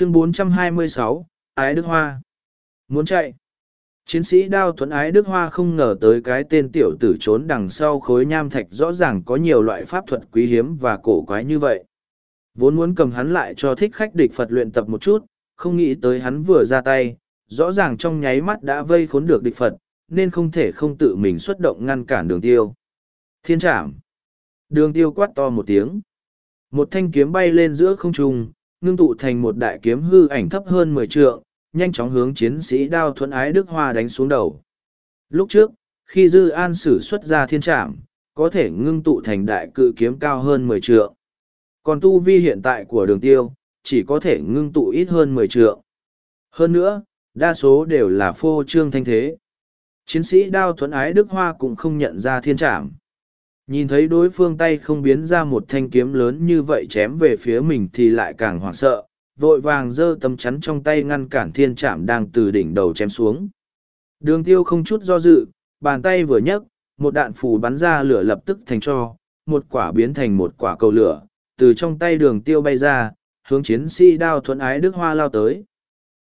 chương 426, Ái Đức Hoa. Muốn chạy. Chiến sĩ đao thuẫn ái Đức Hoa không ngờ tới cái tên tiểu tử trốn đằng sau khối nham thạch rõ ràng có nhiều loại pháp thuật quý hiếm và cổ quái như vậy. Vốn muốn cầm hắn lại cho thích khách địch Phật luyện tập một chút, không nghĩ tới hắn vừa ra tay, rõ ràng trong nháy mắt đã vây khốn được địch Phật, nên không thể không tự mình xuất động ngăn cản đường tiêu. Thiên trảm. Đường tiêu quát to một tiếng. Một thanh kiếm bay lên giữa không trung, ngưng tụ thành một đại kiếm hư ảnh thấp hơn mười trượng, nhanh chóng hướng chiến sĩ đao thuẫn ái Đức Hoa đánh xuống đầu. Lúc trước, khi Dư An sử xuất ra thiên trảm, có thể ngưng tụ thành đại cự kiếm cao hơn mười trượng. Còn tu vi hiện tại của đường tiêu, chỉ có thể ngưng tụ ít hơn mười trượng. Hơn nữa, đa số đều là phô trương thanh thế. Chiến sĩ đao thuẫn ái Đức Hoa cũng không nhận ra thiên trảm. Nhìn thấy đối phương tay không biến ra một thanh kiếm lớn như vậy chém về phía mình thì lại càng hoảng sợ, vội vàng giơ tấm chắn trong tay ngăn cản thiên trạm đang từ đỉnh đầu chém xuống. Đường tiêu không chút do dự, bàn tay vừa nhấc, một đạn phù bắn ra lửa lập tức thành cho, một quả biến thành một quả cầu lửa, từ trong tay đường tiêu bay ra, hướng chiến sĩ đao thuẫn ái Đức Hoa lao tới.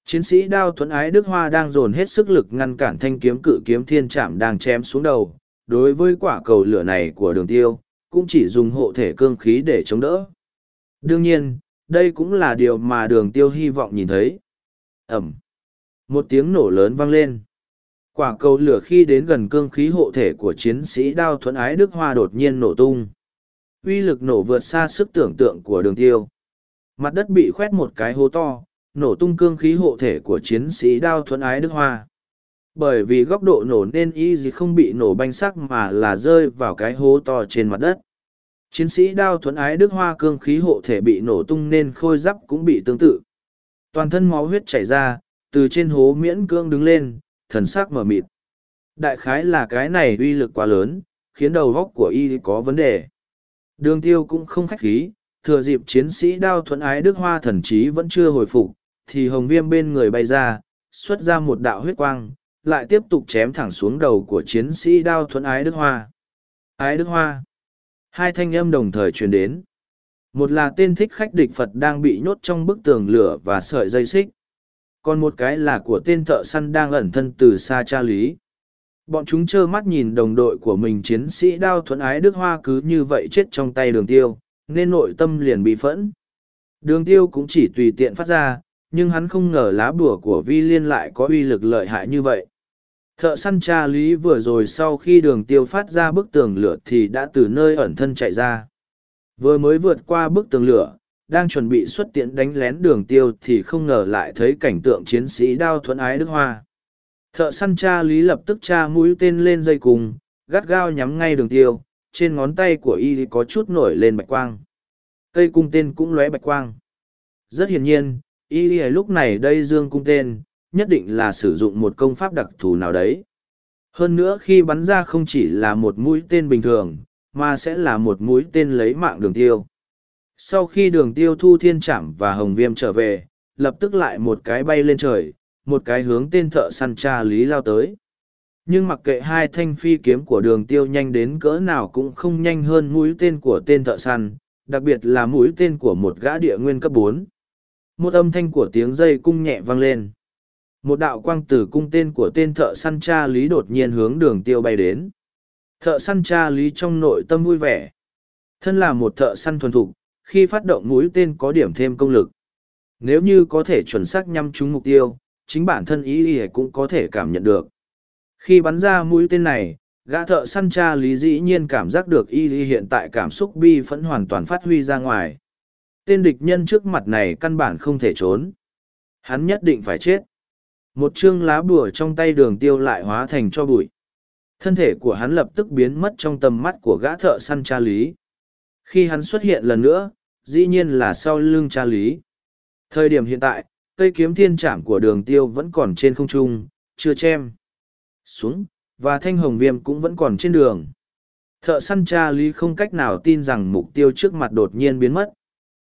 Chiến sĩ đao thuẫn ái Đức Hoa đang dồn hết sức lực ngăn cản thanh kiếm cự kiếm thiên trạm đang chém xuống đầu. Đối với quả cầu lửa này của đường tiêu, cũng chỉ dùng hộ thể cương khí để chống đỡ. Đương nhiên, đây cũng là điều mà đường tiêu hy vọng nhìn thấy. Ẩm. Một tiếng nổ lớn vang lên. Quả cầu lửa khi đến gần cương khí hộ thể của chiến sĩ đao thuẫn ái Đức Hoa đột nhiên nổ tung. Uy lực nổ vượt xa sức tưởng tượng của đường tiêu. Mặt đất bị khoét một cái hố to, nổ tung cương khí hộ thể của chiến sĩ đao thuẫn ái Đức Hoa. Bởi vì góc độ nổ nên y gì không bị nổ banh sắc mà là rơi vào cái hố to trên mặt đất. Chiến sĩ đao thuấn ái Đức Hoa cương khí hộ thể bị nổ tung nên khôi giáp cũng bị tương tự. Toàn thân máu huyết chảy ra, từ trên hố miễn cương đứng lên, thần sắc mở mịt. Đại khái là cái này uy lực quá lớn, khiến đầu góc của y có vấn đề. Đường tiêu cũng không khách khí, thừa dịp chiến sĩ đao thuẫn ái Đức Hoa thần trí vẫn chưa hồi phục, thì hồng viêm bên người bay ra, xuất ra một đạo huyết quang, lại tiếp tục chém thẳng xuống đầu của chiến sĩ đao thuẫn ái Đức Hoa. Ái Đức Hoa. Hai thanh âm đồng thời truyền đến. Một là tên thích khách địch Phật đang bị nhốt trong bức tường lửa và sợi dây xích. Còn một cái là của tên thợ săn đang ẩn thân từ xa cha lý. Bọn chúng trơ mắt nhìn đồng đội của mình chiến sĩ đao thuẫn ái Đức Hoa cứ như vậy chết trong tay đường tiêu, nên nội tâm liền bị phẫn. Đường tiêu cũng chỉ tùy tiện phát ra, nhưng hắn không ngờ lá bùa của vi liên lại có uy lực lợi hại như vậy. Thợ săn cha lý vừa rồi sau khi đường tiêu phát ra bức tường lửa thì đã từ nơi ẩn thân chạy ra. Vừa mới vượt qua bức tường lửa, đang chuẩn bị xuất tiện đánh lén đường tiêu thì không ngờ lại thấy cảnh tượng chiến sĩ đao thuẫn ái Đức Hoa. Thợ săn cha lý lập tức tra mũi tên lên dây cùng, gắt gao nhắm ngay đường tiêu, trên ngón tay của y có chút nổi lên bạch quang. Cây cung tên cũng lóe bạch quang. Rất hiển nhiên, y lúc này đây dương cung tên, nhất định là sử dụng một công pháp đặc thù nào đấy. Hơn nữa khi bắn ra không chỉ là một mũi tên bình thường, mà sẽ là một mũi tên lấy mạng đường tiêu. Sau khi đường tiêu thu thiên trảm và hồng viêm trở về, lập tức lại một cái bay lên trời, một cái hướng tên thợ săn cha lý lao tới. Nhưng mặc kệ hai thanh phi kiếm của đường tiêu nhanh đến cỡ nào cũng không nhanh hơn mũi tên của tên thợ săn, đặc biệt là mũi tên của một gã địa nguyên cấp bốn. Một âm thanh của tiếng dây cung nhẹ vang lên. Một đạo quang tử cung tên của tên thợ săn cha lý đột nhiên hướng đường tiêu bay đến. Thợ săn cha lý trong nội tâm vui vẻ. Thân là một thợ săn thuần thục, khi phát động mũi tên có điểm thêm công lực. Nếu như có thể chuẩn xác nhắm trúng mục tiêu, chính bản thân ý ý cũng có thể cảm nhận được. Khi bắn ra mũi tên này, gã thợ săn cha lý dĩ nhiên cảm giác được y hiện tại cảm xúc bi phẫn hoàn toàn phát huy ra ngoài. Tên địch nhân trước mặt này căn bản không thể trốn. Hắn nhất định phải chết. Một chương lá bùa trong tay đường tiêu lại hóa thành cho bụi. Thân thể của hắn lập tức biến mất trong tầm mắt của gã thợ săn cha lý. Khi hắn xuất hiện lần nữa, dĩ nhiên là sau lưng cha lý. Thời điểm hiện tại, cây kiếm thiên trảm của đường tiêu vẫn còn trên không trung, chưa chem. Xuống, và thanh hồng viêm cũng vẫn còn trên đường. Thợ săn cha lý không cách nào tin rằng mục tiêu trước mặt đột nhiên biến mất.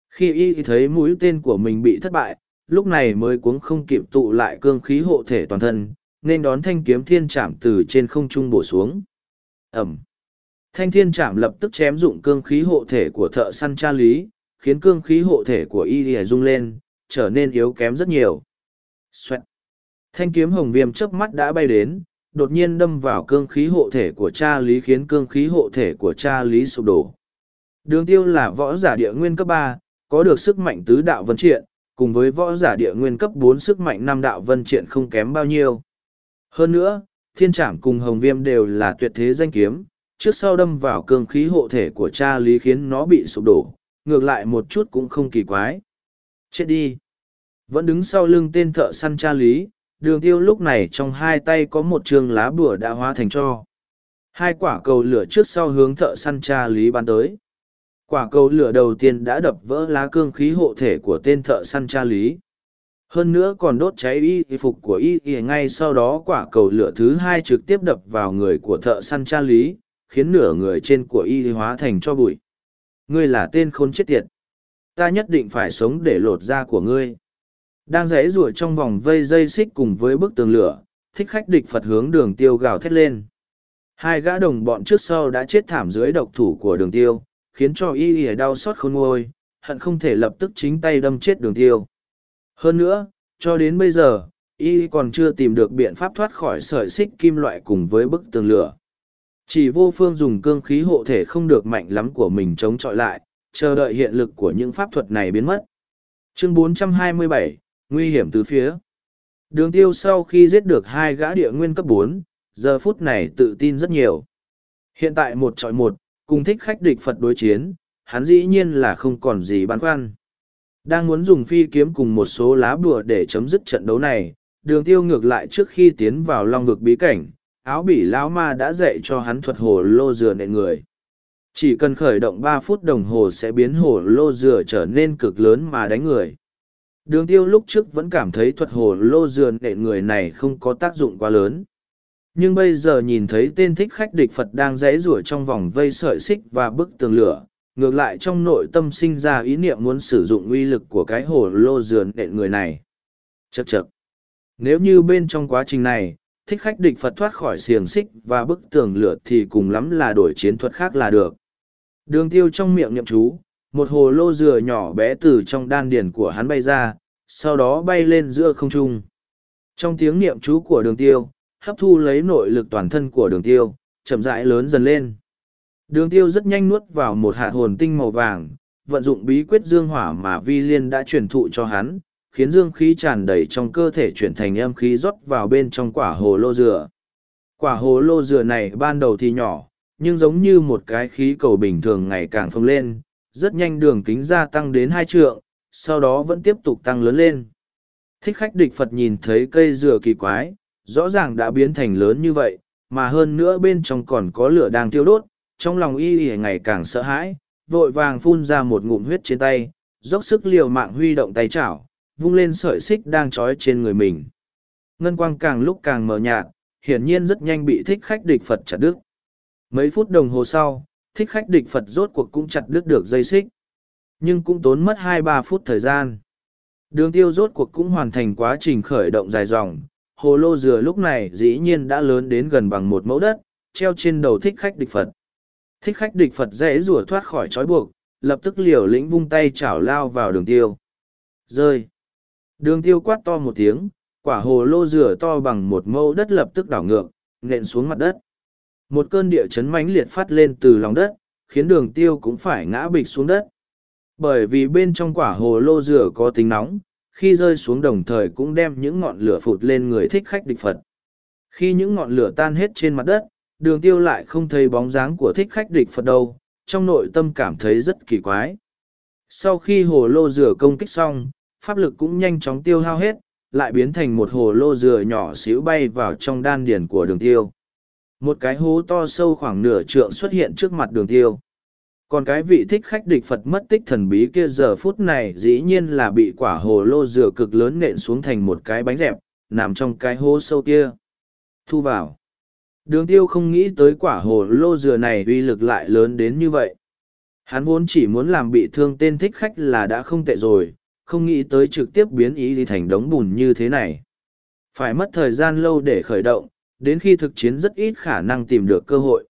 Khi y thấy mũi tên của mình bị thất bại, lúc này mới cuống không kịp tụ lại cương khí hộ thể toàn thân, nên đón thanh kiếm thiên trảm từ trên không trung bổ xuống. Ẩm. Thanh thiên trảm lập tức chém dụng cương khí hộ thể của thợ săn cha lý, khiến cương khí hộ thể của y lìa rung lên, trở nên yếu kém rất nhiều. Xoẹt. Thanh kiếm hồng viêm chớp mắt đã bay đến, đột nhiên đâm vào cương khí hộ thể của cha lý khiến cương khí hộ thể của cha lý sụp đổ. Đường tiêu là võ giả địa nguyên cấp ba, có được sức mạnh tứ đạo vân triện, cùng với võ giả địa nguyên cấp bốn sức mạnh năm đạo vân triện không kém bao nhiêu. Hơn nữa, thiên trảm cùng hồng viêm đều là tuyệt thế danh kiếm, trước sau đâm vào cương khí hộ thể của cha lý khiến nó bị sụp đổ, ngược lại một chút cũng không kỳ quái. Chết đi! Vẫn đứng sau lưng tên thợ săn cha lý, đường tiêu lúc này trong hai tay có một trường lá bùa đã hóa thành cho. Hai quả cầu lửa trước sau hướng thợ săn cha lý bắn tới. Quả cầu lửa đầu tiên đã đập vỡ lá cương khí hộ thể của tên thợ săn cha lý. Hơn nữa còn đốt cháy y phục của y y ngay sau đó quả cầu lửa thứ hai trực tiếp đập vào người của thợ săn cha lý, khiến nửa người trên của y hóa thành cho bụi. Ngươi là tên khốn chết tiệt. Ta nhất định phải sống để lột da của ngươi. Đang rẽ ruổi trong vòng vây dây xích cùng với bức tường lửa, thích khách địch Phật hướng đường tiêu gào thét lên. Hai gã đồng bọn trước sau đã chết thảm dưới độc thủ của đường tiêu, khiến cho y y đau xót khôn ngôi, hận không thể lập tức chính tay đâm chết đường tiêu. Hơn nữa, cho đến bây giờ, y còn chưa tìm được biện pháp thoát khỏi sợi xích kim loại cùng với bức tường lửa. Chỉ vô phương dùng cương khí hộ thể không được mạnh lắm của mình chống chọi lại, chờ đợi hiện lực của những pháp thuật này biến mất. Chương 427, Nguy hiểm từ phía. Đường tiêu sau khi giết được hai gã địa nguyên cấp bốn, giờ phút này tự tin rất nhiều. Hiện tại một trọi một, cùng thích khách địch Phật đối chiến, hắn dĩ nhiên là không còn gì băn khoăn. Đang muốn dùng phi kiếm cùng một số lá bùa để chấm dứt trận đấu này, đường tiêu ngược lại trước khi tiến vào long vực bí cảnh, áo bỉ lão ma đã dạy cho hắn thuật hồ lô dừa nện người. Chỉ cần khởi động ba phút đồng hồ sẽ biến hồ lô dừa trở nên cực lớn mà đánh người. Đường tiêu lúc trước vẫn cảm thấy thuật hồ lô dừa nện người này không có tác dụng quá lớn. Nhưng bây giờ nhìn thấy tên thích khách địch Phật đang rẽ rủa trong vòng vây sợi xích và bức tường lửa, ngược lại trong nội tâm sinh ra ý niệm muốn sử dụng uy lực của cái hồ lô dừa nện người này. Chậc chậc. Nếu như bên trong quá trình này, thích khách địch Phật thoát khỏi xiềng xích và bức tường lửa thì cùng lắm là đổi chiến thuật khác là được. Đường tiêu trong miệng nhậm chú, một hồ lô dừa nhỏ bé từ trong đan điền của hắn bay ra, sau đó bay lên giữa không trung. Trong tiếng niệm chú của đường tiêu, hấp thu lấy nội lực toàn thân của đường tiêu, chậm rãi lớn dần lên. Đường tiêu rất nhanh nuốt vào một hạt hồn tinh màu vàng, vận dụng bí quyết dương hỏa mà vi liên đã truyền thụ cho hắn, khiến dương khí tràn đầy trong cơ thể chuyển thành âm khí rót vào bên trong quả hồ lô dừa. Quả hồ lô dừa này ban đầu thì nhỏ, nhưng giống như một cái khí cầu bình thường ngày càng phồng lên, rất nhanh đường kính gia tăng đến hai trượng, sau đó vẫn tiếp tục tăng lớn lên. Thích khách địch Phật nhìn thấy cây dừa kỳ quái, rõ ràng đã biến thành lớn như vậy, mà hơn nữa bên trong còn có lửa đang tiêu đốt, trong lòng y y ngày càng sợ hãi, vội vàng phun ra một ngụm huyết trên tay, dốc sức liều mạng huy động tay chảo, vung lên sợi xích đang trói trên người mình. Ngân quang càng lúc càng mờ nhạt, hiển nhiên rất nhanh bị thích khách địch Phật chặt đứt. Mấy phút đồng hồ sau, thích khách địch Phật rốt cuộc cũng chặt đứt được dây xích. Nhưng cũng tốn mất hai ba phút thời gian. Đường tiêu rốt cuộc cũng hoàn thành quá trình khởi động dài dòng. Hồ lô dừa lúc này dĩ nhiên đã lớn đến gần bằng một mẫu đất, treo trên đầu thích khách địch Phật. Thích khách địch Phật dễ rủa thoát khỏi trói buộc, lập tức liều lĩnh vung tay chảo lao vào đường tiêu. Rơi. Đường tiêu quát to một tiếng, quả hồ lô dừa to bằng một mẫu đất lập tức đảo ngược, nện xuống mặt đất. Một cơn địa chấn mãnh liệt phát lên từ lòng đất, khiến đường tiêu cũng phải ngã bịch xuống đất. Bởi vì bên trong quả hồ lô dừa có tính nóng, khi rơi xuống đồng thời cũng đem những ngọn lửa phụt lên người thích khách địch Phật. Khi những ngọn lửa tan hết trên mặt đất, đường tiêu lại không thấy bóng dáng của thích khách địch Phật đâu, trong nội tâm cảm thấy rất kỳ quái. Sau khi hồ lô dừa công kích xong, pháp lực cũng nhanh chóng tiêu hao hết, lại biến thành một hồ lô dừa nhỏ xíu bay vào trong đan điển của đường tiêu. Một cái hố to sâu khoảng nửa trượng xuất hiện trước mặt đường tiêu. Còn cái vị thích khách địch Phật mất tích thần bí kia giờ phút này dĩ nhiên là bị quả hồ lô dừa cực lớn nện xuống thành một cái bánh dẹp, nằm trong cái hố sâu kia. Thu vào. Đường tiêu không nghĩ tới quả hồ lô dừa này uy lực lại lớn đến như vậy. Hắn vốn chỉ muốn làm bị thương tên thích khách là đã không tệ rồi, không nghĩ tới trực tiếp biến ý đi thành đống bùn như thế này. Phải mất thời gian lâu để khởi động, đến khi thực chiến rất ít khả năng tìm được cơ hội.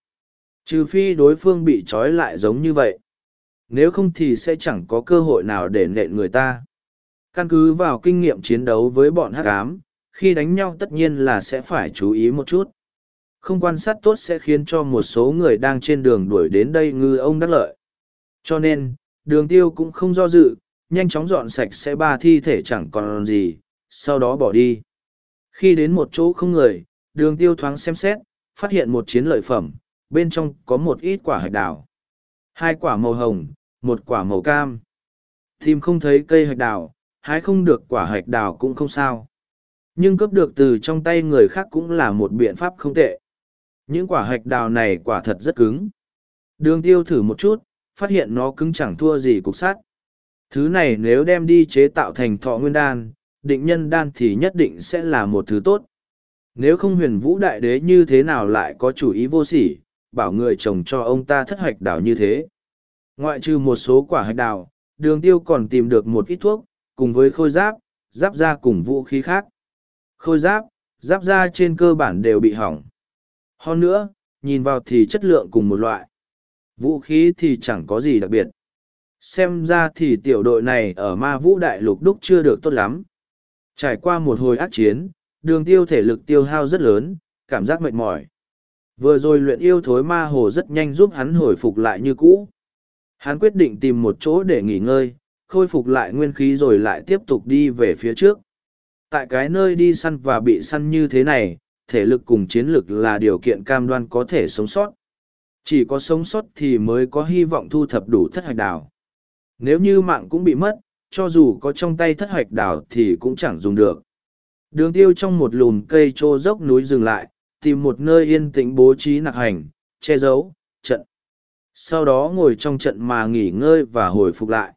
Trừ phi đối phương bị trói lại giống như vậy. Nếu không thì sẽ chẳng có cơ hội nào để nện người ta. Căn cứ vào kinh nghiệm chiến đấu với bọn hắc ám, khi đánh nhau tất nhiên là sẽ phải chú ý một chút. Không quan sát tốt sẽ khiến cho một số người đang trên đường đuổi đến đây ngư ông đắc lợi. Cho nên, đường tiêu cũng không do dự, nhanh chóng dọn sạch sẽ ba thi thể chẳng còn gì, sau đó bỏ đi. Khi đến một chỗ không người, đường tiêu thoáng xem xét, phát hiện một chiến lợi phẩm, bên trong có một ít quả hạch đào. Hai quả màu hồng, một quả màu cam. Tìm không thấy cây hạch đào, hái không được quả hạch đào cũng không sao. Nhưng cướp được từ trong tay người khác cũng là một biện pháp không tệ. Những quả hạch đào này quả thật rất cứng. Đường tiêu thử một chút, phát hiện nó cứng chẳng thua gì cục sắt. Thứ này nếu đem đi chế tạo thành thọ nguyên đan, định nhân đan thì nhất định sẽ là một thứ tốt. Nếu không huyền vũ đại đế như thế nào lại có chủ ý vô sỉ, bảo người chồng cho ông ta thất hoạch đào như thế. Ngoại trừ một số quả hạch đào, đường tiêu còn tìm được một ít thuốc, cùng với khôi giáp, giáp da cùng vũ khí khác. Khôi giáp, giáp da trên cơ bản đều bị hỏng. Hơn nữa, nhìn vào thì chất lượng cùng một loại. Vũ khí thì chẳng có gì đặc biệt. Xem ra thì tiểu đội này ở ma vũ đại lục đúc chưa được tốt lắm. Trải qua một hồi ác chiến, đường tiêu thể lực tiêu hao rất lớn, cảm giác mệt mỏi. Vừa rồi luyện yêu thối ma hồ rất nhanh giúp hắn hồi phục lại như cũ. Hắn quyết định tìm một chỗ để nghỉ ngơi, khôi phục lại nguyên khí rồi lại tiếp tục đi về phía trước. Tại cái nơi đi săn và bị săn như thế này, thể lực cùng chiến lực là điều kiện cam đoan có thể sống sót. Chỉ có sống sót thì mới có hy vọng thu thập đủ thất hạch đào. Nếu như mạng cũng bị mất, cho dù có trong tay thất hạch đào thì cũng chẳng dùng được. Đường tiêu trong một lùm cây trô dốc núi dừng lại, tìm một nơi yên tĩnh bố trí nặc hành, che giấu, trận. Sau đó ngồi trong trận mà nghỉ ngơi và hồi phục lại.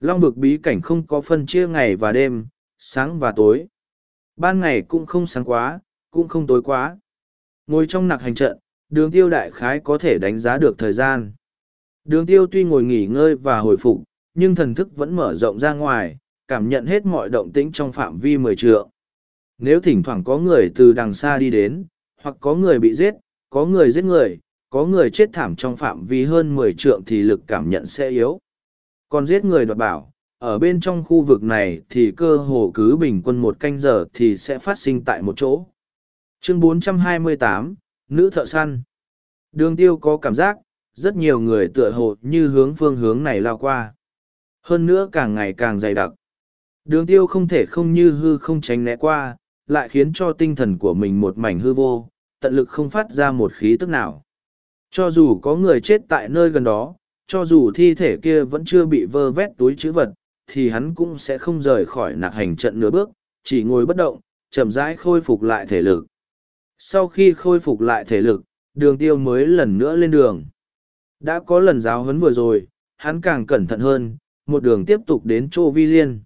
Long vực bí cảnh không có phân chia ngày và đêm, sáng và tối. Ban ngày cũng không sáng quá, cũng không tối quá. Ngồi trong nặc hành trận, đường tiêu đại khái có thể đánh giá được thời gian. Đường tiêu tuy ngồi nghỉ ngơi và hồi phục, nhưng thần thức vẫn mở rộng ra ngoài, cảm nhận hết mọi động tĩnh trong phạm vi mười trượng. Nếu thỉnh thoảng có người từ đằng xa đi đến, hoặc có người bị giết, có người giết người, có người chết thảm trong phạm vi hơn mười trượng thì lực cảm nhận sẽ yếu. Còn giết người đoạt bảo, ở bên trong khu vực này thì cơ hồ cứ bình quân một canh giờ thì sẽ phát sinh tại một chỗ. Chương 428, Nữ thợ săn Đường tiêu có cảm giác, rất nhiều người tựa hồ như hướng phương hướng này lao qua. Hơn nữa càng ngày càng dày đặc. Đường tiêu không thể không như hư không tránh né qua, lại khiến cho tinh thần của mình một mảnh hư vô, tận lực không phát ra một khí tức nào. Cho dù có người chết tại nơi gần đó, cho dù thi thể kia vẫn chưa bị vơ vét túi chữ vật, thì hắn cũng sẽ không rời khỏi nạc hành trận nửa bước, chỉ ngồi bất động, chậm rãi khôi phục lại thể lực. Sau khi khôi phục lại thể lực, đường tiêu mới lần nữa lên đường. Đã có lần giáo huấn vừa rồi, hắn càng cẩn thận hơn, một đường tiếp tục đến chỗ vi liên.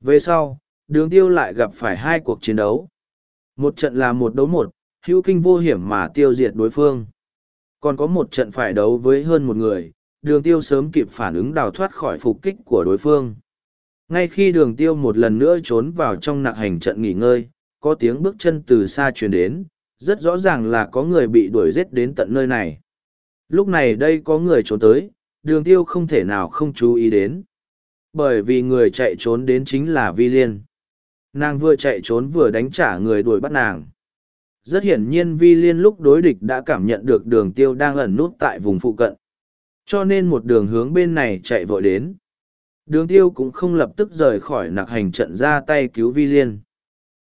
Về sau, đường tiêu lại gặp phải hai cuộc chiến đấu. Một trận là một đấu một, hữu kinh vô hiểm mà tiêu diệt đối phương. Còn có một trận phải đấu với hơn một người, đường tiêu sớm kịp phản ứng đào thoát khỏi phục kích của đối phương. Ngay khi đường tiêu một lần nữa trốn vào trong nạc hành trận nghỉ ngơi, có tiếng bước chân từ xa truyền đến, rất rõ ràng là có người bị đuổi giết đến tận nơi này. Lúc này đây có người trốn tới, đường tiêu không thể nào không chú ý đến. Bởi vì người chạy trốn đến chính là Vi Liên. Nàng vừa chạy trốn vừa đánh trả người đuổi bắt nàng. Rất hiển nhiên Vi Liên lúc đối địch đã cảm nhận được đường tiêu đang ẩn nút tại vùng phụ cận. Cho nên một đường hướng bên này chạy vội đến. Đường tiêu cũng không lập tức rời khỏi nặc hành trận ra tay cứu Vi Liên.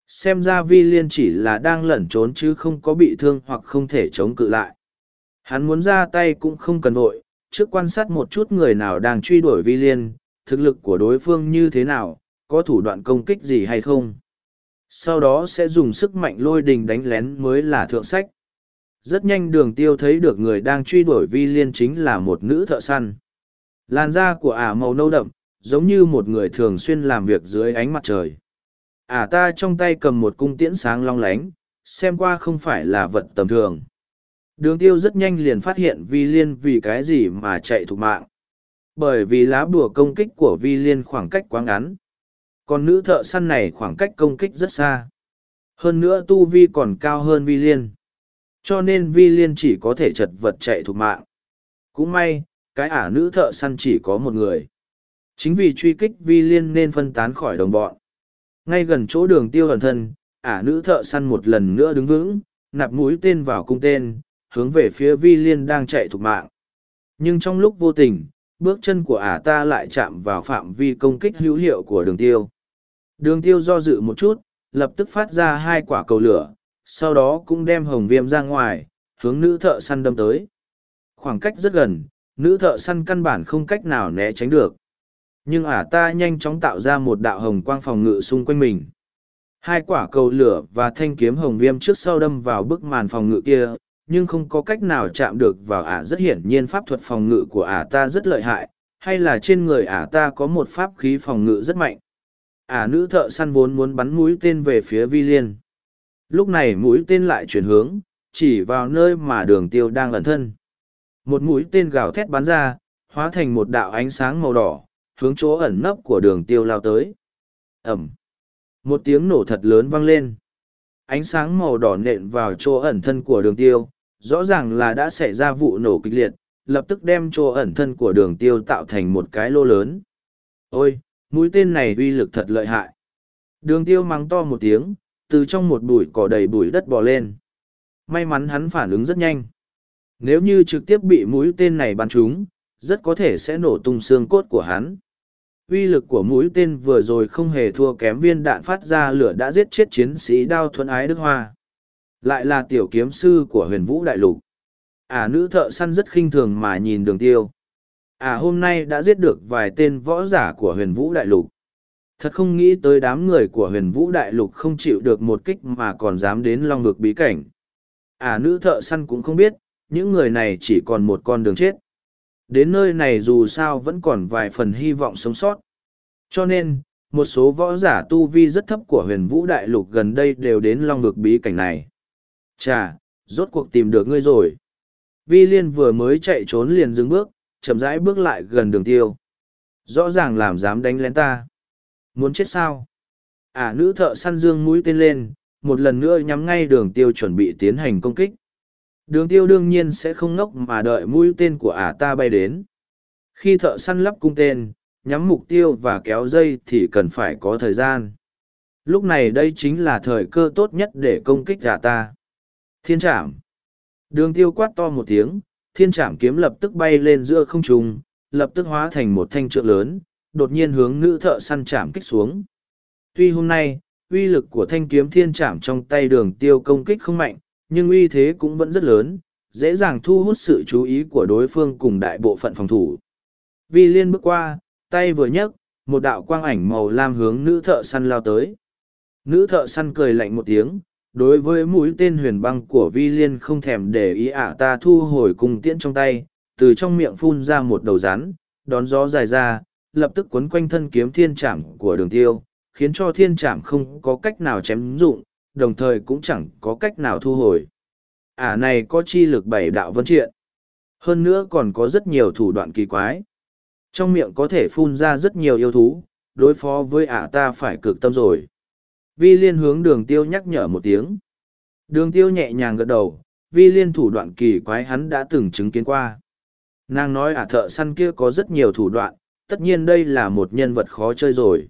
Xem ra Vi Liên chỉ là đang lẩn trốn chứ không có bị thương hoặc không thể chống cự lại. Hắn muốn ra tay cũng không cần vội, trước quan sát một chút người nào đang truy đuổi Vi Liên, thực lực của đối phương như thế nào, có thủ đoạn công kích gì hay không. Sau đó sẽ dùng sức mạnh lôi đình đánh lén mới là thượng sách. Rất nhanh đường tiêu thấy được người đang truy đuổi vi liên chính là một nữ thợ săn. Làn da của ả màu nâu đậm, giống như một người thường xuyên làm việc dưới ánh mặt trời. Ả ta trong tay cầm một cung tiễn sáng long lánh, xem qua không phải là vật tầm thường. Đường tiêu rất nhanh liền phát hiện vi liên vì cái gì mà chạy thục mạng. Bởi vì lá bùa công kích của vi liên khoảng cách quá ngắn. Còn nữ thợ săn này khoảng cách công kích rất xa. Hơn nữa tu vi còn cao hơn vi liên. Cho nên vi liên chỉ có thể chật vật chạy thục mạng. Cũng may, cái ả nữ thợ săn chỉ có một người. Chính vì truy kích vi liên nên phân tán khỏi đồng bọn. Ngay gần chỗ đường tiêu ẩn thân, ả nữ thợ săn một lần nữa đứng vững, nạp mũi tên vào cung tên, hướng về phía vi liên đang chạy thục mạng. Nhưng trong lúc vô tình, bước chân của ả ta lại chạm vào phạm vi công kích hữu hiệu của đường tiêu. Đường tiêu do dự một chút, lập tức phát ra hai quả cầu lửa, sau đó cũng đem hồng viêm ra ngoài, hướng nữ thợ săn đâm tới. Khoảng cách rất gần, nữ thợ săn căn bản không cách nào né tránh được. Nhưng ả ta nhanh chóng tạo ra một đạo hồng quang phòng ngự xung quanh mình. Hai quả cầu lửa và thanh kiếm hồng viêm trước sau đâm vào bức màn phòng ngự kia, nhưng không có cách nào chạm được vào ả rất hiển nhiên pháp thuật phòng ngự của ả ta rất lợi hại, hay là trên người ả ta có một pháp khí phòng ngự rất mạnh. Ả nữ thợ săn vốn muốn bắn mũi tên về phía vi liên. Lúc này mũi tên lại chuyển hướng, chỉ vào nơi mà đường tiêu đang ẩn thân. Một mũi tên gào thét bắn ra, hóa thành một đạo ánh sáng màu đỏ, hướng chỗ ẩn nấp của đường tiêu lao tới. Ẩm. Một tiếng nổ thật lớn vang lên. Ánh sáng màu đỏ nện vào chỗ ẩn thân của đường tiêu, rõ ràng là đã xảy ra vụ nổ kịch liệt, lập tức đem chỗ ẩn thân của đường tiêu tạo thành một cái lô lớn. Ôi, mũi tên này uy lực thật lợi hại. Đường tiêu mắng to một tiếng, từ trong một bụi cỏ đầy bụi đất bò lên. May mắn hắn phản ứng rất nhanh. Nếu như trực tiếp bị mũi tên này bắn trúng, rất có thể sẽ nổ tung xương cốt của hắn. Uy lực của mũi tên vừa rồi không hề thua kém viên đạn phát ra lửa đã giết chết chiến sĩ đao Thuần ái Đức Hoa. Lại là tiểu kiếm sư của huyền vũ đại lục. À nữ thợ săn rất khinh thường mà nhìn đường tiêu. À hôm nay đã giết được vài tên võ giả của huyền vũ đại lục. Thật không nghĩ tới đám người của huyền vũ đại lục không chịu được một kích mà còn dám đến long vực bí cảnh. À nữ thợ săn cũng không biết, những người này chỉ còn một con đường chết. Đến nơi này dù sao vẫn còn vài phần hy vọng sống sót. Cho nên, một số võ giả tu vi rất thấp của huyền vũ đại lục gần đây đều đến long vực bí cảnh này. Chà, rốt cuộc tìm được ngươi rồi. Vi liên vừa mới chạy trốn liền dừng bước, chậm rãi bước lại gần đường tiêu. Rõ ràng làm dám đánh lén ta. Muốn chết sao? À nữ thợ săn dương mũi tên lên, một lần nữa nhắm ngay đường tiêu chuẩn bị tiến hành công kích. Đường tiêu đương nhiên sẽ không ngốc mà đợi mũi tên của ả ta bay đến. Khi thợ săn lắp cung tên, nhắm mục tiêu và kéo dây thì cần phải có thời gian. Lúc này đây chính là thời cơ tốt nhất để công kích ả ta. Thiên trảm. Đường tiêu quát to một tiếng, thiên trảm kiếm lập tức bay lên giữa không trung, lập tức hóa thành một thanh trượng lớn, đột nhiên hướng nữ thợ săn chạm kích xuống. Tuy hôm nay, uy lực của thanh kiếm thiên trảm trong tay đường tiêu công kích không mạnh, nhưng uy thế cũng vẫn rất lớn, dễ dàng thu hút sự chú ý của đối phương cùng đại bộ phận phòng thủ. Vi liên bước qua, tay vừa nhấc, một đạo quang ảnh màu lam hướng nữ thợ săn lao tới. Nữ thợ săn cười lạnh một tiếng, đối với mũi tên huyền băng của vi liên không thèm để ý ả ta thu hồi cung tiễn trong tay, từ trong miệng phun ra một đầu rắn, đón gió dài ra, lập tức quấn quanh thân kiếm thiên trảm của đường tiêu, khiến cho thiên trảm không có cách nào chém dụng, đồng thời cũng chẳng có cách nào thu hồi. Ả này có chi lực bảy đạo vân triện. Hơn nữa còn có rất nhiều thủ đoạn kỳ quái. Trong miệng có thể phun ra rất nhiều yêu thú, đối phó với ả ta phải cực tâm rồi. Vi liên hướng đường tiêu nhắc nhở một tiếng. Đường tiêu nhẹ nhàng gật đầu, vi liên thủ đoạn kỳ quái hắn đã từng chứng kiến qua. Nàng nói ả thợ săn kia có rất nhiều thủ đoạn, tất nhiên đây là một nhân vật khó chơi rồi.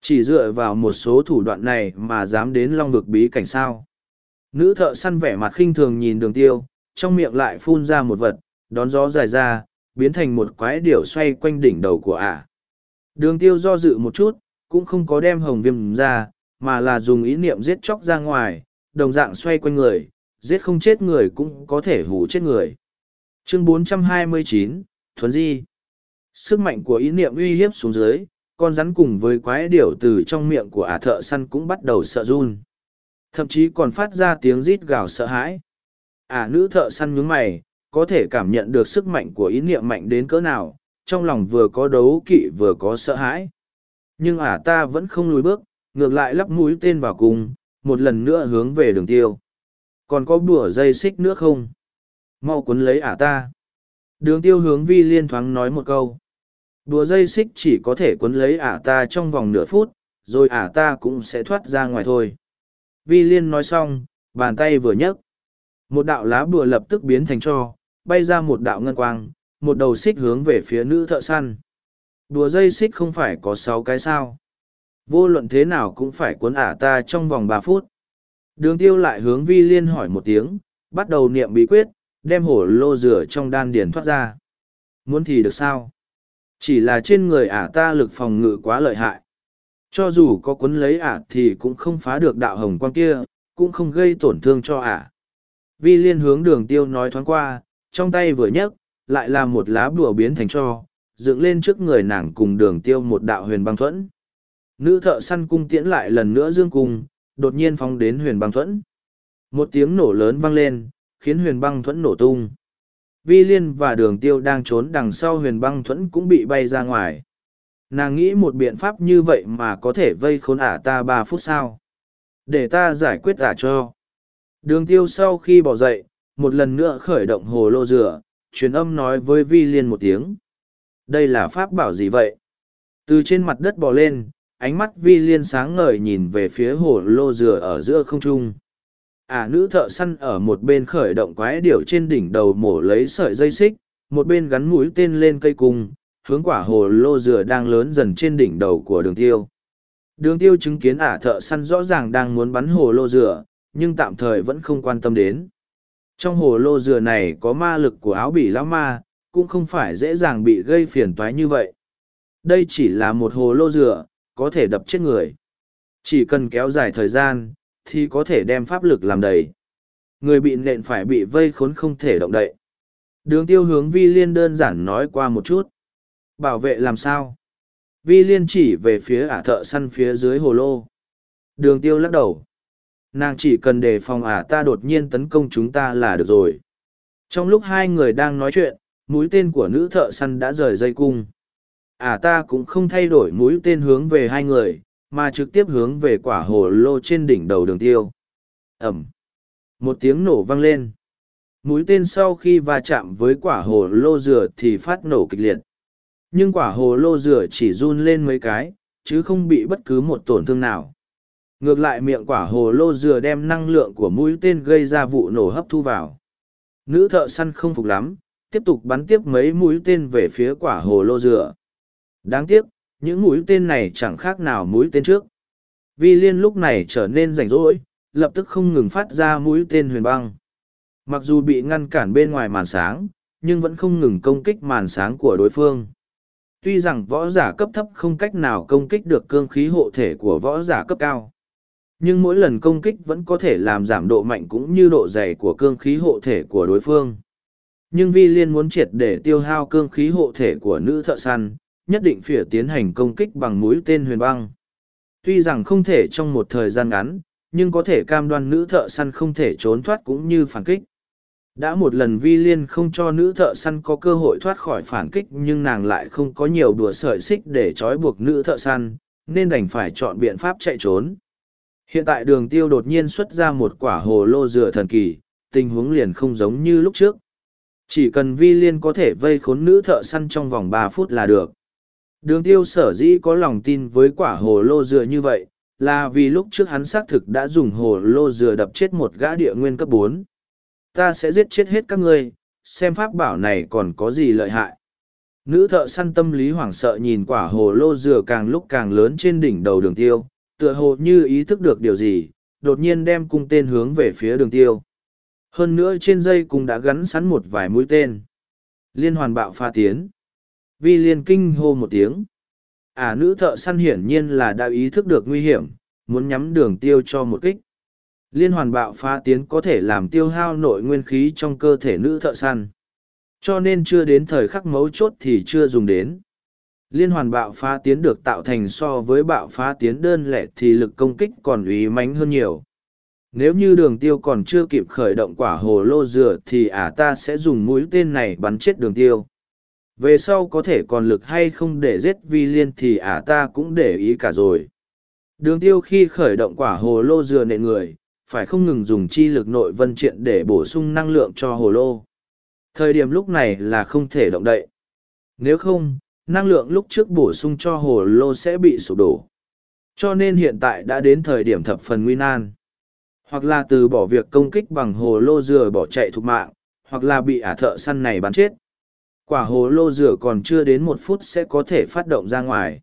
Chỉ dựa vào một số thủ đoạn này mà dám đến long vực bí cảnh sao. Nữ thợ săn vẻ mặt khinh thường nhìn đường tiêu, trong miệng lại phun ra một vật, đón gió dài ra, biến thành một quái điểu xoay quanh đỉnh đầu của ả. Đường tiêu do dự một chút, cũng không có đem hồng viêm ra, mà là dùng ý niệm giết chóc ra ngoài, đồng dạng xoay quanh người, giết không chết người cũng có thể hủ chết người. Chương 429, Thuấn Di Sức mạnh của ý niệm uy hiếp xuống dưới, con rắn cùng với quái điểu từ trong miệng của ả thợ săn cũng bắt đầu sợ run. Thậm chí còn phát ra tiếng rít gào sợ hãi. Ả nữ thợ săn nhướng mày, có thể cảm nhận được sức mạnh của ý niệm mạnh đến cỡ nào, trong lòng vừa có đấu kỵ vừa có sợ hãi. Nhưng ả ta vẫn không lùi bước, ngược lại lắp mũi tên vào cùng, một lần nữa hướng về đường tiêu. Còn có bùa dây xích nữa không? Mau cuốn lấy ả ta. Đường tiêu hướng vi liên thoáng nói một câu. Đùa dây xích chỉ có thể cuốn lấy ả ta trong vòng nửa phút, rồi ả ta cũng sẽ thoát ra ngoài thôi. Vi liên nói xong, bàn tay vừa nhấc. Một đạo lá bùa lập tức biến thành cho, bay ra một đạo ngân quang, một đầu xích hướng về phía nữ thợ săn. đùa dây xích không phải có sáu cái sao vô luận thế nào cũng phải cuốn ả ta trong vòng ba phút. Đường tiêu lại hướng vi liên hỏi một tiếng, bắt đầu niệm bí quyết, đem hổ lô rửa trong đan điền thoát ra. Muốn thì được sao? Chỉ là trên người ả ta lực phòng ngự quá lợi hại. Cho dù có cuốn lấy ả thì cũng không phá được đạo hồng quan kia, cũng không gây tổn thương cho ả. Vi liên hướng đường tiêu nói thoáng qua, trong tay vừa nhấc, lại là một lá bùa biến thành cho, dựng lên trước người nàng cùng đường tiêu một đạo huyền băng thuẫn nữ thợ săn cung tiễn lại lần nữa dương cung, đột nhiên phóng đến huyền băng thuẫn. Một tiếng nổ lớn vang lên, khiến huyền băng thuẫn nổ tung. Vi liên và đường tiêu đang trốn đằng sau huyền băng thuẫn cũng bị bay ra ngoài. Nàng nghĩ một biện pháp như vậy mà có thể vây khốn ả ta ba phút sau để ta giải quyết ả cho. Đường tiêu sau khi bỏ dậy, một lần nữa khởi động hồ lô rửa, truyền âm nói với vi liên một tiếng. Đây là pháp bảo gì vậy? Từ trên mặt đất bò lên ánh mắt vi liên sáng ngời nhìn về phía hồ lô dừa ở giữa không trung. Ả à, nữ thợ săn ở một bên khởi động quái điểu trên đỉnh đầu mổ lấy sợi dây xích một bên gắn mũi tên lên cây cung hướng quả hồ lô dừa đang lớn dần trên đỉnh đầu của đường tiêu. Đường tiêu chứng kiến ả thợ săn rõ ràng đang muốn bắn hồ lô dừa nhưng tạm thời vẫn không quan tâm đến. Trong hồ lô dừa này có ma lực của áo bỉ lão ma cũng không phải dễ dàng bị gây phiền toái như vậy. Đây chỉ là một hồ lô dừa có thể đập chết người chỉ cần kéo dài thời gian thì có thể đem pháp lực làm đầy. Người bị nện phải bị vây khốn không thể động đậy. Đường tiêu hướng vi liên đơn giản nói qua một chút. Bảo vệ làm sao? Vi liên chỉ về phía ả thợ săn phía dưới hồ lô. Đường tiêu lắc đầu. Nàng chỉ cần đề phòng ả ta đột nhiên tấn công chúng ta là được rồi. Trong lúc hai người đang nói chuyện, mũi tên của nữ thợ săn đã rời dây cung. Ả ta cũng không thay đổi mũi tên hướng về hai người, mà trực tiếp hướng về quả hồ lô trên đỉnh đầu đường tiêu. Ẩm. Một tiếng nổ vang lên. Mũi tên sau khi va chạm với quả hồ lô dừa thì phát nổ kịch liệt. Nhưng quả hồ lô dừa chỉ run lên mấy cái, chứ không bị bất cứ một tổn thương nào. Ngược lại miệng quả hồ lô dừa đem năng lượng của mũi tên gây ra vụ nổ hấp thu vào. Nữ thợ săn không phục lắm, tiếp tục bắn tiếp mấy mũi tên về phía quả hồ lô dừa. Đáng tiếc, những mũi tên này chẳng khác nào mũi tên trước. Vi liên lúc này trở nên rảnh rỗi, lập tức không ngừng phát ra mũi tên huyền băng. Mặc dù bị ngăn cản bên ngoài màn sáng, nhưng vẫn không ngừng công kích màn sáng của đối phương. Tuy rằng võ giả cấp thấp không cách nào công kích được cương khí hộ thể của võ giả cấp cao. Nhưng mỗi lần công kích vẫn có thể làm giảm độ mạnh cũng như độ dày của cương khí hộ thể của đối phương. Nhưng Vi Liên muốn triệt để tiêu hao cương khí hộ thể của nữ thợ săn, nhất định phải tiến hành công kích bằng mũi tên huyền băng. Tuy rằng không thể trong một thời gian ngắn, nhưng có thể cam đoan nữ thợ săn không thể trốn thoát cũng như phản kích. Đã một lần vi liên không cho nữ thợ săn có cơ hội thoát khỏi phản kích nhưng nàng lại không có nhiều đùa sợi xích để trói buộc nữ thợ săn, nên đành phải chọn biện pháp chạy trốn. Hiện tại đường tiêu đột nhiên xuất ra một quả hồ lô dừa thần kỳ, tình huống liền không giống như lúc trước. Chỉ cần vi liên có thể vây khốn nữ thợ săn trong vòng ba phút là được. Đường tiêu sở dĩ có lòng tin với quả hồ lô dừa như vậy, là vì lúc trước hắn xác thực đã dùng hồ lô dừa đập chết một gã địa nguyên cấp bốn. Ta sẽ giết chết hết các ngươi, xem pháp bảo này còn có gì lợi hại. Nữ thợ săn tâm lý hoảng sợ nhìn quả hồ lô dừa càng lúc càng lớn trên đỉnh đầu đường tiêu, tựa hồ như ý thức được điều gì, đột nhiên đem cung tên hướng về phía đường tiêu. Hơn nữa trên dây cung đã gắn sẵn một vài mũi tên. Liên hoàn bạo pha tiến vi liên kinh hô một tiếng. Ả à, nữ thợ săn hiển nhiên là đã ý thức được nguy hiểm muốn nhắm đường tiêu cho một kích. Liên hoàn bạo phá tiến có thể làm tiêu hao nội nguyên khí trong cơ thể nữ thợ săn. Cho nên chưa đến thời khắc mấu chốt thì chưa dùng đến. Liên hoàn bạo phá tiến được tạo thành so với bạo phá tiến đơn lẻ thì lực công kích còn uy mãnh hơn nhiều. Nếu như đường tiêu còn chưa kịp khởi động quả hồ lô dừa thì ả ta sẽ dùng mũi tên này bắn chết đường tiêu về sau có thể còn lực hay không để giết vi liên thì ả ta cũng để ý cả rồi. Đường tiêu khi khởi động quả hồ lô dừa nệ người, phải không ngừng dùng chi lực nội vân triện để bổ sung năng lượng cho hồ lô. Thời điểm lúc này là không thể động đậy. Nếu không, năng lượng lúc trước bổ sung cho hồ lô sẽ bị sụp đổ. Cho nên hiện tại đã đến thời điểm thập phần nguy nan. Hoặc là từ bỏ việc công kích bằng hồ lô dừa bỏ chạy thục mạng, hoặc là bị ả thợ săn này bắn chết. Quả hồ lô rửa còn chưa đến một phút sẽ có thể phát động ra ngoài.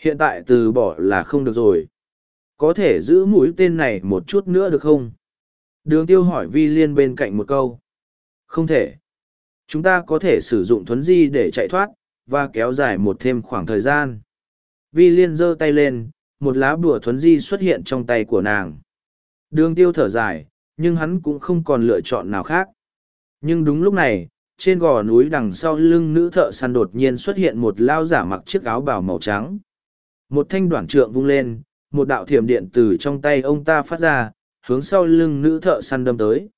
Hiện tại từ bỏ là không được rồi. Có thể giữ mũi tên này một chút nữa được không? Đường tiêu hỏi vi liên bên cạnh một câu. Không thể. Chúng ta có thể sử dụng thuấn di để chạy thoát, và kéo dài một thêm khoảng thời gian. Vi liên giơ tay lên, một lá bùa thuấn di xuất hiện trong tay của nàng. Đường tiêu thở dài, nhưng hắn cũng không còn lựa chọn nào khác. Nhưng đúng lúc này, trên gò núi đằng sau lưng nữ thợ săn đột nhiên xuất hiện một lao giả mặc chiếc áo bào màu trắng. Một thanh đoạn trượng vung lên, một đạo thiểm điện từ trong tay ông ta phát ra, hướng sau lưng nữ thợ săn đâm tới.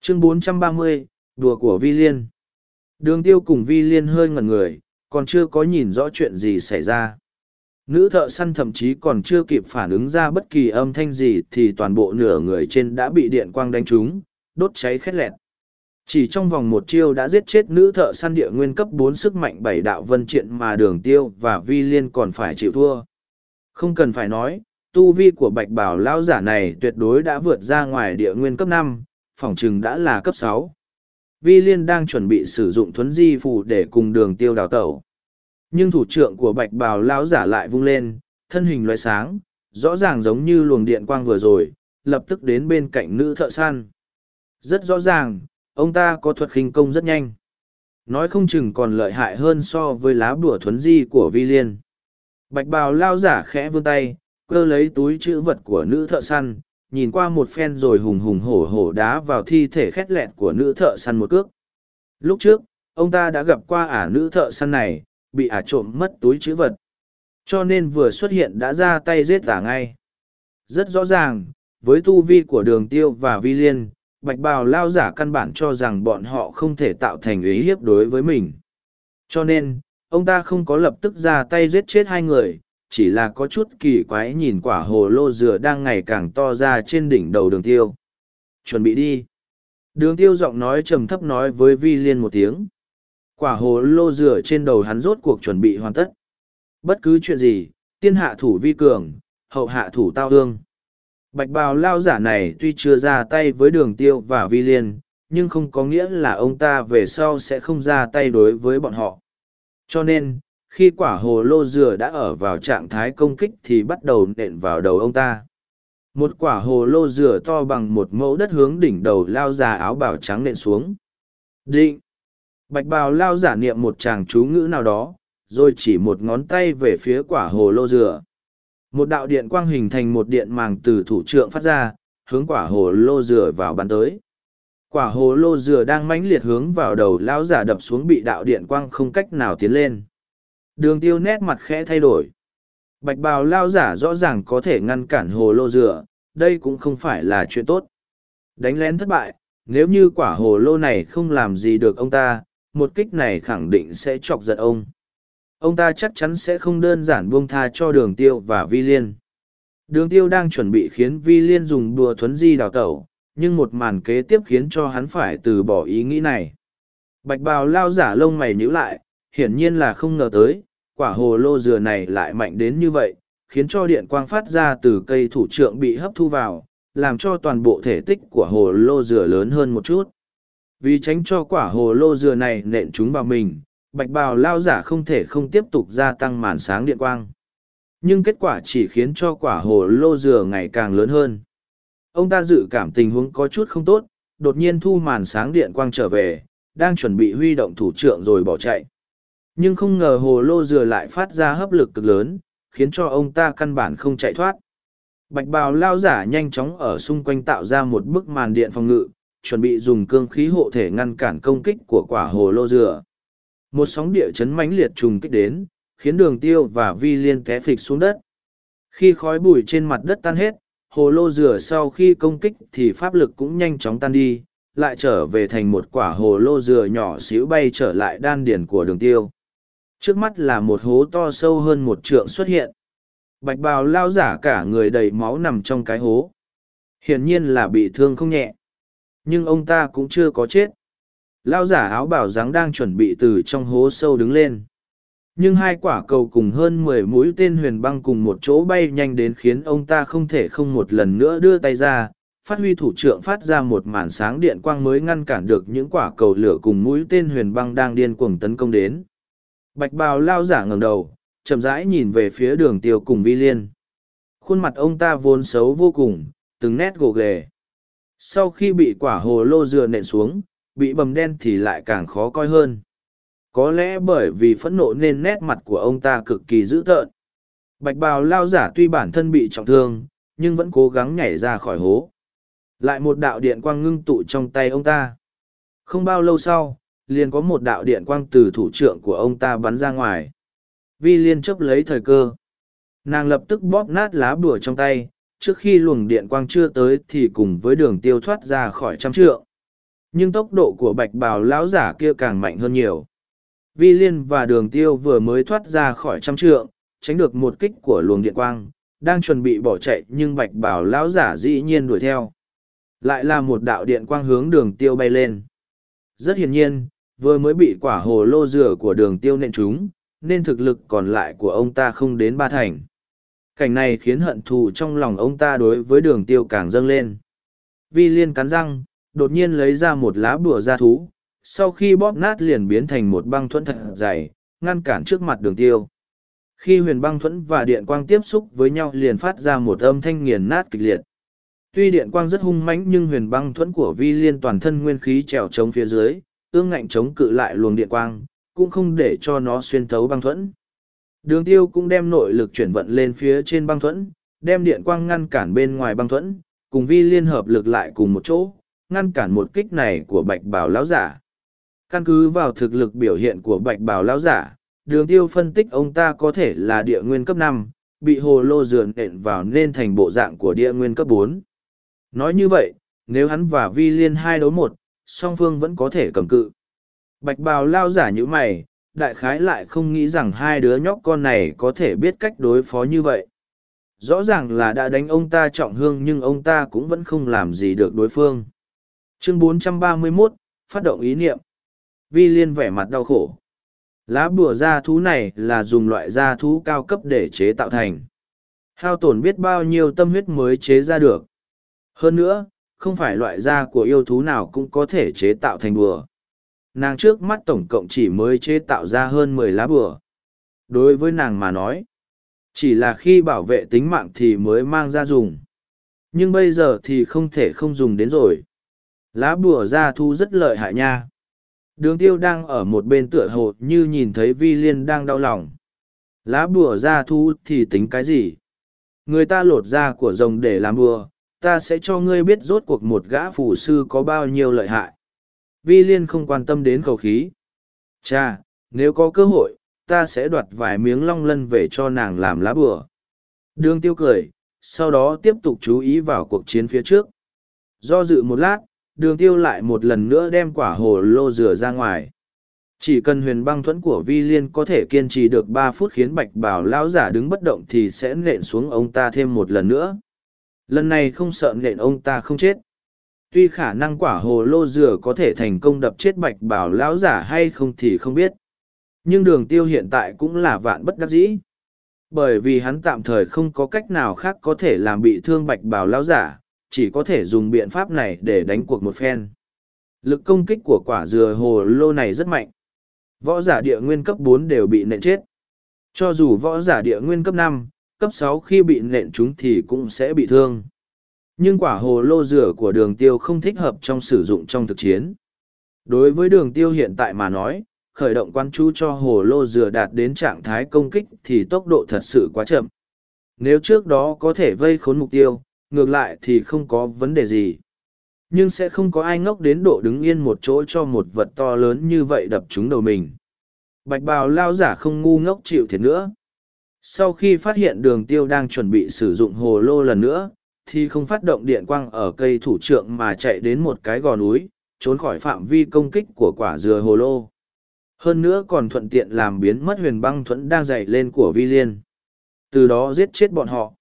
Chương 430, đùa của Vi Liên. Đường tiêu cùng Vi Liên hơi ngẩn người, còn chưa có nhìn rõ chuyện gì xảy ra. Nữ thợ săn thậm chí còn chưa kịp phản ứng ra bất kỳ âm thanh gì thì toàn bộ nửa người trên đã bị điện quang đánh trúng, đốt cháy khét lẹt. Chỉ trong vòng một chiêu đã giết chết nữ thợ săn địa nguyên cấp bốn sức mạnh bảy đạo vân triện mà đường tiêu và vi liên còn phải chịu thua. Không cần phải nói, tu vi của bạch bảo Lão giả này tuyệt đối đã vượt ra ngoài địa nguyên cấp năm, phỏng chừng đã là cấp sáu. Vi liên đang chuẩn bị sử dụng thuấn di phù để cùng đường tiêu đào tẩu. Nhưng thủ trưởng của bạch bào Lão giả lại vung lên, thân hình loại sáng, rõ ràng giống như luồng điện quang vừa rồi, lập tức đến bên cạnh nữ thợ săn. Rất rõ ràng, ông ta có thuật khinh công rất nhanh. Nói không chừng còn lợi hại hơn so với lá bùa thuấn di của vi liên. Bạch bào lao giả khẽ vươn tay, cơ lấy túi chữ vật của nữ thợ săn, nhìn qua một phen rồi hùng hùng hổ hổ đá vào thi thể khét lẹt của nữ thợ săn một cước. Lúc trước, ông ta đã gặp qua ả nữ thợ săn này, bị ả trộm mất túi chữ vật. Cho nên vừa xuất hiện đã ra tay giết ả ngay. Rất rõ ràng, với tu vi của đường tiêu và vi liên, bạch bào lao giả căn bản cho rằng bọn họ không thể tạo thành ý hiếp đối với mình. Cho nên, ông ta không có lập tức ra tay giết chết hai người, chỉ là có chút kỳ quái nhìn quả hồ lô dừa đang ngày càng to ra trên đỉnh đầu đường tiêu. Chuẩn bị đi. Đường tiêu giọng nói trầm thấp nói với vi liên một tiếng. Quả hồ lô dừa trên đầu hắn rốt cuộc chuẩn bị hoàn tất. Bất cứ chuyện gì, tiên hạ thủ vi cường, hậu hạ thủ tao ương. Bạch bào lao giả này tuy chưa ra tay với đường tiêu và vi liên, nhưng không có nghĩa là ông ta về sau sẽ không ra tay đối với bọn họ. Cho nên, khi quả hồ lô dừa đã ở vào trạng thái công kích thì bắt đầu nện vào đầu ông ta. Một quả hồ lô dừa to bằng một mẫu đất hướng đỉnh đầu lao giả áo bào trắng nện xuống. Định! Bạch bào lao giả niệm một chàng chú ngữ nào đó, rồi chỉ một ngón tay về phía quả hồ lô dừa. Một đạo điện quang hình thành một điện màng từ thủ trượng phát ra, hướng quả hồ lô dừa vào bắn tới. Quả hồ lô dừa đang mãnh liệt hướng vào đầu lão giả đập xuống bị đạo điện quang không cách nào tiến lên. Đường tiêu nét mặt khẽ thay đổi. Bạch bào lao giả rõ ràng có thể ngăn cản hồ lô dừa, đây cũng không phải là chuyện tốt. Đánh lén thất bại, nếu như quả hồ lô này không làm gì được ông ta, một kích này khẳng định sẽ chọc giận ông. Ông ta chắc chắn sẽ không đơn giản buông tha cho đường tiêu và vi liên. Đường tiêu đang chuẩn bị khiến vi liên dùng đùa thuấn di đào tẩu, nhưng một màn kế tiếp khiến cho hắn phải từ bỏ ý nghĩ này. Bạch bào lao giả lông mày nhíu lại, hiển nhiên là không ngờ tới, quả hồ lô dừa này lại mạnh đến như vậy, khiến cho điện quang phát ra từ cây thủ trượng bị hấp thu vào, làm cho toàn bộ thể tích của hồ lô dừa lớn hơn một chút. Vì tránh cho quả hồ lô dừa này nện chúng vào mình, bạch bào lao giả không thể không tiếp tục gia tăng màn sáng điện quang. Nhưng kết quả chỉ khiến cho quả hồ lô dừa ngày càng lớn hơn. Ông ta dự cảm tình huống có chút không tốt, đột nhiên thu màn sáng điện quang trở về, đang chuẩn bị huy động thủ trưởng rồi bỏ chạy. Nhưng không ngờ hồ lô dừa lại phát ra hấp lực cực lớn, khiến cho ông ta căn bản không chạy thoát. Bạch bào lao giả nhanh chóng ở xung quanh tạo ra một bức màn điện phòng ngự, chuẩn bị dùng cương khí hộ thể ngăn cản công kích của quả hồ lô dừa. Một sóng địa chấn mãnh liệt trùng kích đến, khiến đường tiêu và vi liên té phịch xuống đất. Khi khói bụi trên mặt đất tan hết, hồ lô dừa sau khi công kích thì pháp lực cũng nhanh chóng tan đi, lại trở về thành một quả hồ lô dừa nhỏ xíu bay trở lại đan điển của đường tiêu. Trước mắt là một hố to sâu hơn một trượng xuất hiện. Bạch bào lao giả cả người đầy máu nằm trong cái hố. Hiển nhiên là bị thương không nhẹ. Nhưng ông ta cũng chưa có chết. Lao giả áo bảo dáng đang chuẩn bị từ trong hố sâu đứng lên. Nhưng hai quả cầu cùng hơn mười mũi tên huyền băng cùng một chỗ bay nhanh đến khiến ông ta không thể không một lần nữa đưa tay ra, phát huy thủ trưởng phát ra một màn sáng điện quang mới ngăn cản được những quả cầu lửa cùng mũi tên huyền băng đang điên cuồng tấn công đến. Bạch bào lao giả ngẩng đầu, chậm rãi nhìn về phía đường tiêu cùng vi liên. Khuôn mặt ông ta vốn xấu vô cùng, từng nét gồ ghề. Sau khi bị quả hồ lô dừa nện xuống, bị bầm đen thì lại càng khó coi hơn. Có lẽ bởi vì phẫn nộ nên nét mặt của ông ta cực kỳ dữ tợn. Bạch bào lao giả tuy bản thân bị trọng thương, nhưng vẫn cố gắng nhảy ra khỏi hố. Lại một đạo điện quang ngưng tụ trong tay ông ta. Không bao lâu sau, liền có một đạo điện quang từ thủ trưởng của ông ta bắn ra ngoài. Vi liên chấp lấy thời cơ. Nàng lập tức bóp nát lá bùa trong tay, trước khi luồng điện quang chưa tới thì cùng với đường tiêu thoát ra khỏi trăm trượng. Nhưng tốc độ của bạch bào lão giả kia càng mạnh hơn nhiều. Vi liên và đường tiêu vừa mới thoát ra khỏi trăm trượng, tránh được một kích của luồng điện quang, đang chuẩn bị bỏ chạy nhưng bạch bào lão giả dĩ nhiên đuổi theo. Lại là một đạo điện quang hướng đường tiêu bay lên. Rất hiển nhiên, vừa mới bị quả hồ lô dừa của đường tiêu nện trúng, nên thực lực còn lại của ông ta không đến ba thành. Cảnh này khiến hận thù trong lòng ông ta đối với đường tiêu càng dâng lên. Vi liên cắn răng, đột nhiên lấy ra một lá bùa ra thú, sau khi bóp nát liền biến thành một băng thuẫn thật dày, ngăn cản trước mặt đường tiêu. Khi huyền băng thuẫn và điện quang tiếp xúc với nhau liền phát ra một âm thanh nghiền nát kịch liệt. Tuy điện quang rất hung mãnh nhưng huyền băng thuẫn của vi liên toàn thân nguyên khí trèo trống phía dưới, ương ngạnh chống cự lại luồng điện quang, cũng không để cho nó xuyên thấu băng thuẫn. Đường tiêu cũng đem nội lực chuyển vận lên phía trên băng thuẫn, đem điện quang ngăn cản bên ngoài băng thuẫn, cùng vi liên hợp lực lại cùng một chỗ, ngăn cản một kích này của bạch bảo lão giả. Căn cứ vào thực lực biểu hiện của bạch bảo lão giả, đường tiêu phân tích ông ta có thể là địa nguyên cấp năm, bị hồ lô dườn nện vào nên thành bộ dạng của địa nguyên cấp bốn. Nói như vậy, nếu hắn và vi liên hai đấu một, song phương vẫn có thể cầm cự. Bạch bào lao giả như mày, đại khái lại không nghĩ rằng hai đứa nhóc con này có thể biết cách đối phó như vậy. Rõ ràng là đã đánh ông ta trọng hương nhưng ông ta cũng vẫn không làm gì được đối phương. Chương 431, phát động ý niệm. Vi liên vẻ mặt đau khổ. Lá bùa da thú này là dùng loại da thú cao cấp để chế tạo thành. Hao tổn biết bao nhiêu tâm huyết mới chế ra được. Hơn nữa, không phải loại da của yêu thú nào cũng có thể chế tạo thành bùa. Nàng trước mắt tổng cộng chỉ mới chế tạo ra hơn mười lá bùa. Đối với nàng mà nói, chỉ là khi bảo vệ tính mạng thì mới mang ra dùng. Nhưng bây giờ thì không thể không dùng đến rồi. Lá bùa ra thu rất lợi hại nha. Đường tiêu đang ở một bên tựa hồ như nhìn thấy vi liên đang đau lòng. Lá bùa ra thu thì tính cái gì? Người ta lột da của rồng để làm bùa, ta sẽ cho ngươi biết rốt cuộc một gã phù sư có bao nhiêu lợi hại. Vi liên không quan tâm đến khẩu khí. Cha, nếu có cơ hội, ta sẽ đoạt vài miếng long lân về cho nàng làm lá bừa. Đường tiêu cười, sau đó tiếp tục chú ý vào cuộc chiến phía trước. Do dự một lát, đường tiêu lại một lần nữa đem quả hồ lô rửa ra ngoài. Chỉ cần huyền băng thuẫn của vi liên có thể kiên trì được ba phút khiến bạch bảo lão giả đứng bất động thì sẽ nện xuống ông ta thêm một lần nữa. Lần này không sợ nện ông ta không chết. Tuy khả năng quả hồ lô dừa có thể thành công đập chết bạch bảo lão giả hay không thì không biết. Nhưng đường tiêu hiện tại cũng là vạn bất đắc dĩ. Bởi vì hắn tạm thời không có cách nào khác có thể làm bị thương bạch bảo lão giả, chỉ có thể dùng biện pháp này để đánh cuộc một phen. Lực công kích của quả dừa hồ lô này rất mạnh. Võ giả địa nguyên cấp bốn đều bị nện chết. Cho dù võ giả địa nguyên cấp năm, cấp sáu khi bị nện chúng thì cũng sẽ bị thương. Nhưng quả hồ lô dừa của đường tiêu không thích hợp trong sử dụng trong thực chiến. Đối với đường tiêu hiện tại mà nói, khởi động quan chú cho hồ lô dừa đạt đến trạng thái công kích thì tốc độ thật sự quá chậm. Nếu trước đó có thể vây khốn mục tiêu, ngược lại thì không có vấn đề gì. Nhưng sẽ không có ai ngốc đến độ đứng yên một chỗ cho một vật to lớn như vậy đập trúng đầu mình. Bạch bào lao giả không ngu ngốc chịu thiệt nữa. Sau khi phát hiện đường tiêu đang chuẩn bị sử dụng hồ lô lần nữa, thì không phát động điện quang ở cây thủ trượng mà chạy đến một cái gò núi, trốn khỏi phạm vi công kích của quả dừa hồ lô. Hơn nữa còn thuận tiện làm biến mất huyền băng thuẫn đang dậy lên của vi liên. Từ đó giết chết bọn họ.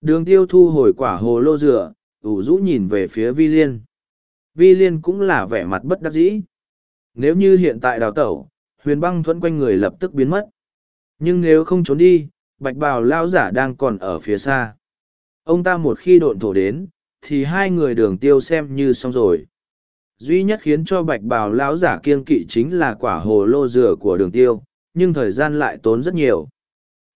Đường tiêu thu hồi quả hồ lô dừa, ủ rũ nhìn về phía vi liên. Vi liên cũng là vẻ mặt bất đắc dĩ. Nếu như hiện tại đào tẩu, huyền băng thuẫn quanh người lập tức biến mất. Nhưng nếu không trốn đi, bạch bào lao giả đang còn ở phía xa. Ông ta một khi độn thổ đến, thì hai người đường tiêu xem như xong rồi duy nhất khiến cho bạch bào lão giả kiêng kỵ chính là quả hồ lô dừa của đường tiêu nhưng thời gian lại tốn rất nhiều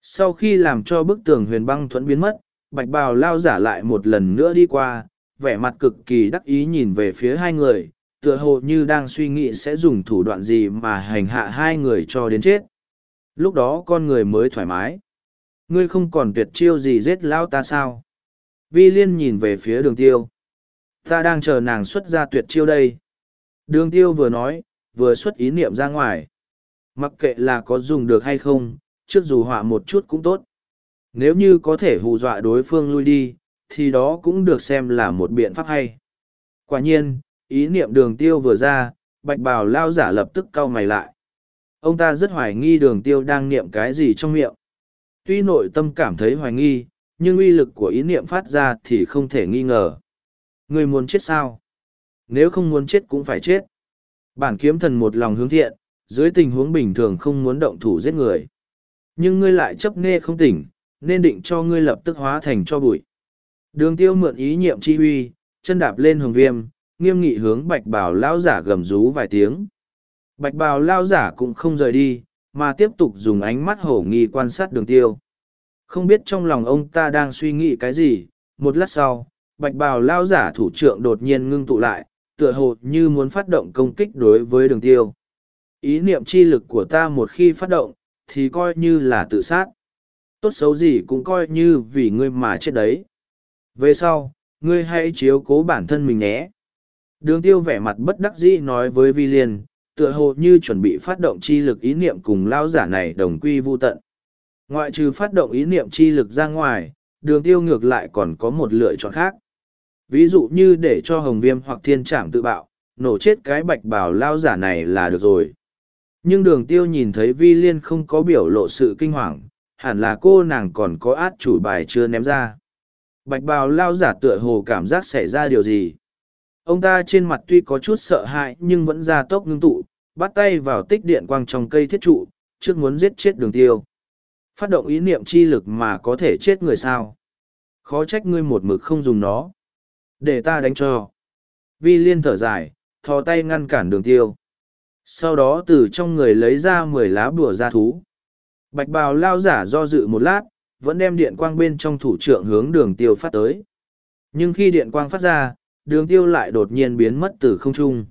sau khi làm cho bức tường huyền băng thuẫn biến mất bạch bào lao giả lại một lần nữa đi qua, vẻ mặt cực kỳ đắc ý nhìn về phía hai người, tựa hồ như đang suy nghĩ sẽ dùng thủ đoạn gì mà hành hạ hai người cho đến chết. Lúc đó con người mới thoải mái. Ngươi không còn tuyệt chiêu gì giết lão ta sao? Vi liên nhìn về phía đường tiêu. Ta đang chờ nàng xuất ra tuyệt chiêu đây. Đường tiêu vừa nói, vừa xuất ý niệm ra ngoài. Mặc kệ là có dùng được hay không, trước dù họa một chút cũng tốt nếu như có thể hù dọa đối phương lui đi, thì đó cũng được xem là một biện pháp hay. Quả nhiên, ý niệm đường tiêu vừa ra, bạch bào lao giả lập tức cau mày lại. Ông ta rất hoài nghi đường tiêu đang niệm cái gì trong miệng. Tuy nội tâm cảm thấy hoài nghi, nhưng uy lực của ý niệm phát ra thì không thể nghi ngờ. Người muốn chết sao? Nếu không muốn chết cũng phải chết. Bản kiếm thần một lòng hướng thiện, dưới tình huống bình thường không muốn động thủ giết người. Nhưng ngươi lại chấp nê không tỉnh nên định cho ngươi lập tức hóa thành cho bụi. Đường tiêu mượn ý nhiệm chi huy chân đạp lên hồng viêm, nghiêm nghị hướng bạch bào lao giả gầm rú vài tiếng. Bạch bào lao giả cũng không rời đi, mà tiếp tục dùng ánh mắt hổ nghi quan sát đường tiêu. Không biết trong lòng ông ta đang suy nghĩ cái gì, một lát sau, bạch bào lao giả thủ trưởng đột nhiên ngưng tụ lại, tựa hồ như muốn phát động công kích đối với đường tiêu. Ý niệm chi lực của ta một khi phát động, thì coi như là tự sát tốt xấu gì cũng coi như vì ngươi mà chết đấy. Về sau, ngươi hãy chiếu cố bản thân mình nhé. Đường tiêu vẻ mặt bất đắc dĩ nói với vi liên, tựa hồ như chuẩn bị phát động chi lực ý niệm cùng lao giả này đồng quy vô tận. Ngoại trừ phát động ý niệm chi lực ra ngoài, đường tiêu ngược lại còn có một lựa chọn khác. Ví dụ như để cho hồng viêm hoặc thiên trảm tự bạo, nổ chết cái bạch bảo lao giả này là được rồi. Nhưng đường tiêu nhìn thấy vi liên không có biểu lộ sự kinh hoàng hẳn là cô nàng còn có át chủ bài chưa ném ra. Bạch bào lao giả tựa hồ cảm giác xảy ra điều gì. Ông ta trên mặt tuy có chút sợ hãi nhưng vẫn ra tốc ngưng tụ, bắt tay vào tích điện quang trong cây thiết trụ, trước muốn giết chết đường tiêu. Phát động ý niệm chi lực mà có thể chết người sao? Khó trách ngươi một mực không dùng nó. Để ta đánh cho. Vi liên thở dài, thò tay ngăn cản đường tiêu. Sau đó từ trong người lấy ra mười lá bùa ra thú bạch bào lao giả do dự một lát, vẫn đem điện quang bên trong thủ trưởng hướng đường tiêu phát tới. Nhưng khi điện quang phát ra, đường tiêu lại đột nhiên biến mất từ không trung.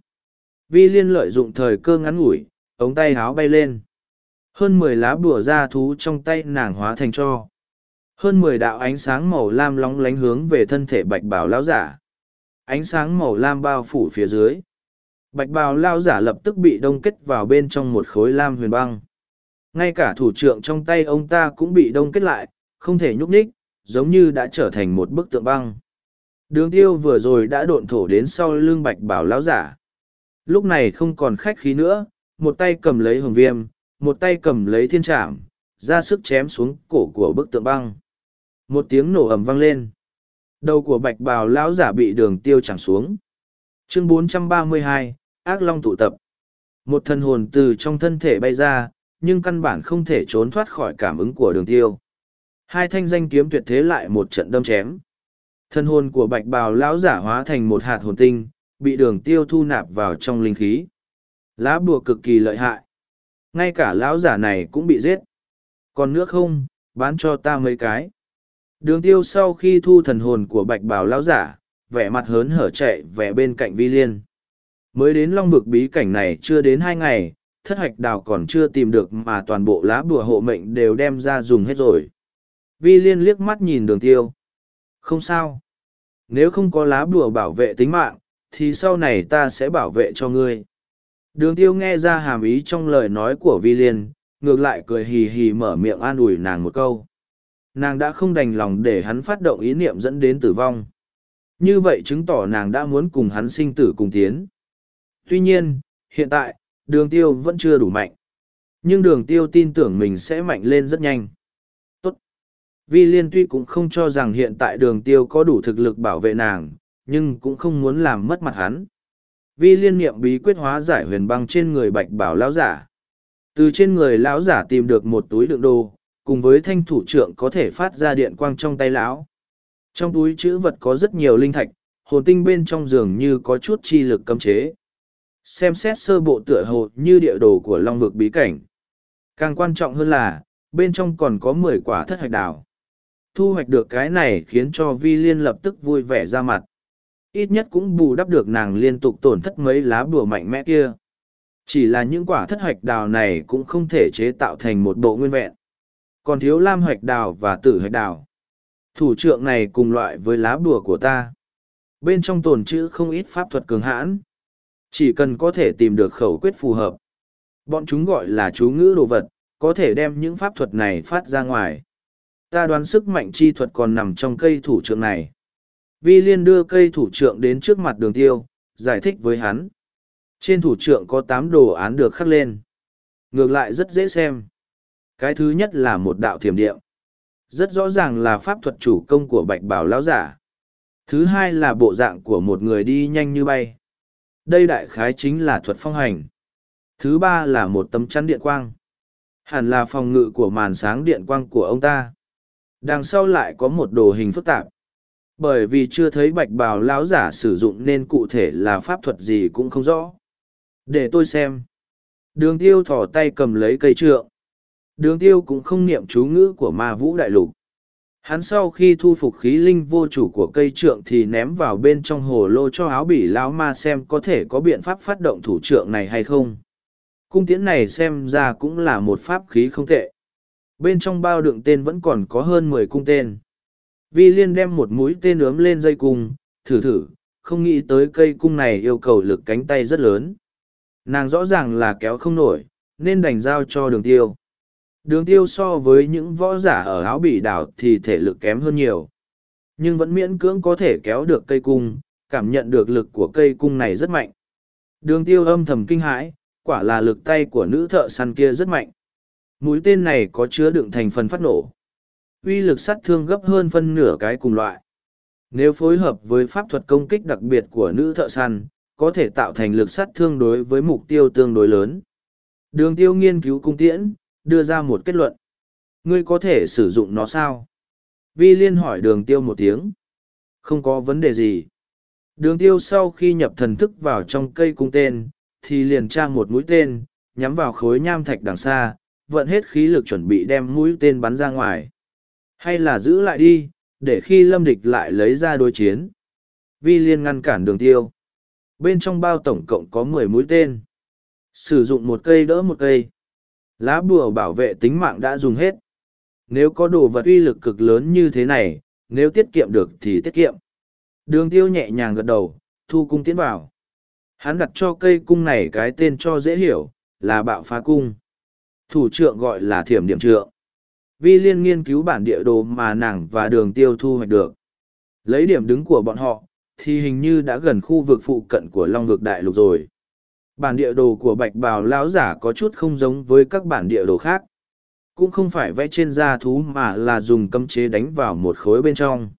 Vi liên lợi dụng thời cơ ngắn ngủi, ống tay háo bay lên. Hơn mười lá bùa ra thú trong tay nàng hóa thành cho. Hơn mười đạo ánh sáng màu lam lóng lánh hướng về thân thể bạch bào lao giả. Ánh sáng màu lam bao phủ phía dưới. Bạch bào lao giả lập tức bị đông kết vào bên trong một khối lam huyền băng ngay cả thủ trưởng trong tay ông ta cũng bị đông kết lại không thể nhúc nhích giống như đã trở thành một bức tượng băng. Đường tiêu vừa rồi đã độn thổ đến sau lưng bạch bảo lão giả. Lúc này không còn khách khí nữa một tay cầm lấy hồng viêm một tay cầm lấy thiên trảm ra sức chém xuống cổ của bức tượng băng. Một tiếng nổ ầm vang lên. Đầu của bạch bào lão giả bị đường tiêu chẳng xuống. Chương 432, ác long tụ tập. Một thần hồn từ trong thân thể bay ra nhưng căn bản không thể trốn thoát khỏi cảm ứng của đường tiêu. Hai thanh danh kiếm tuyệt thế lại một trận đâm chém. Thân hồn của bạch bào lão giả hóa thành một hạt hồn tinh, bị đường tiêu thu nạp vào trong linh khí. Lá bùa cực kỳ lợi hại. Ngay cả lão giả này cũng bị giết. Còn nữa không, bán cho ta mấy cái. Đường tiêu sau khi thu thần hồn của bạch bào lão giả, vẻ mặt hớn hở chạy về bên cạnh vi liên. Mới đến long vực bí cảnh này chưa đến hai ngày thất hoạch đào còn chưa tìm được mà toàn bộ lá bùa hộ mệnh đều đem ra dùng hết rồi. Vi liên liếc mắt nhìn đường tiêu. Không sao. Nếu không có lá bùa bảo vệ tính mạng, thì sau này ta sẽ bảo vệ cho ngươi. Đường tiêu nghe ra hàm ý trong lời nói của vi liên, ngược lại cười hì hì mở miệng an ủi nàng một câu. Nàng đã không đành lòng để hắn phát động ý niệm dẫn đến tử vong. Như vậy chứng tỏ nàng đã muốn cùng hắn sinh tử cùng tiến. Tuy nhiên, hiện tại đường tiêu vẫn chưa đủ mạnh. Nhưng đường tiêu tin tưởng mình sẽ mạnh lên rất nhanh. Tốt. Vi liên tuy cũng không cho rằng hiện tại đường tiêu có đủ thực lực bảo vệ nàng, nhưng cũng không muốn làm mất mặt hắn. Vi liên niệm bí quyết hóa giải huyền băng trên người bạch bảo lão giả. Từ trên người lão giả tìm được một túi đựng đồ, cùng với thanh thủ trưởng có thể phát ra điện quang trong tay lão. Trong túi chữ vật có rất nhiều linh thạch, hồn tinh bên trong giường như có chút chi lực cấm chế. Xem xét sơ bộ tựa hồ như địa đồ của long vực bí cảnh. Càng quan trọng hơn là, bên trong còn có mười quả thất hạch đảo. Thu hoạch được cái này khiến cho vi liên lập tức vui vẻ ra mặt. Ít nhất cũng bù đắp được nàng liên tục tổn thất mấy lá bùa mạnh mẽ kia. Chỉ là những quả thất hạch đào này cũng không thể chế tạo thành một bộ nguyên vẹn. Còn thiếu lam hạch đào và tử hạch đào. Thủ trượng này cùng loại với lá bùa của ta. Bên trong tồn chữ không ít pháp thuật cường hãn. Chỉ cần có thể tìm được khẩu quyết phù hợp. Bọn chúng gọi là chú ngữ đồ vật, có thể đem những pháp thuật này phát ra ngoài. Ta đoán sức mạnh chi thuật còn nằm trong cây thủ trượng này. Vi Liên đưa cây thủ trượng đến trước mặt đường tiêu, giải thích với hắn. Trên thủ trượng có tám đồ án được khắc lên. Ngược lại rất dễ xem. Cái thứ nhất là một đạo thiểm điện. Rất rõ ràng là pháp thuật chủ công của bạch bảo lão giả. Thứ hai là bộ dạng của một người đi nhanh như bay. Đây đại khái chính là thuật phong hành. Thứ ba là một tấm chắn điện quang. Hẳn là phòng ngự của màn sáng điện quang của ông ta. Đằng sau lại có một đồ hình phức tạp. Bởi vì chưa thấy bạch bào lão giả sử dụng nên cụ thể là pháp thuật gì cũng không rõ. Để tôi xem. Đường tiêu thỏ tay cầm lấy cây trượng. Đường tiêu cũng không niệm chú ngữ của ma vũ đại lục. Hắn sau khi thu phục khí linh vô chủ của cây trượng thì ném vào bên trong hồ lô cho áo bỉ lão ma xem có thể có biện pháp phát động thủ trượng này hay không. Cung tiễn này xem ra cũng là một pháp khí không tệ. Bên trong bao đựng tên vẫn còn có hơn mười cung tên. Vi liên đem một mũi tên ướm lên dây cung, thử thử, không nghĩ tới cây cung này yêu cầu lực cánh tay rất lớn. Nàng rõ ràng là kéo không nổi, nên đành giao cho đường tiêu. Đường tiêu so với những võ giả ở áo bỉ đảo thì thể lực kém hơn nhiều. Nhưng vẫn miễn cưỡng có thể kéo được cây cung, cảm nhận được lực của cây cung này rất mạnh. Đường tiêu âm thầm kinh hãi, quả là lực tay của nữ thợ săn kia rất mạnh. Mũi tên này có chứa đựng thành phần phát nổ. uy lực sát thương gấp hơn phân nửa cái cùng loại. Nếu phối hợp với pháp thuật công kích đặc biệt của nữ thợ săn, có thể tạo thành lực sát thương đối với mục tiêu tương đối lớn. Đường tiêu nghiên cứu cung tiễn, đưa ra một kết luận. Ngươi có thể sử dụng nó sao? Vi liên hỏi đường tiêu một tiếng. Không có vấn đề gì. Đường tiêu sau khi nhập thần thức vào trong cây cung tên, thì liền tra một mũi tên, nhắm vào khối nham thạch đằng xa, vận hết khí lực chuẩn bị đem mũi tên bắn ra ngoài. Hay là giữ lại đi, để khi lâm địch lại lấy ra đối chiến. Vi liên ngăn cản đường tiêu. Bên trong bao tổng cộng có mười mũi tên. Sử dụng một cây đỡ một cây. Lá bùa bảo vệ tính mạng đã dùng hết. Nếu có đồ vật uy lực cực lớn như thế này, nếu tiết kiệm được thì tiết kiệm. Đường tiêu nhẹ nhàng gật đầu, thu cung tiến vào. Hắn đặt cho cây cung này cái tên cho dễ hiểu, là bạo phá cung. Thủ trượng gọi là thiểm điểm trượng. Vi liên nghiên cứu bản địa đồ mà nàng và đường tiêu thu hoạch được. Lấy điểm đứng của bọn họ, thì hình như đã gần khu vực phụ cận của Long vực đại lục rồi. Bản địa đồ của bạch bào lão giả có chút không giống với các bản địa đồ khác. Cũng không phải vẽ trên da thú mà là dùng cấm chế đánh vào một khối bên trong.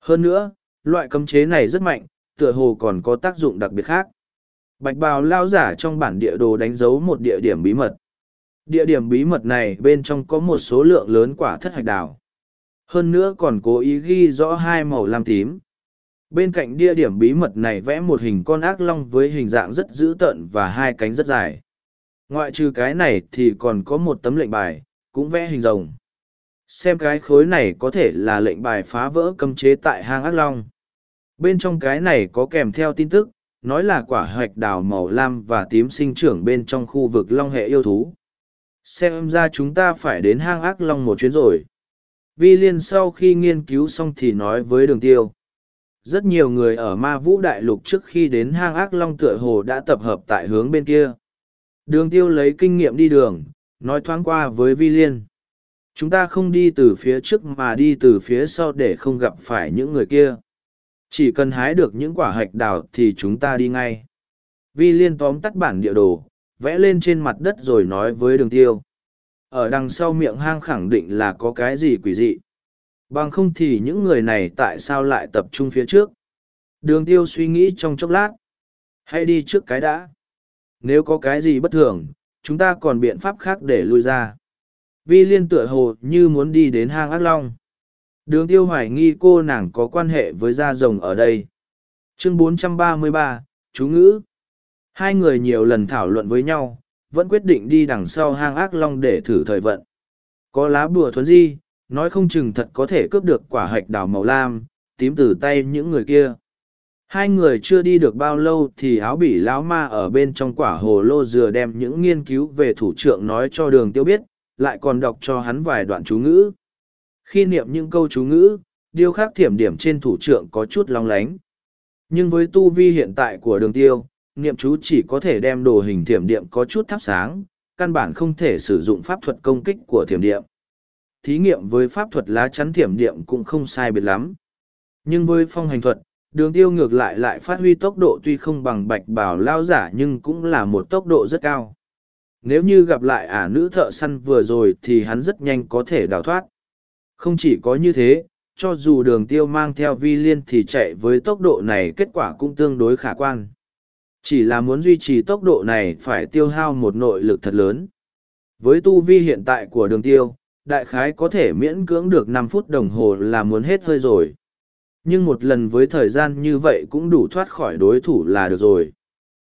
Hơn nữa, loại cấm chế này rất mạnh, tựa hồ còn có tác dụng đặc biệt khác. Bạch bào lao giả trong bản địa đồ đánh dấu một địa điểm bí mật. Địa điểm bí mật này bên trong có một số lượng lớn quả thất hạch đào. Hơn nữa còn cố ý ghi rõ hai màu lam tím. Bên cạnh địa điểm bí mật này vẽ một hình con ác long với hình dạng rất dữ tợn và hai cánh rất dài. Ngoại trừ cái này thì còn có một tấm lệnh bài, cũng vẽ hình rồng. Xem cái khối này có thể là lệnh bài phá vỡ cấm chế tại hang ác long. Bên trong cái này có kèm theo tin tức, nói là quả hạch đào màu lam và tím sinh trưởng bên trong khu vực long hệ yêu thú. Xem ra chúng ta phải đến hang ác long một chuyến rồi. Vi Liên sau khi nghiên cứu xong thì nói với đường tiêu. Rất nhiều người ở ma vũ đại lục trước khi đến hang ác long tựa hồ đã tập hợp tại hướng bên kia. Đường tiêu lấy kinh nghiệm đi đường, nói thoáng qua với Vi Liên. Chúng ta không đi từ phía trước mà đi từ phía sau để không gặp phải những người kia. Chỉ cần hái được những quả hạch đào thì chúng ta đi ngay. Vi Liên tóm tắt bản địa đồ, vẽ lên trên mặt đất rồi nói với đường tiêu. Ở đằng sau miệng hang khẳng định là có cái gì quỷ dị. Bằng không thì những người này tại sao lại tập trung phía trước? Đường tiêu suy nghĩ trong chốc lát. Hãy đi trước cái đã. Nếu có cái gì bất thường, chúng ta còn biện pháp khác để lui ra. Vi liên tựa hồ như muốn đi đến hang ác long. Đường tiêu hoài nghi cô nàng có quan hệ với da rồng ở đây. Chương 433, chú ngữ. Hai người nhiều lần thảo luận với nhau, vẫn quyết định đi đằng sau hang ác long để thử thời vận. Có lá bùa thuấn di, nói không chừng thật có thể cướp được quả hạch đào màu lam, tím từ tay những người kia. Hai người chưa đi được bao lâu thì áo bỉ lão ma ở bên trong quả hồ lô dừa đem những nghiên cứu về thủ trưởng nói cho đường tiêu biết, lại còn đọc cho hắn vài đoạn chú ngữ. Khi niệm những câu chú ngữ, điêu khắc thiểm điểm trên thủ trưởng có chút long lánh. Nhưng với tu vi hiện tại của đường tiêu, niệm chú chỉ có thể đem đồ hình thiểm điểm có chút thắp sáng, căn bản không thể sử dụng pháp thuật công kích của thiểm điểm. Thí nghiệm với pháp thuật lá chắn thiểm điểm cũng không sai biệt lắm. Nhưng với phong hành thuật, đường tiêu ngược lại lại phát huy tốc độ tuy không bằng bạch bảo lao giả nhưng cũng là một tốc độ rất cao. Nếu như gặp lại ả nữ thợ săn vừa rồi thì hắn rất nhanh có thể đào thoát. Không chỉ có như thế, cho dù đường tiêu mang theo vi liên thì chạy với tốc độ này kết quả cũng tương đối khả quan. Chỉ là muốn duy trì tốc độ này phải tiêu hao một nội lực thật lớn. Với tu vi hiện tại của đường tiêu, đại khái có thể miễn cưỡng được năm phút đồng hồ là muốn hết hơi rồi. Nhưng một lần với thời gian như vậy cũng đủ thoát khỏi đối thủ là được rồi.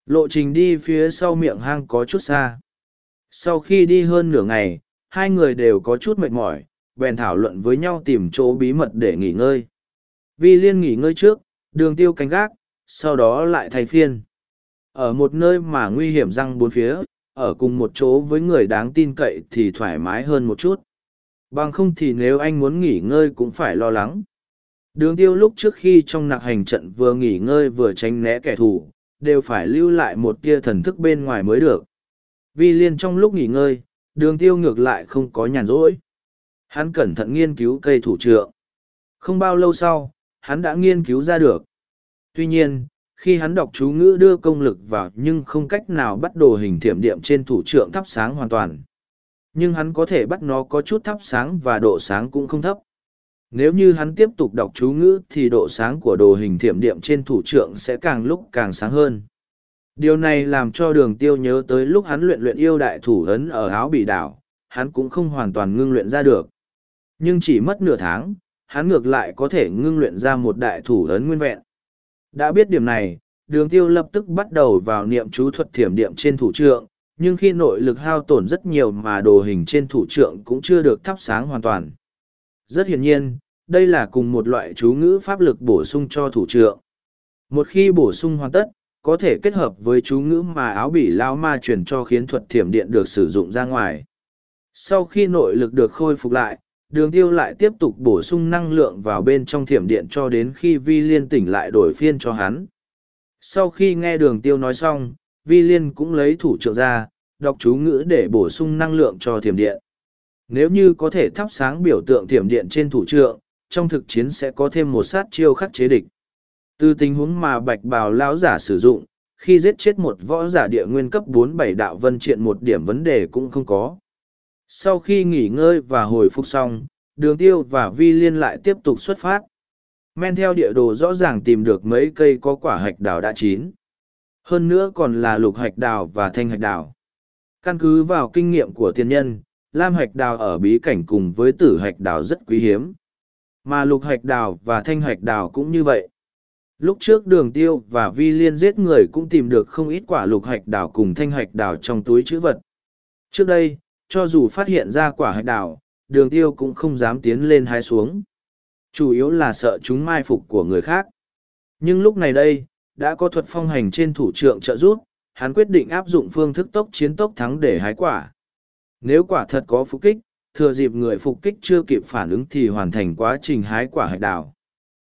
Lộ trình đi phía sau miệng hang có chút xa. Sau khi đi hơn nửa ngày, hai người đều có chút mệt mỏi, bèn thảo luận với nhau tìm chỗ bí mật để nghỉ ngơi. Vi Liên nghỉ ngơi trước, đường tiêu canh gác, sau đó lại thay phiên. Ở một nơi mà nguy hiểm răng bốn phía, ở cùng một chỗ với người đáng tin cậy thì thoải mái hơn một chút. Bằng không thì nếu anh muốn nghỉ ngơi cũng phải lo lắng. Đường tiêu lúc trước khi trong nạc hành trận vừa nghỉ ngơi vừa tránh né kẻ thù, đều phải lưu lại một tia thần thức bên ngoài mới được. Vi liên trong lúc nghỉ ngơi, đường tiêu ngược lại không có nhàn rỗi. Hắn cẩn thận nghiên cứu cây thủ trượng. Không bao lâu sau, hắn đã nghiên cứu ra được. Tuy nhiên, khi hắn đọc chú ngữ đưa công lực vào nhưng không cách nào bắt đồ hình thiểm điểm trên thủ trượng thắp sáng hoàn toàn. Nhưng hắn có thể bắt nó có chút thắp sáng và độ sáng cũng không thấp. Nếu như hắn tiếp tục đọc chú ngữ thì độ sáng của đồ hình thiểm điệm trên thủ trượng sẽ càng lúc càng sáng hơn. Điều này làm cho đường tiêu nhớ tới lúc hắn luyện luyện yêu đại thủ ấn ở áo bỉ đảo, hắn cũng không hoàn toàn ngưng luyện ra được. Nhưng chỉ mất nửa tháng, hắn ngược lại có thể ngưng luyện ra một đại thủ ấn nguyên vẹn. Đã biết điểm này, đường tiêu lập tức bắt đầu vào niệm chú thuật thiểm điệm trên thủ trượng, nhưng khi nội lực hao tổn rất nhiều mà đồ hình trên thủ trượng cũng chưa được thắp sáng hoàn toàn. Rất hiển nhiên, đây là cùng một loại chú ngữ pháp lực bổ sung cho thủ trượng. Một khi bổ sung hoàn tất, có thể kết hợp với chú ngữ mà áo bỉ lao ma truyền cho khiến thuật thiểm điện được sử dụng ra ngoài. Sau khi nội lực được khôi phục lại, đường tiêu lại tiếp tục bổ sung năng lượng vào bên trong thiểm điện cho đến khi vi liên tỉnh lại đổi phiên cho hắn. Sau khi nghe đường tiêu nói xong, vi liên cũng lấy thủ trượng ra, đọc chú ngữ để bổ sung năng lượng cho thiểm điện. Nếu như có thể thắp sáng biểu tượng thiểm điện trên thủ trượng, trong thực chiến sẽ có thêm một sát chiêu khắc chế địch. Từ tình huống mà bạch bào lão giả sử dụng, khi giết chết một võ giả địa nguyên cấp bốn bảy đạo vân triện một điểm vấn đề cũng không có. Sau khi nghỉ ngơi và hồi phục xong, đường tiêu và vi liên lại tiếp tục xuất phát. Men theo địa đồ rõ ràng tìm được mấy cây có quả hạch đào đã chín. Hơn nữa còn là lục hạch đào và thanh hạch đào. Căn cứ vào kinh nghiệm của tiên nhân, lam hạch đào ở bí cảnh cùng với tử hạch đào rất quý hiếm. Mà lục hạch đào và thanh hạch đào cũng như vậy. Lúc trước đường tiêu và vi liên giết người cũng tìm được không ít quả lục hạch đào cùng thanh hạch đào trong túi chữ vật. Trước đây, cho dù phát hiện ra quả hạch đào, đường tiêu cũng không dám tiến lên hái xuống. Chủ yếu là sợ chúng mai phục của người khác. Nhưng lúc này đây, đã có thuật phong hành trên thủ trượng trợ giúp, hắn quyết định áp dụng phương thức tốc chiến tốc thắng để hái quả. Nếu quả thật có phục kích, thừa dịp người phục kích chưa kịp phản ứng thì hoàn thành quá trình hái quả hạch đào.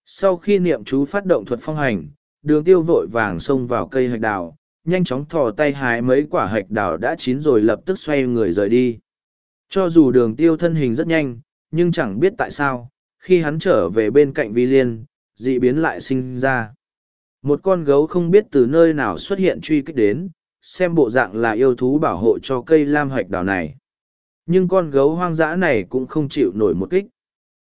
Sau khi niệm chú phát động thuật phong hành, đường tiêu vội vàng xông vào cây hạch đào, nhanh chóng thò tay hái mấy quả hạch đào đã chín rồi lập tức xoay người rời đi. Cho dù đường tiêu thân hình rất nhanh, nhưng chẳng biết tại sao, khi hắn trở về bên cạnh vi liên, dị biến lại sinh ra. Một con gấu không biết từ nơi nào xuất hiện truy kích đến, xem bộ dạng là yêu thú bảo hộ cho cây lam hoạch đào này. Nhưng con gấu hoang dã này cũng không chịu nổi một kích.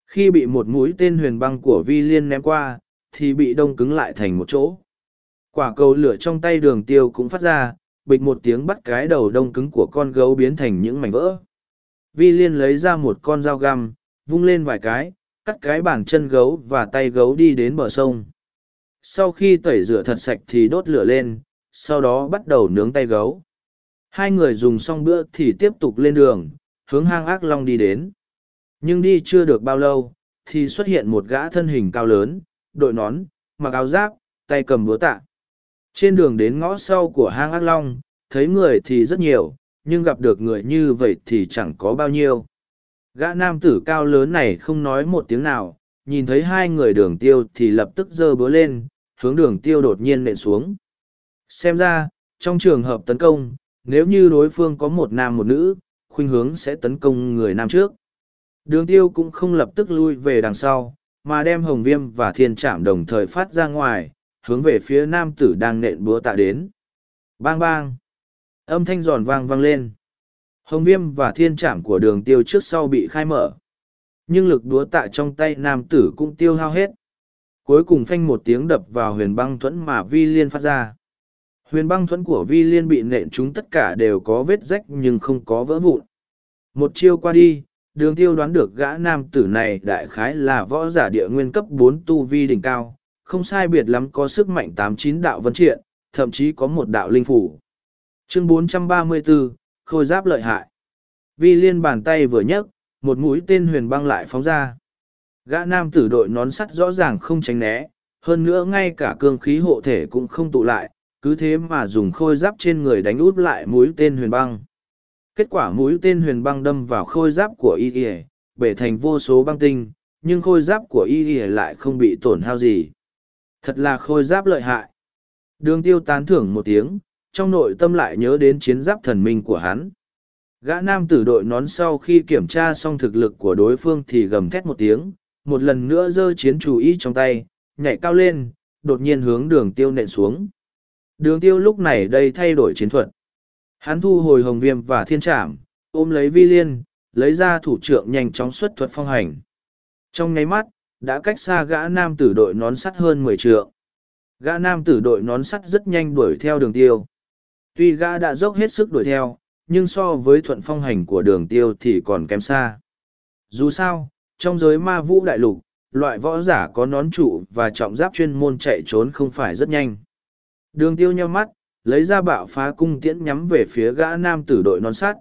Khi bị một mũi tên huyền băng của vi liên ném qua, thì bị đông cứng lại thành một chỗ. Quả cầu lửa trong tay đường tiêu cũng phát ra, bịch một tiếng bắt cái đầu đông cứng của con gấu biến thành những mảnh vỡ. Vi liên lấy ra một con dao găm, vung lên vài cái, cắt cái bàn chân gấu và tay gấu đi đến bờ sông. Sau khi tẩy rửa thật sạch thì đốt lửa lên, sau đó bắt đầu nướng tay gấu. Hai người dùng xong bữa thì tiếp tục lên đường, hướng hang ác long đi đến. Nhưng đi chưa được bao lâu, thì xuất hiện một gã thân hình cao lớn, đội nón, mặc áo giáp, tay cầm búa tạ. Trên đường đến ngõ sau của hang ác long, thấy người thì rất nhiều, nhưng gặp được người như vậy thì chẳng có bao nhiêu. Gã nam tử cao lớn này không nói một tiếng nào, nhìn thấy hai người đường tiêu thì lập tức giơ búa lên, hướng đường tiêu đột nhiên nện xuống. Xem ra, trong trường hợp tấn công, nếu như đối phương có một nam một nữ, khuynh hướng sẽ tấn công người nam trước. Đường tiêu cũng không lập tức lui về đằng sau, mà đem hồng viêm và thiên Trạm đồng thời phát ra ngoài, hướng về phía nam tử đang nện búa tạ đến. Bang bang! Âm thanh giòn vang vang lên. Hồng viêm và thiên Trạm của đường tiêu trước sau bị khai mở. Nhưng lực đúa tạ trong tay nam tử cũng tiêu hao hết. Cuối cùng phanh một tiếng đập vào huyền băng thuẫn mà vi liên phát ra. Huyền băng thuẫn của vi liên bị nện chúng tất cả đều có vết rách nhưng không có vỡ vụn. Một chiêu qua đi, đường tiêu đoán được gã nam tử này đại khái là võ giả địa nguyên cấp bốn tu vi đỉnh cao, không sai biệt lắm có sức mạnh tám chín đạo vấn triện, thậm chí có một đạo linh phủ. Chương 434, Khôi giáp lợi hại. Vi liên bàn tay vừa nhấc, một mũi tên huyền băng lại phóng ra. Gã nam tử đội nón sắt rõ ràng không tránh né, hơn nữa ngay cả cương khí hộ thể cũng không tụ lại, cứ thế mà dùng khôi giáp trên người đánh út lại mũi tên huyền băng. Kết quả mũi tên huyền băng đâm vào khôi giáp của y y, bể thành vô số băng tinh, nhưng khôi giáp của y y lại không bị tổn hao gì. Thật là khôi giáp lợi hại. Đường tiêu tán thưởng một tiếng, trong nội tâm lại nhớ đến chiến giáp thần minh của hắn. Gã nam tử đội nón sau khi kiểm tra xong thực lực của đối phương thì gầm thét một tiếng, một lần nữa giơ chiến chủ ý trong tay, nhảy cao lên, đột nhiên hướng đường tiêu nện xuống. Đường tiêu lúc này đây thay đổi chiến thuật. Hắn thu hồi hồng viêm và thiên trảm, ôm lấy vi liên, lấy ra thủ trưởng nhanh chóng xuất thuật phong hành. Trong nháy mắt, đã cách xa gã nam tử đội nón sắt hơn mười trượng. Gã nam tử đội nón sắt rất nhanh đuổi theo đường tiêu. Tuy gã đã dốc hết sức đuổi theo, nhưng so với thuận phong hành của đường tiêu thì còn kém xa. Dù sao, trong giới ma vũ đại lục, loại võ giả có nón trụ và trọng giáp chuyên môn chạy trốn không phải rất nhanh. Đường tiêu nhau mắt, lấy ra bạo phá cung tiễn nhắm về phía gã nam tử đội nón sắt.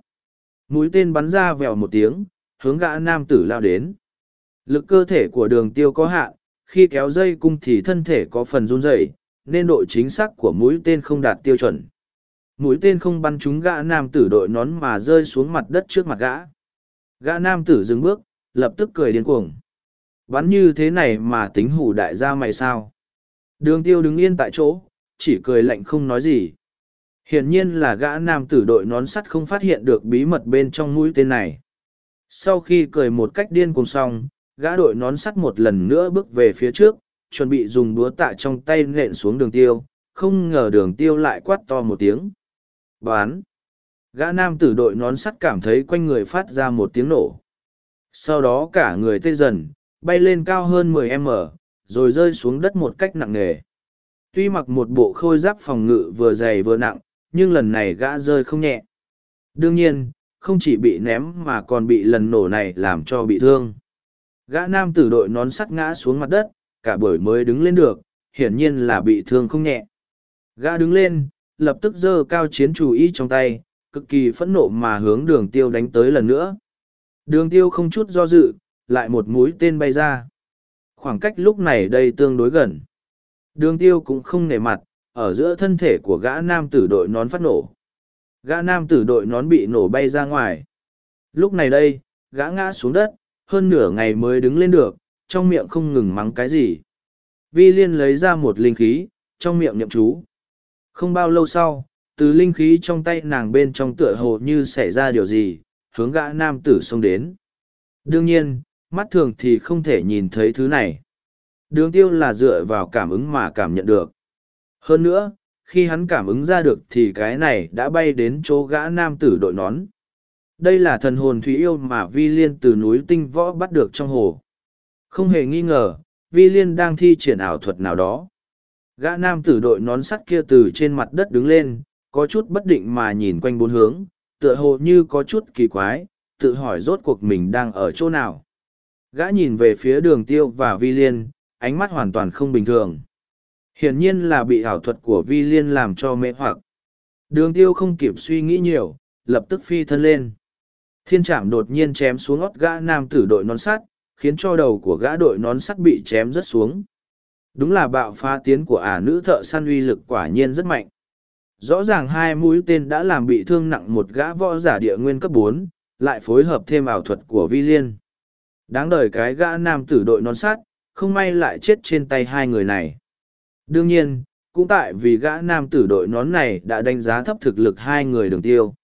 Mũi tên bắn ra vèo một tiếng, hướng gã nam tử lao đến. Lực cơ thể của đường tiêu có hạn, khi kéo dây cung thì thân thể có phần run rẩy, nên độ chính xác của mũi tên không đạt tiêu chuẩn. Mũi tên không bắn trúng gã nam tử đội nón mà rơi xuống mặt đất trước mặt gã. Gã nam tử dừng bước, lập tức cười điên cuồng. Bắn như thế này mà tính hủ đại gia mày sao? Đường tiêu đứng yên tại chỗ, chỉ cười lạnh không nói gì. Hiển nhiên là gã nam tử đội nón sắt không phát hiện được bí mật bên trong mũi tên này. Sau khi cười một cách điên cuồng xong, gã đội nón sắt một lần nữa bước về phía trước, chuẩn bị dùng búa tạ trong tay nện xuống đường tiêu, không ngờ đường tiêu lại quát to một tiếng. Bán! Gã nam tử đội nón sắt cảm thấy quanh người phát ra một tiếng nổ. Sau đó cả người tê dần, bay lên cao hơn 10m, rồi rơi xuống đất một cách nặng nề. Tuy mặc một bộ khôi giáp phòng ngự vừa dày vừa nặng, nhưng lần này gã rơi không nhẹ. Đương nhiên, không chỉ bị ném mà còn bị lần nổ này làm cho bị thương. Gã nam tử đội nón sắt ngã xuống mặt đất, cả buổi mới đứng lên được, hiển nhiên là bị thương không nhẹ. Gã đứng lên, lập tức giơ cao chiến chủ y trong tay, cực kỳ phẫn nộ mà hướng đường tiêu đánh tới lần nữa. Đường tiêu không chút do dự, lại một mũi tên bay ra. Khoảng cách lúc này đây tương đối gần. Đường tiêu cũng không nể mặt, ở giữa thân thể của gã nam tử đội nón phát nổ. Gã nam tử đội nón bị nổ bay ra ngoài. Lúc này đây, gã ngã xuống đất, hơn nửa ngày mới đứng lên được, trong miệng không ngừng mắng cái gì. Vi liên lấy ra một linh khí, trong miệng nhậm chú. Không bao lâu sau, từ linh khí trong tay nàng bên trong tựa hồ như xảy ra điều gì, hướng gã nam tử xông đến. Đương nhiên, mắt thường thì không thể nhìn thấy thứ này. Đường tiêu là dựa vào cảm ứng mà cảm nhận được. Hơn nữa, khi hắn cảm ứng ra được thì cái này đã bay đến chỗ gã nam tử đội nón. Đây là thần hồn thủy yêu mà Vi Liên từ núi tinh võ bắt được trong hồ. Không hề nghi ngờ, Vi Liên đang thi triển ảo thuật nào đó. Gã nam tử đội nón sắt kia từ trên mặt đất đứng lên, có chút bất định mà nhìn quanh bốn hướng, tựa hồ như có chút kỳ quái, tự hỏi rốt cuộc mình đang ở chỗ nào. Gã nhìn về phía đường tiêu và Vi Liên, ánh mắt hoàn toàn không bình thường. Hiển nhiên là bị ảo thuật của vi liên làm cho mê hoặc. Đường tiêu không kịp suy nghĩ nhiều, lập tức phi thân lên. Thiên trảm đột nhiên chém xuống ót gã nam tử đội nón sắt, khiến cho đầu của gã đội nón sắt bị chém rất xuống. Đúng là bạo phá tiến của ả nữ thợ săn uy lực quả nhiên rất mạnh. Rõ ràng hai mũi tên đã làm bị thương nặng một gã võ giả địa nguyên cấp bốn, lại phối hợp thêm ảo thuật của vi liên. Đáng đời cái gã nam tử đội nón sát, không may lại chết trên tay hai người này. Đương nhiên, cũng tại vì gã nam tử đội nón này đã đánh giá thấp thực lực hai người đường tiêu.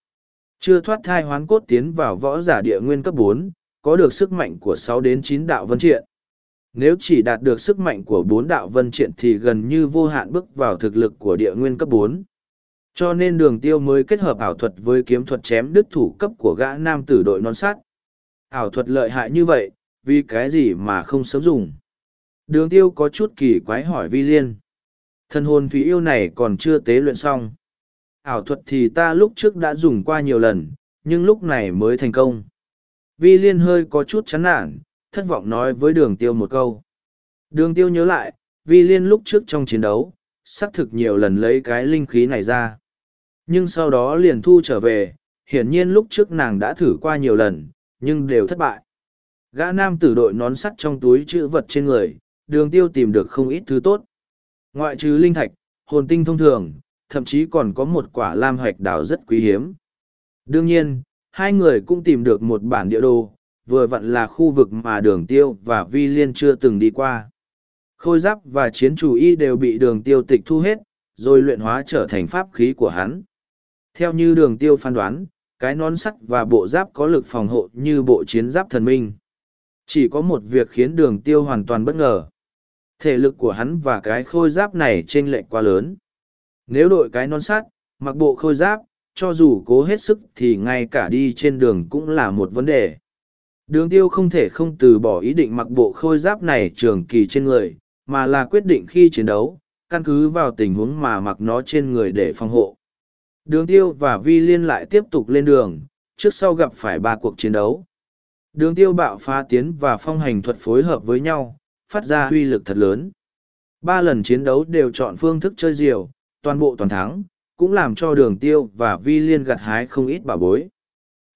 Chưa thoát thai hoán cốt tiến vào võ giả địa nguyên cấp bốn, có được sức mạnh của sáu đến chín đạo vân triện. Nếu chỉ đạt được sức mạnh của bốn đạo vân triện thì gần như vô hạn bước vào thực lực của địa nguyên cấp bốn. Cho nên đường tiêu mới kết hợp ảo thuật với kiếm thuật chém đứt thủ cấp của gã nam tử đội non sát. Ảo thuật lợi hại như vậy, vì cái gì mà không sớm dùng. Đường tiêu có chút kỳ quái hỏi vi liên. Thân hồn thủy yêu này còn chưa tế luyện xong. Ảo thuật thì ta lúc trước đã dùng qua nhiều lần, nhưng lúc này mới thành công. Vi liên hơi có chút chán nản, thất vọng nói với đường tiêu một câu. Đường tiêu nhớ lại, vi liên lúc trước trong chiến đấu, xác thực nhiều lần lấy cái linh khí này ra. Nhưng sau đó liền thu trở về, hiển nhiên lúc trước nàng đã thử qua nhiều lần, nhưng đều thất bại. Gã nam tử đội nón sắt trong túi chữ vật trên người, đường tiêu tìm được không ít thứ tốt. Ngoại trừ linh thạch, hồn tinh thông thường, thậm chí còn có một quả lam hoạch đảo rất quý hiếm. Đương nhiên, hai người cũng tìm được một bản địa đồ, vừa vặn là khu vực mà đường tiêu và vi liên chưa từng đi qua. Khôi giáp và chiến chủ y đều bị đường tiêu tịch thu hết, rồi luyện hóa trở thành pháp khí của hắn. Theo như đường tiêu phán đoán, cái nón sắt và bộ giáp có lực phòng hộ như bộ chiến giáp thần minh. Chỉ có một việc khiến đường tiêu hoàn toàn bất ngờ. Thể lực của hắn và cái khôi giáp này chênh lệch quá lớn. Nếu đội cái nón sắt, mặc bộ khôi giáp, cho dù cố hết sức thì ngay cả đi trên đường cũng là một vấn đề. Đường tiêu không thể không từ bỏ ý định mặc bộ khôi giáp này trường kỳ trên người, mà là quyết định khi chiến đấu, căn cứ vào tình huống mà mặc nó trên người để phòng hộ. Đường tiêu và vi liên lại tiếp tục lên đường, trước sau gặp phải ba cuộc chiến đấu. Đường tiêu bạo phá tiến và phong hành thuật phối hợp với nhau, phát ra huy lực thật lớn. Ba lần chiến đấu đều chọn phương thức chơi diều, toàn bộ toàn thắng, cũng làm cho đường tiêu và vi liên gặt hái không ít bảo bối.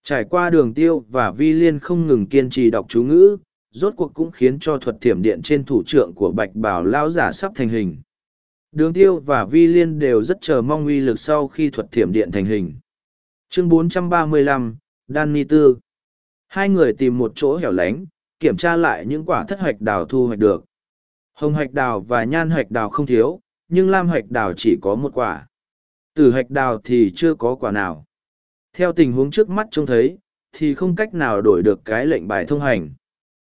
Trải qua đường tiêu và vi liên không ngừng kiên trì đọc chú ngữ, rốt cuộc cũng khiến cho thuật thiểm điện trên thủ trưởng của bạch bảo lao giả sắp thành hình. Đường tiêu và vi liên đều rất chờ mong uy lực sau khi thuật thiểm điện thành hình. Chương 435, Danny Tư Hai người tìm một chỗ hẻo lánh, kiểm tra lại những quả thất hoạch đào thu hoạch được. Hồng hoạch đào và nhan hoạch đào không thiếu, nhưng lam hoạch đào chỉ có một quả. Tử hoạch đào thì chưa có quả nào. Theo tình huống trước mắt trông thấy, thì không cách nào đổi được cái lệnh bài thông hành.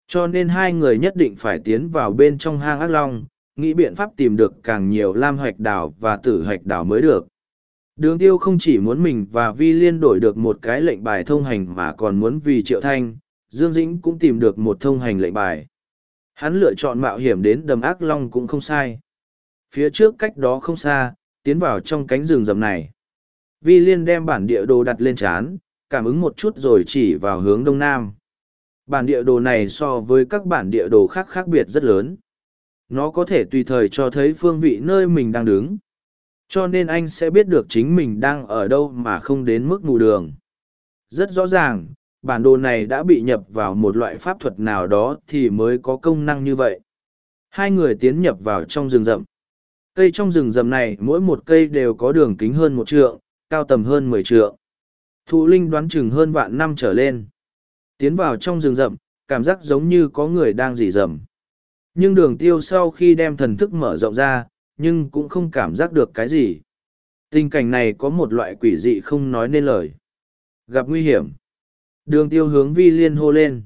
Cho nên hai người nhất định phải tiến vào bên trong hang ác long, nghĩ biện pháp tìm được càng nhiều lam hoạch đảo và tử hoạch đảo mới được. Đường tiêu không chỉ muốn mình và Vi Liên đổi được một cái lệnh bài thông hành mà còn muốn vì Triệu Thanh, Dương Dĩnh cũng tìm được một thông hành lệnh bài. Hắn lựa chọn mạo hiểm đến đầm ác long cũng không sai. Phía trước cách đó không xa, tiến vào trong cánh rừng rậm này. Vi Liên đem bản địa đồ đặt lên chán, cảm ứng một chút rồi chỉ vào hướng đông nam. Bản địa đồ này so với các bản địa đồ khác khác biệt rất lớn. Nó có thể tùy thời cho thấy phương vị nơi mình đang đứng. Cho nên anh sẽ biết được chính mình đang ở đâu mà không đến mức mù đường. Rất rõ ràng, bản đồ này đã bị nhập vào một loại pháp thuật nào đó thì mới có công năng như vậy. Hai người tiến nhập vào trong rừng rậm. Cây trong rừng rậm này mỗi một cây đều có đường kính hơn một trượng, cao tầm hơn mười trượng. Thụ linh đoán chừng hơn vạn năm trở lên. Tiến vào trong rừng rậm, cảm giác giống như có người đang dỉ rầm. Nhưng đường tiêu sau khi đem thần thức mở rộng ra, nhưng cũng không cảm giác được cái gì. Tình cảnh này có một loại quỷ dị không nói nên lời. Gặp nguy hiểm. Đường tiêu hướng vi liên hô lên.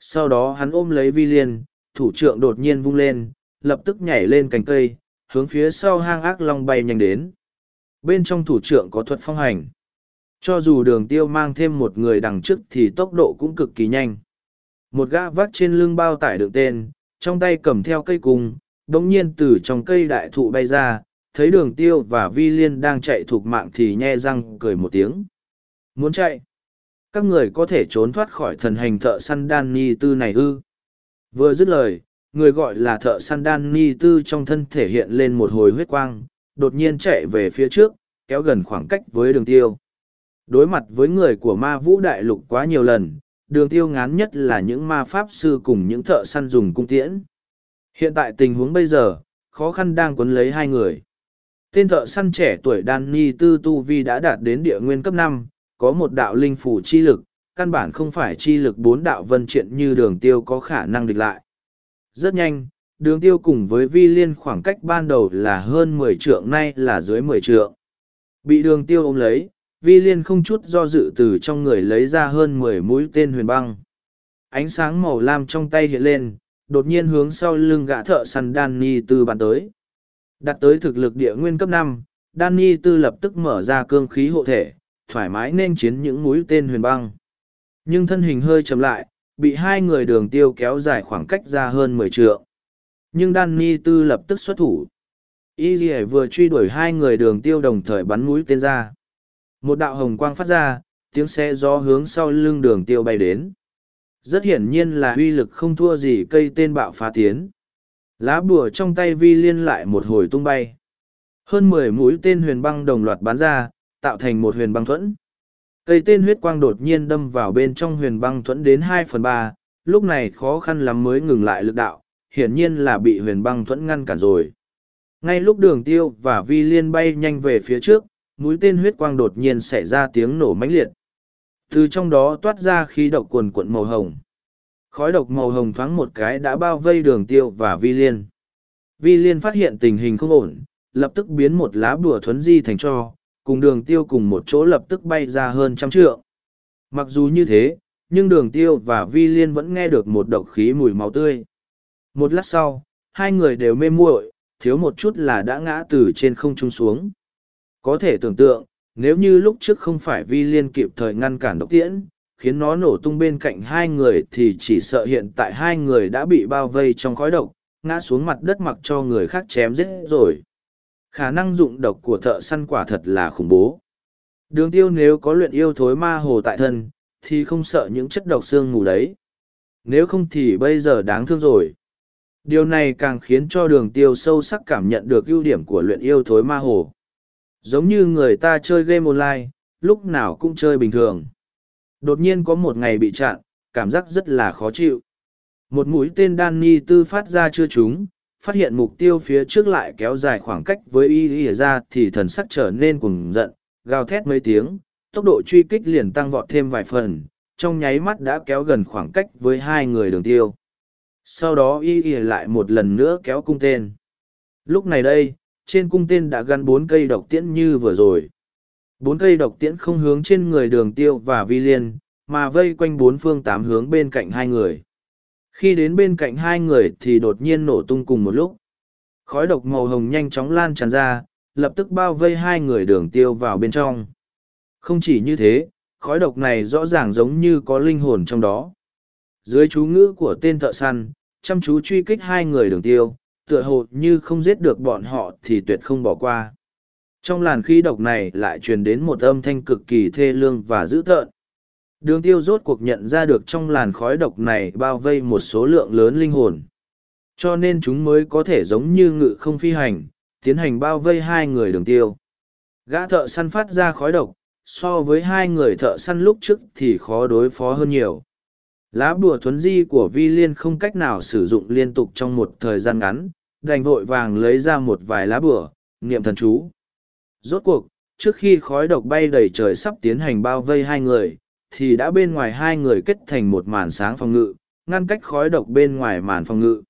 Sau đó hắn ôm lấy vi liên, thủ trưởng đột nhiên vung lên, lập tức nhảy lên cành cây, hướng phía sau hang ác long bay nhanh đến. Bên trong thủ trưởng có thuật phong hành. Cho dù đường tiêu mang thêm một người đằng trước thì tốc độ cũng cực kỳ nhanh. Một gã vác trên lưng bao tải đựng tên, trong tay cầm theo cây cung, đống nhiên từ trong cây đại thụ bay ra, thấy đường tiêu và vi liên đang chạy thuộc mạng thì nhe răng cười một tiếng. Muốn chạy? Các người có thể trốn thoát khỏi thần hành thợ săn đan ni tư này ư? Vừa dứt lời, người gọi là thợ săn đan ni tư trong thân thể hiện lên một hồi huyết quang, đột nhiên chạy về phía trước, kéo gần khoảng cách với đường tiêu. Đối mặt với người của ma vũ đại lục quá nhiều lần, đường tiêu ngán nhất là những ma pháp sư cùng những thợ săn dùng cung tiễn. Hiện tại tình huống bây giờ, khó khăn đang quấn lấy hai người. Tên thợ săn trẻ tuổi Danny Tư Tu Vi đã đạt đến địa nguyên cấp năm, có một đạo linh phủ chi lực, căn bản không phải chi lực bốn đạo vân triện như đường tiêu có khả năng địch lại. Rất nhanh, đường tiêu cùng với vi liên khoảng cách ban đầu là hơn mười trượng nay là dưới mười trượng. Bị đường tiêu ôm lấy, vi liên không chút do dự từ trong người lấy ra hơn mười mũi tên huyền băng. Ánh sáng màu lam trong tay hiện lên, đột nhiên hướng sau lưng gã thợ săn Danny Tư bắn tới. Đặt tới thực lực địa nguyên cấp năm, Danny Tư lập tức mở ra cương khí hộ thể, thoải mái nên chiến những mũi tên huyền băng. Nhưng thân hình hơi chậm lại, bị hai người đường tiêu kéo dài khoảng cách ra hơn mười trượng. Nhưng Danny Tư lập tức xuất thủ. Y vừa truy đuổi hai người đường tiêu đồng thời bắn mũi tên ra. Một đạo hồng quang phát ra, tiếng xe gió hướng sau lưng đường tiêu bay đến. Rất hiển nhiên là uy lực không thua gì cây tên bạo phá tiến. Lá bùa trong tay vi liên lại một hồi tung bay. Hơn mười mũi tên huyền băng đồng loạt bắn ra, tạo thành một huyền băng thuẫn. Cây tên huyết quang đột nhiên đâm vào bên trong huyền băng thuẫn đến hai phần ba, lúc này khó khăn lắm mới ngừng lại lực đạo, hiển nhiên là bị huyền băng thuẫn ngăn cản rồi. Ngay lúc đường tiêu và vi liên bay nhanh về phía trước, mũi tên huyết quang đột nhiên xảy ra tiếng nổ mãnh liệt. Từ trong đó toát ra khí độc cuồn cuộn màu hồng. Khói độc màu hồng thoáng một cái đã bao vây đường tiêu và vi liên. Vi liên phát hiện tình hình không ổn, lập tức biến một lá bùa thuấn di thành cho, cùng đường tiêu cùng một chỗ lập tức bay ra hơn trăm trượng. Mặc dù như thế, nhưng đường tiêu và vi liên vẫn nghe được một độc khí mùi máu tươi. Một lát sau, hai người đều mê muội, thiếu một chút là đã ngã từ trên không trung xuống. Có thể tưởng tượng, nếu như lúc trước không phải vi liên kịp thời ngăn cản độc tiễn, khiến nó nổ tung bên cạnh hai người thì chỉ sợ hiện tại hai người đã bị bao vây trong khói độc, ngã xuống mặt đất mặc cho người khác chém giết rồi. Khả năng dụng độc của thợ săn quả thật là khủng bố. Đường tiêu nếu có luyện yêu thối ma hồ tại thân, thì không sợ những chất độc xương mù đấy. Nếu không thì bây giờ đáng thương rồi. Điều này càng khiến cho đường tiêu sâu sắc cảm nhận được ưu điểm của luyện yêu thối ma hồ. Giống như người ta chơi game online, lúc nào cũng chơi bình thường. Đột nhiên có một ngày bị chặn, cảm giác rất là khó chịu. Một mũi tên đan ni tư phát ra chưa trúng, phát hiện mục tiêu phía trước lại kéo dài khoảng cách với y y ra thì thần sắc trở nên cuồng giận, gào thét mấy tiếng, tốc độ truy kích liền tăng vọt thêm vài phần, trong nháy mắt đã kéo gần khoảng cách với hai người đường tiêu. Sau đó y y lại một lần nữa kéo cung tên. Lúc này đây, trên cung tên đã gắn bốn cây độc tiễn như vừa rồi. Bốn cây độc tiễn không hướng trên người đường tiêu và vi liên, mà vây quanh bốn phương tám hướng bên cạnh hai người. Khi đến bên cạnh hai người thì đột nhiên nổ tung cùng một lúc. Khói độc màu hồng nhanh chóng lan tràn ra, lập tức bao vây hai người đường tiêu vào bên trong. Không chỉ như thế, khói độc này rõ ràng giống như có linh hồn trong đó. Dưới chú ngữ của tên thợ săn, chăm chú truy kích hai người đường tiêu, tựa hồ như không giết được bọn họ thì tuyệt không bỏ qua. Trong làn khí độc này lại truyền đến một âm thanh cực kỳ thê lương và dữ tợn. Đường tiêu rốt cuộc nhận ra được trong làn khói độc này bao vây một số lượng lớn linh hồn. Cho nên chúng mới có thể giống như ngự không phi hành, tiến hành bao vây hai người đường tiêu. Gã thợ săn phát ra khói độc, so với hai người thợ săn lúc trước thì khó đối phó hơn nhiều. Lá bùa thuấn di của vi liên không cách nào sử dụng liên tục trong một thời gian ngắn, đành vội vàng lấy ra một vài lá bùa, niệm thần chú. Rốt cuộc, trước khi khói độc bay đầy trời sắp tiến hành bao vây hai người, thì đã bên ngoài hai người kết thành một màn sáng phòng ngự, ngăn cách khói độc bên ngoài màn phòng ngự.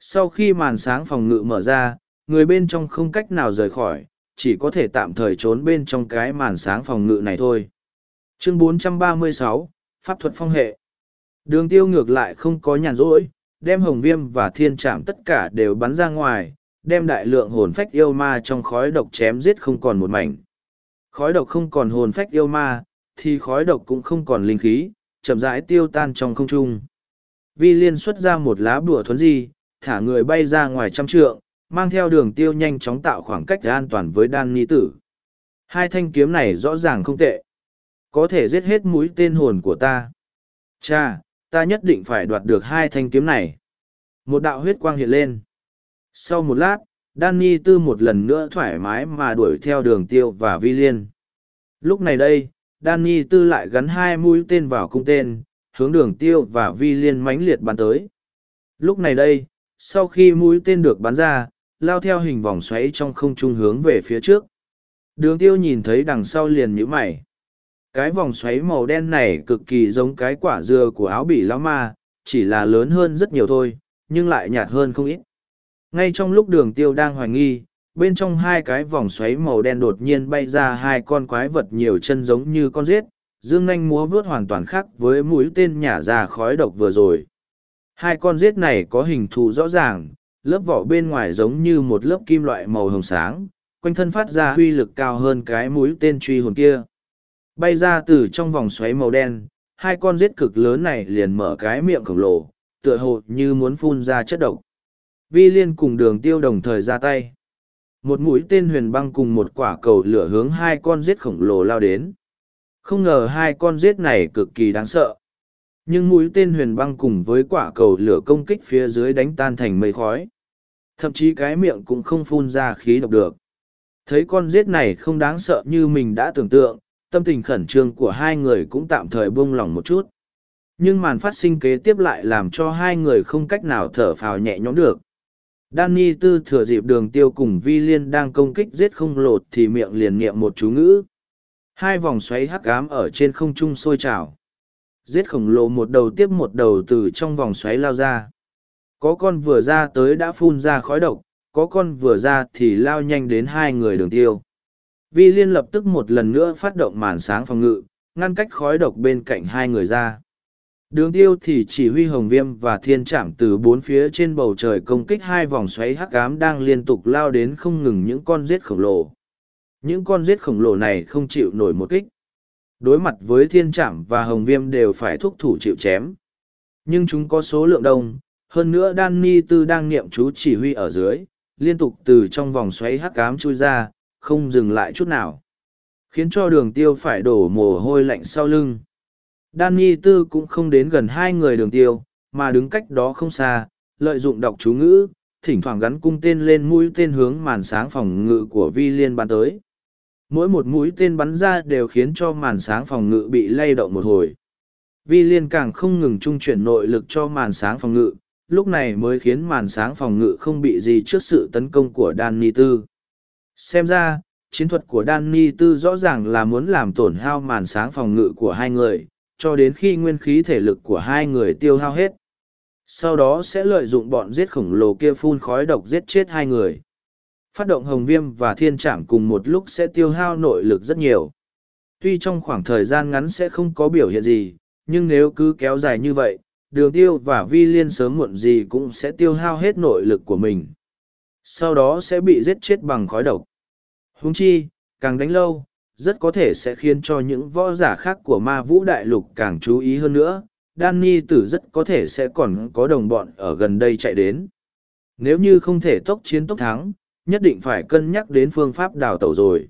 Sau khi màn sáng phòng ngự mở ra, người bên trong không cách nào rời khỏi, chỉ có thể tạm thời trốn bên trong cái màn sáng phòng ngự này thôi. Chương 436, Pháp thuật phong hệ Đường tiêu ngược lại không có nhàn rỗi, đem hồng viêm và thiên trạm tất cả đều bắn ra ngoài, đem đại lượng hồn phách yêu ma trong khói độc chém giết không còn một mảnh. Khói độc không còn hồn phách yêu ma, thì khói độc cũng không còn linh khí, chậm rãi tiêu tan trong không trung. Vi liên xuất ra một lá bùa thuấn di, thả người bay ra ngoài trăm trượng, mang theo đường tiêu nhanh chóng tạo khoảng cách an toàn với đan ni tử. Hai thanh kiếm này rõ ràng không tệ. Có thể giết hết mũi tên hồn của ta. Cha, ta nhất định phải đoạt được hai thanh kiếm này. Một đạo huyết quang hiện lên. Sau một lát, Danny Tư một lần nữa thoải mái mà đuổi theo đường tiêu và vi liên. Lúc này đây, Danny Tư lại gắn hai mũi tên vào cung tên, hướng đường tiêu và vi liên mãnh liệt bắn tới. Lúc này đây, sau khi mũi tên được bắn ra, lao theo hình vòng xoáy trong không trung hướng về phía trước. Đường tiêu nhìn thấy đằng sau liền nhíu mày. Cái vòng xoáy màu đen này cực kỳ giống cái quả dừa của áo bỉ lão ma, chỉ là lớn hơn rất nhiều thôi, nhưng lại nhạt hơn không ít. Ngay trong lúc đường tiêu đang hoài nghi, bên trong hai cái vòng xoáy màu đen đột nhiên bay ra hai con quái vật nhiều chân giống như con rết, dương nanh múa vớt hoàn toàn khác với mũi tên nhả ra khói độc vừa rồi. Hai con rết này có hình thù rõ ràng, lớp vỏ bên ngoài giống như một lớp kim loại màu hồng sáng, quanh thân phát ra uy lực cao hơn cái mũi tên truy hồn kia. Bay ra từ trong vòng xoáy màu đen, hai con rết cực lớn này liền mở cái miệng khổng lồ, tựa hồ như muốn phun ra chất độc. Vi liên cùng đường tiêu đồng thời ra tay. Một mũi tên huyền băng cùng một quả cầu lửa hướng hai con rết khổng lồ lao đến. Không ngờ hai con rết này cực kỳ đáng sợ. Nhưng mũi tên huyền băng cùng với quả cầu lửa công kích phía dưới đánh tan thành mây khói. Thậm chí cái miệng cũng không phun ra khí độc được. Thấy con rết này không đáng sợ như mình đã tưởng tượng, tâm tình khẩn trương của hai người cũng tạm thời buông lỏng một chút. Nhưng màn phát sinh kế tiếp lại làm cho hai người không cách nào thở phào nhẹ nhõm được. Danny tư thừa dịp đường tiêu cùng vi liên đang công kích giết không lột thì miệng liền niệm một chú ngữ. Hai vòng xoáy hắc ám ở trên không trung sôi trào. Giết khổng lồ một đầu tiếp một đầu từ trong vòng xoáy lao ra. Có con vừa ra tới đã phun ra khói độc, có con vừa ra thì lao nhanh đến hai người đường tiêu. Vi liên lập tức một lần nữa phát động màn sáng phòng ngự, ngăn cách khói độc bên cạnh hai người ra. Đường tiêu thì chỉ huy hồng viêm và thiên trảm từ bốn phía trên bầu trời công kích hai vòng xoáy hắc ám đang liên tục lao đến không ngừng những con giết khổng lồ. Những con giết khổng lồ này không chịu nổi một kích. Đối mặt với thiên trảm và hồng viêm đều phải thúc thủ chịu chém. Nhưng chúng có số lượng đông, hơn nữa Danny Tư đang niệm chú chỉ huy ở dưới, liên tục từ trong vòng xoáy hắc ám chui ra, không dừng lại chút nào. Khiến cho đường tiêu phải đổ mồ hôi lạnh sau lưng. Danny Tư cũng không đến gần hai người đường tiêu, mà đứng cách đó không xa, lợi dụng đọc chú ngữ, thỉnh thoảng gắn cung tên lên mũi tên hướng màn sáng phòng ngự của vi liên bắn tới. Mỗi một mũi tên bắn ra đều khiến cho màn sáng phòng ngự bị lay động một hồi. Vi liên càng không ngừng trung chuyển nội lực cho màn sáng phòng ngự, lúc này mới khiến màn sáng phòng ngự không bị gì trước sự tấn công của Danny Tư. Xem ra, chiến thuật của Danny Tư rõ ràng là muốn làm tổn hao màn sáng phòng ngự của hai người, cho đến khi nguyên khí thể lực của hai người tiêu hao hết. Sau đó sẽ lợi dụng bọn giết khổng lồ kia phun khói độc giết chết hai người. Phát động hồng viêm và thiên trảm cùng một lúc sẽ tiêu hao nội lực rất nhiều. Tuy trong khoảng thời gian ngắn sẽ không có biểu hiện gì, nhưng nếu cứ kéo dài như vậy, đường tiêu và vi liên sớm muộn gì cũng sẽ tiêu hao hết nội lực của mình. Sau đó sẽ bị giết chết bằng khói độc. Huống chi, càng đánh lâu, rất có thể sẽ khiến cho những võ giả khác của ma vũ đại lục càng chú ý hơn nữa. Danny tử rất có thể sẽ còn có đồng bọn ở gần đây chạy đến. Nếu như không thể tốc chiến tốc thắng, nhất định phải cân nhắc đến phương pháp đào tẩu rồi.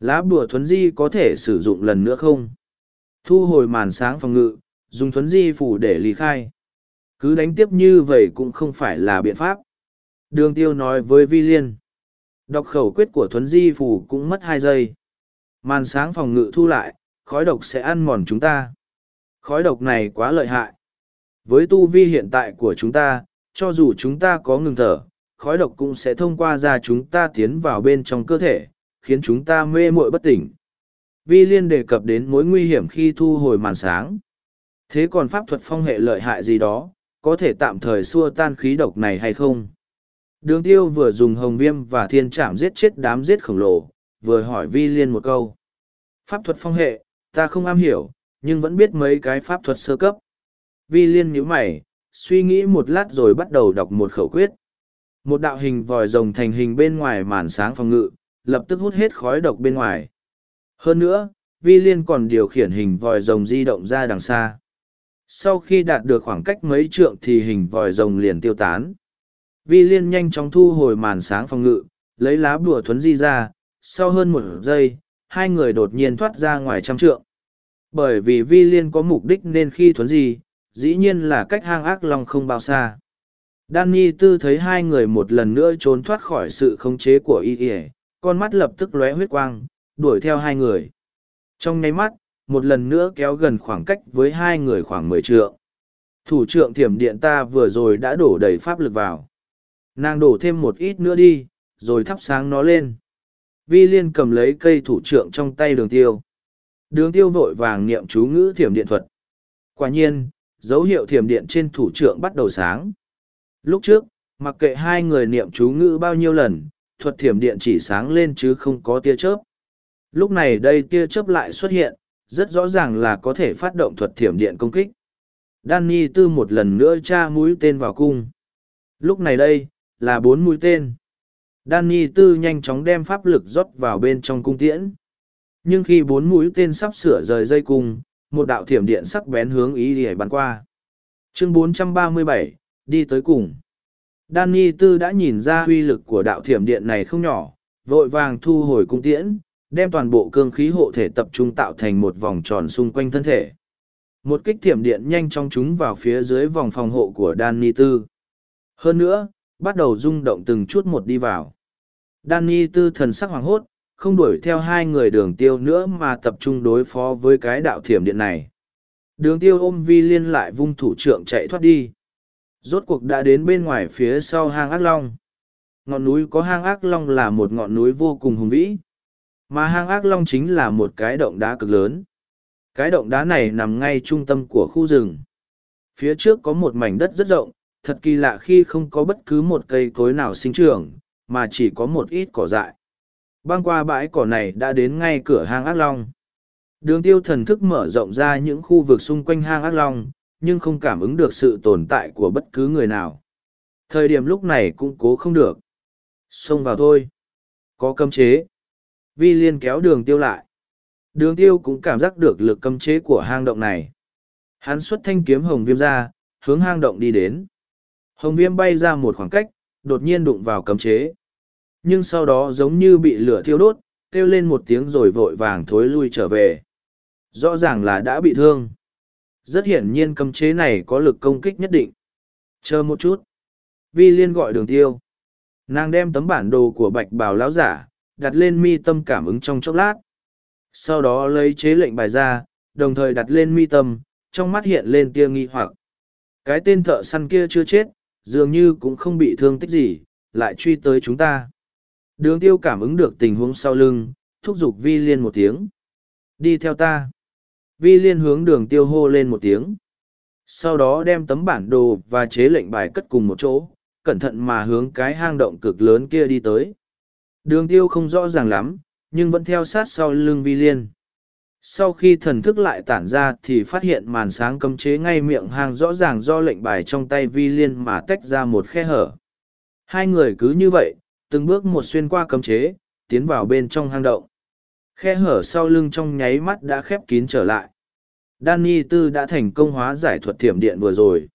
Lá bùa thuấn di có thể sử dụng lần nữa không? Thu hồi màn sáng phòng ngự, dùng thuấn di phủ để lý khai. Cứ đánh tiếp như vậy cũng không phải là biện pháp. Đường tiêu nói với Vi Liên. Đọc khẩu quyết của thuấn di phủ cũng mất hai giây. Màn sáng phòng ngự thu lại, khói độc sẽ ăn mòn chúng ta. Khói độc này quá lợi hại. Với tu vi hiện tại của chúng ta, cho dù chúng ta có ngừng thở, khói độc cũng sẽ thông qua da chúng ta tiến vào bên trong cơ thể, khiến chúng ta mê muội bất tỉnh. Vi Liên đề cập đến mối nguy hiểm khi thu hồi màn sáng. Thế còn pháp thuật phong hệ lợi hại gì đó, có thể tạm thời xua tan khí độc này hay không? Đường tiêu vừa dùng hồng viêm và thiên trảm giết chết đám giết khổng lồ, vừa hỏi vi liên một câu. Pháp thuật phong hệ, ta không am hiểu, nhưng vẫn biết mấy cái pháp thuật sơ cấp. Vi liên nhíu mày, suy nghĩ một lát rồi bắt đầu đọc một khẩu quyết. Một đạo hình vòi rồng thành hình bên ngoài màn sáng phòng ngự, lập tức hút hết khói độc bên ngoài. Hơn nữa, vi liên còn điều khiển hình vòi rồng di động ra đằng xa. Sau khi đạt được khoảng cách mấy trượng thì hình vòi rồng liền tiêu tán. Vi liên nhanh chóng thu hồi màn sáng phòng ngự, lấy lá bùa thuấn di ra, sau hơn một giây, hai người đột nhiên thoát ra ngoài trăm trượng. Bởi vì vi liên có mục đích nên khi thuấn di, dĩ nhiên là cách hang ác long không bao xa. Danny tư thấy hai người một lần nữa trốn thoát khỏi sự khống chế của y ỉa con mắt lập tức lóe huyết quang đuổi theo hai người trong nháy mắt một lần nữa kéo gần khoảng cách với hai người khoảng mười trượng thủ trưởng thiểm điện ta vừa rồi đã đổ đầy pháp lực vào nàng đổ thêm một ít nữa đi rồi thắp sáng nó lên. Vi liên cầm lấy cây thủ trưởng trong tay đường tiêu. Đường tiêu vội vàng niệm chú ngữ thiểm điện thuật. Quả nhiên dấu hiệu thiểm điện trên thủ trưởng bắt đầu sáng. Lúc trước mặc kệ hai người niệm chú ngữ bao nhiêu lần thuật thiểm điện chỉ sáng lên chứ không có tia chớp. Lúc này đây tia chớp lại xuất hiện rất rõ ràng là có thể phát động thuật thiểm điện công kích. Danny tư một lần nữa tra mũi tên vào cung. Lúc này đây, là bốn mũi tên. Danny tư nhanh chóng đem pháp lực rót vào bên trong cung tiễn. Nhưng khi bốn mũi tên sắp sửa rời dây cung, một đạo thiểm điện sắc bén hướng ý đi bắn qua. Chương 437, đi tới cùng. Danny tư đã nhìn ra uy lực của đạo thiểm điện này không nhỏ, vội vàng thu hồi cung tiễn, đem toàn bộ cương khí hộ thể tập trung tạo thành một vòng tròn xung quanh thân thể một kích thiểm điện nhanh chóng trúng vào phía dưới vòng phòng hộ của Danny Tư. Hơn nữa, bắt đầu rung động từng chút một đi vào. Danny Tư thần sắc hoàng hốt, không đuổi theo hai người đường tiêu nữa mà tập trung đối phó với cái đạo thiểm điện này. Đường tiêu ôm vi liên lại vung thủ trưởng chạy thoát đi. Rốt cuộc đã đến bên ngoài phía sau hang ác long. Ngọn núi có hang ác long là một ngọn núi vô cùng hùng vĩ. Mà hang ác long chính là một cái động đá cực lớn. Cái động đá này nằm ngay trung tâm của khu rừng. Phía trước có một mảnh đất rất rộng, thật kỳ lạ khi không có bất cứ một cây cối nào sinh trưởng, mà chỉ có một ít cỏ dại. Băng qua bãi cỏ này đã đến ngay cửa hang ác long. Đường tiêu thần thức mở rộng ra những khu vực xung quanh hang ác long, nhưng không cảm ứng được sự tồn tại của bất cứ người nào. Thời điểm lúc này cũng cố không được. Xông vào thôi. Có cấm chế. Vi liên kéo đường tiêu lại. Đường tiêu cũng cảm giác được lực cấm chế của hang động này. Hắn xuất thanh kiếm hồng viêm ra, hướng hang động đi đến. Hồng viêm bay ra một khoảng cách, đột nhiên đụng vào cấm chế. Nhưng sau đó giống như bị lửa thiêu đốt, kêu lên một tiếng rồi vội vàng thối lui trở về. Rõ ràng là đã bị thương. Rất hiển nhiên cấm chế này có lực công kích nhất định. Chờ một chút. Vi liên gọi đường tiêu. Nàng đem tấm bản đồ của bạch bào lão giả, đặt lên mi tâm cảm ứng trong chốc lát, sau đó lấy chế lệnh bài ra, đồng thời đặt lên mi tâm, trong mắt hiện lên tia nghi hoặc. Cái tên thợ săn kia chưa chết, dường như cũng không bị thương tích gì, lại truy tới chúng ta. Đường tiêu cảm ứng được tình huống sau lưng, thúc giục vi liên một tiếng. Đi theo ta. Vi liên hướng đường tiêu hô lên một tiếng. Sau đó đem tấm bản đồ và chế lệnh bài cất cùng một chỗ, cẩn thận mà hướng cái hang động cực lớn kia đi tới. Đường tiêu không rõ ràng lắm, nhưng vẫn theo sát sau lưng vi liên. Sau khi thần thức lại tản ra thì phát hiện màn sáng cấm chế ngay miệng hang rõ ràng do lệnh bài trong tay vi liên mà tách ra một khe hở. Hai người cứ như vậy, từng bước một xuyên qua cấm chế, tiến vào bên trong hang động. Khe hở sau lưng trong nháy mắt đã khép kín trở lại. Danny Tư đã thành công hóa giải thuật thiểm điện vừa rồi.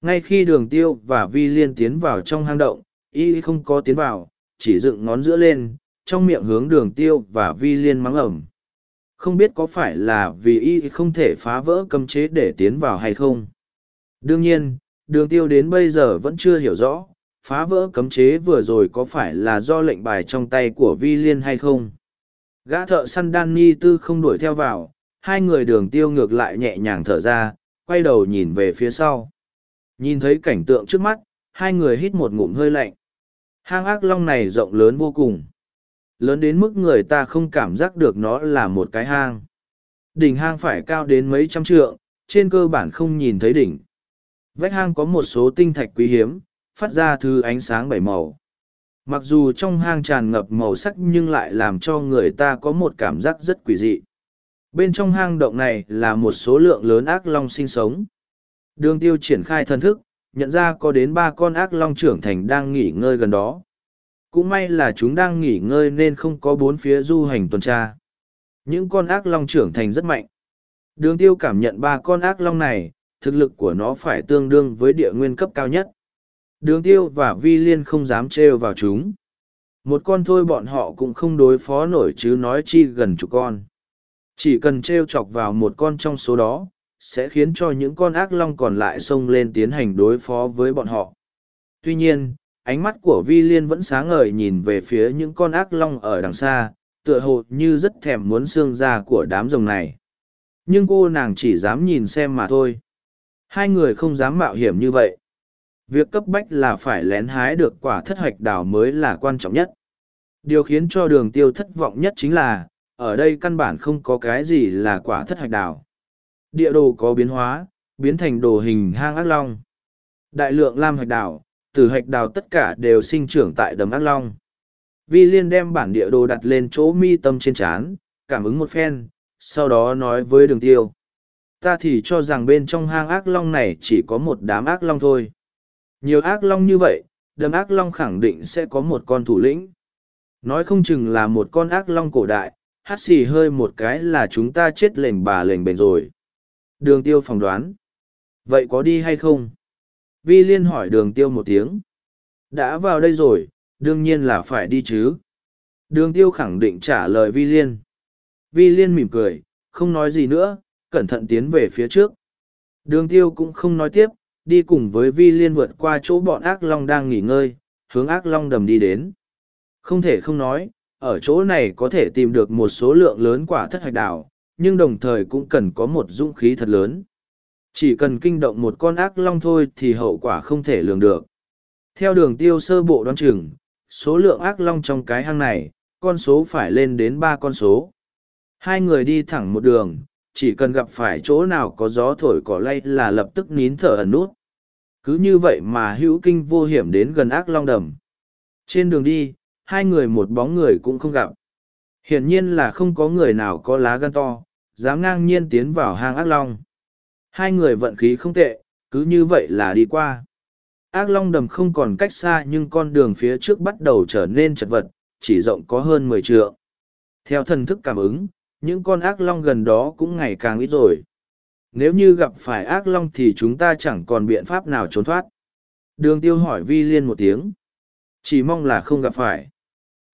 Ngay khi đường tiêu và vi liên tiến vào trong hang động, y không có tiến vào, chỉ dựng ngón giữa lên, trong miệng hướng đường tiêu và vi liên mắng ẩm. Không biết có phải là vì y không thể phá vỡ cấm chế để tiến vào hay không. Đương nhiên, đường tiêu đến bây giờ vẫn chưa hiểu rõ, phá vỡ cấm chế vừa rồi có phải là do lệnh bài trong tay của vi liên hay không. Gã thợ săn đan ni tư không đuổi theo vào, hai người đường tiêu ngược lại nhẹ nhàng thở ra, quay đầu nhìn về phía sau. Nhìn thấy cảnh tượng trước mắt, hai người hít một ngụm hơi lạnh. Hang ác long này rộng lớn vô cùng lớn đến mức người ta không cảm giác được nó là một cái hang. Đỉnh hang phải cao đến mấy trăm trượng, trên cơ bản không nhìn thấy đỉnh. Vách hang có một số tinh thạch quý hiếm, phát ra thứ ánh sáng bảy màu. Mặc dù trong hang tràn ngập màu sắc nhưng lại làm cho người ta có một cảm giác rất quỷ dị. Bên trong hang động này là một số lượng lớn ác long sinh sống. Đường tiêu triển khai thân thức, nhận ra có đến ba con ác long trưởng thành đang nghỉ ngơi gần đó cũng may là chúng đang nghỉ ngơi nên không có bốn phía du hành tuần tra. Những con ác long trưởng thành rất mạnh. Đường tiêu cảm nhận ba con ác long này thực lực của nó phải tương đương với địa nguyên cấp cao nhất. Đường tiêu và vi liên không dám trêu vào chúng. Một con thôi bọn họ cũng không đối phó nổi chứ nói chi gần chục con. Chỉ cần trêu chọc vào một con trong số đó sẽ khiến cho những con ác long còn lại xông lên tiến hành đối phó với bọn họ. Tuy nhiên, ánh mắt của vi liên vẫn sáng ngời nhìn về phía những con ác long ở đằng xa, tựa hồ như rất thèm muốn xương da của đám rồng này. Nhưng cô nàng chỉ dám nhìn xem mà thôi. Hai người không dám mạo hiểm như vậy. Việc cấp bách là phải lén hái được quả thất hoạch đảo mới là quan trọng nhất. Điều khiến cho đường tiêu thất vọng nhất chính là, ở đây căn bản không có cái gì là quả thất hoạch đảo. Địa đồ có biến hóa, biến thành đồ hình hang ác long. Đại lượng lam hạch đảo, tử hạch đào tất cả đều sinh trưởng tại đầm ác long. Vi Liên đem bản địa đồ đặt lên chỗ mi tâm trên chán, cảm ứng một phen, sau đó nói với đường tiêu. Ta thì cho rằng bên trong hang ác long này chỉ có một đám ác long thôi. Nhiều ác long như vậy, đầm ác long khẳng định sẽ có một con thủ lĩnh. Nói không chừng là một con ác long cổ đại, hát xì hơi một cái là chúng ta chết lềnh bà lềnh bền rồi. Đường tiêu phỏng đoán. Vậy có đi hay không? Vi Liên hỏi đường tiêu một tiếng. Đã vào đây rồi, đương nhiên là phải đi chứ. Đường tiêu khẳng định trả lời Vi Liên. Vi Liên mỉm cười, không nói gì nữa, cẩn thận tiến về phía trước. Đường tiêu cũng không nói tiếp, đi cùng với Vi Liên vượt qua chỗ bọn ác long đang nghỉ ngơi, hướng ác long đầm đi đến. Không thể không nói, ở chỗ này có thể tìm được một số lượng lớn quả thất hạch đảo, nhưng đồng thời cũng cần có một dũng khí thật lớn. Chỉ cần kinh động một con ác long thôi thì hậu quả không thể lường được. Theo đường tiêu sơ bộ đoán chừng, số lượng ác long trong cái hang này, con số phải lên đến ba con số. Hai người đi thẳng một đường, chỉ cần gặp phải chỗ nào có gió thổi cỏ lay là lập tức nín thở ẩn nút. Cứ như vậy mà hữu kinh vô hiểm đến gần ác long đầm. Trên đường đi, hai người một bóng người cũng không gặp. Hiển nhiên là không có người nào có lá gan to, dám ngang nhiên tiến vào hang ác long. Hai người vận khí không tệ, cứ như vậy là đi qua. Ác long đầm không còn cách xa nhưng con đường phía trước bắt đầu trở nên chật vật, chỉ rộng có hơn mười trượng. Theo thần thức cảm ứng, những con ác long gần đó cũng ngày càng ít rồi. Nếu như gặp phải ác long thì chúng ta chẳng còn biện pháp nào trốn thoát. Đường tiêu hỏi Vi Liên một tiếng. Chỉ mong là không gặp phải.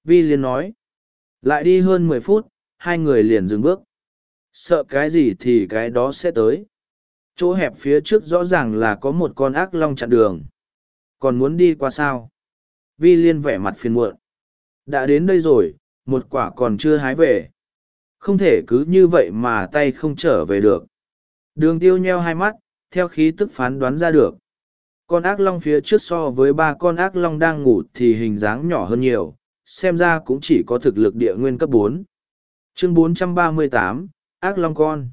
Vi Liên nói. Lại đi hơn mười phút, hai người liền dừng bước. Sợ cái gì thì cái đó sẽ tới. Chỗ hẹp phía trước rõ ràng là có một con ác long chặn đường. Còn muốn đi qua sao? Vi Liên vẻ mặt phiền muộn. Đã đến đây rồi, một quả còn chưa hái về. Không thể cứ như vậy mà tay không trở về được. Đường tiêu nheo hai mắt, theo khí tức phán đoán ra được. Con ác long phía trước so với ba con ác long đang ngủ thì hình dáng nhỏ hơn nhiều, xem ra cũng chỉ có thực lực địa nguyên cấp bốn. Chương 438, ác long con.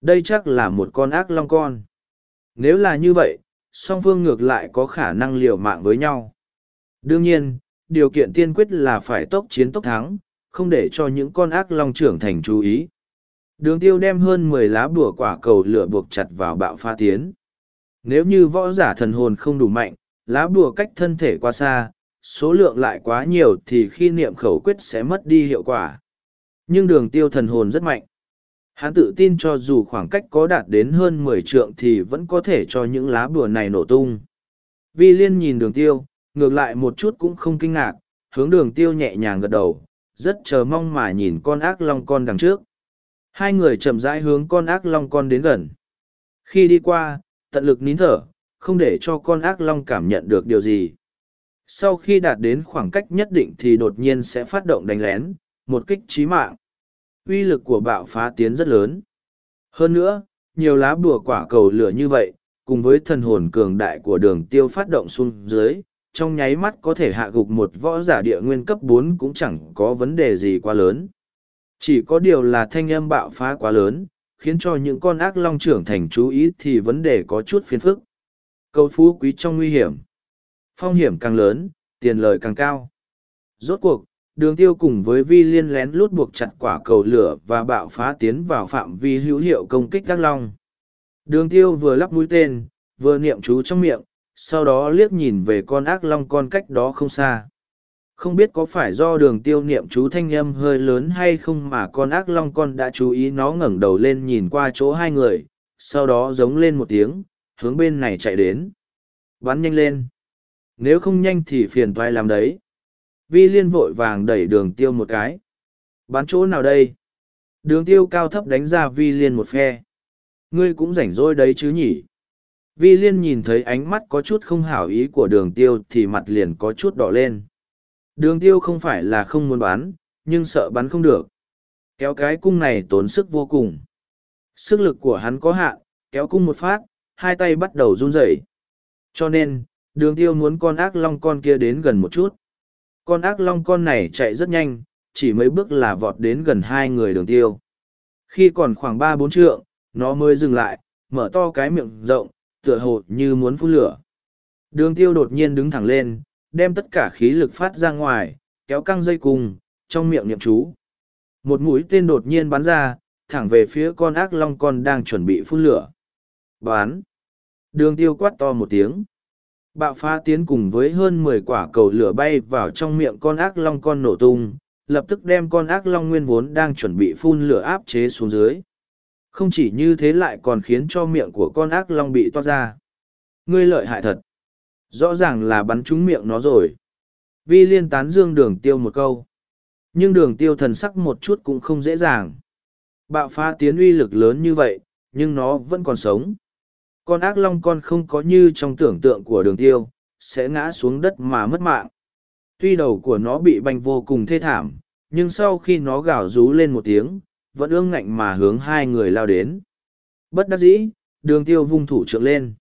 Đây chắc là một con ác long con. Nếu là như vậy, song phương ngược lại có khả năng liều mạng với nhau. Đương nhiên, điều kiện tiên quyết là phải tốc chiến tốc thắng, không để cho những con ác long trưởng thành chú ý. Đường tiêu đem hơn mười lá bùa quả cầu lửa buộc chặt vào bạo pha tiến. Nếu như võ giả thần hồn không đủ mạnh, lá bùa cách thân thể quá xa, số lượng lại quá nhiều thì khi niệm khẩu quyết sẽ mất đi hiệu quả. Nhưng đường tiêu thần hồn rất mạnh. Hắn tự tin cho dù khoảng cách có đạt đến hơn mười trượng thì vẫn có thể cho những lá bùa này nổ tung. Vi liên nhìn đường tiêu, ngược lại một chút cũng không kinh ngạc, hướng đường tiêu nhẹ nhàng gật đầu, rất chờ mong mà nhìn con ác long con đằng trước. Hai người chậm rãi hướng con ác long con đến gần. Khi đi qua, tận lực nín thở, không để cho con ác long cảm nhận được điều gì. Sau khi đạt đến khoảng cách nhất định thì đột nhiên sẽ phát động đánh lén, một kích trí mạng. Uy lực của bạo phá tiến rất lớn. Hơn nữa, nhiều lá bùa quả cầu lửa như vậy, cùng với thần hồn cường đại của đường tiêu phát động xuống dưới, trong nháy mắt có thể hạ gục một võ giả địa nguyên cấp bốn cũng chẳng có vấn đề gì quá lớn. Chỉ có điều là thanh âm bạo phá quá lớn, khiến cho những con ác long trưởng thành chú ý thì vấn đề có chút phiền phức. Câu phú quý trong nguy hiểm. Phong hiểm càng lớn, tiền lời càng cao. Rốt cuộc, đường tiêu cùng với vi liên lén lút buộc chặt quả cầu lửa và bạo phá tiến vào phạm vi hữu hiệu công kích các long. Đường tiêu vừa lắp mũi tên, vừa niệm chú trong miệng, sau đó liếc nhìn về con ác long con cách đó không xa. Không biết có phải do đường tiêu niệm chú thanh âm hơi lớn hay không mà con ác long con đã chú ý nó ngẩng đầu lên nhìn qua chỗ hai người, sau đó giống lên một tiếng, hướng bên này chạy đến. Bắn nhanh lên. Nếu không nhanh thì phiền toái làm đấy. Vi liên vội vàng đẩy đường tiêu một cái. Bán chỗ nào đây? Đường tiêu cao thấp đánh ra vi liên một phe. Ngươi cũng rảnh rỗi đấy chứ nhỉ? Vi liên nhìn thấy ánh mắt có chút không hảo ý của đường tiêu thì mặt liền có chút đỏ lên. Đường tiêu không phải là không muốn bán, nhưng sợ bắn không được. Kéo cái cung này tốn sức vô cùng. Sức lực của hắn có hạn, kéo cung một phát, hai tay bắt đầu run rẩy. Cho nên, đường tiêu muốn con ác long con kia đến gần một chút. Con ác long con này chạy rất nhanh, chỉ mấy bước là vọt đến gần hai người đường tiêu. Khi còn khoảng ba bốn trượng, nó mới dừng lại, mở to cái miệng rộng, tựa hồ như muốn phun lửa. Đường tiêu đột nhiên đứng thẳng lên, đem tất cả khí lực phát ra ngoài, kéo căng dây cùng, trong miệng niệm chú. Một mũi tên đột nhiên bắn ra, thẳng về phía con ác long con đang chuẩn bị phun lửa. Bán. Đường tiêu quát to một tiếng. Bạo phá tiến cùng với hơn mười quả cầu lửa bay vào trong miệng con ác long con nổ tung, lập tức đem con ác long nguyên vốn đang chuẩn bị phun lửa áp chế xuống dưới. Không chỉ như thế lại còn khiến cho miệng của con ác long bị toát ra. Ngươi lợi hại thật. Rõ ràng là bắn trúng miệng nó rồi. Vi liên tán dương đường tiêu một câu. Nhưng đường tiêu thần sắc một chút cũng không dễ dàng. Bạo phá tiến uy lực lớn như vậy, nhưng nó vẫn còn sống. Con ác long con không có như trong tưởng tượng của đường tiêu, sẽ ngã xuống đất mà mất mạng. Tuy đầu của nó bị banh vô cùng thê thảm, nhưng sau khi nó gào rú lên một tiếng, vẫn ương ngạnh mà hướng hai người lao đến. Bất đắc dĩ, đường tiêu vung thủ trượng lên.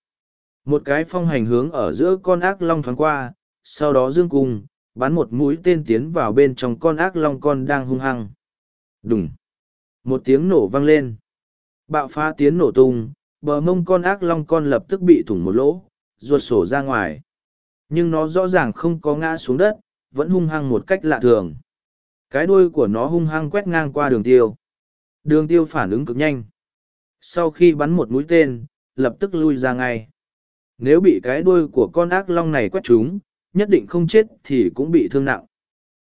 Một cái phong hành hướng ở giữa con ác long thoáng qua, sau đó dương cung, bắn một mũi tên tiến vào bên trong con ác long con đang hung hăng. Đùng! Một tiếng nổ vang lên. Bạo phá tiến nổ tung, bờ mông con ác long con lập tức bị thủng một lỗ, ruột sổ ra ngoài. Nhưng nó rõ ràng không có ngã xuống đất, vẫn hung hăng một cách lạ thường. Cái đuôi của nó hung hăng quét ngang qua đường tiêu. Đường tiêu phản ứng cực nhanh. Sau khi bắn một mũi tên, lập tức lui ra ngay. Nếu bị cái đuôi của con ác long này quét trúng, nhất định không chết thì cũng bị thương nặng.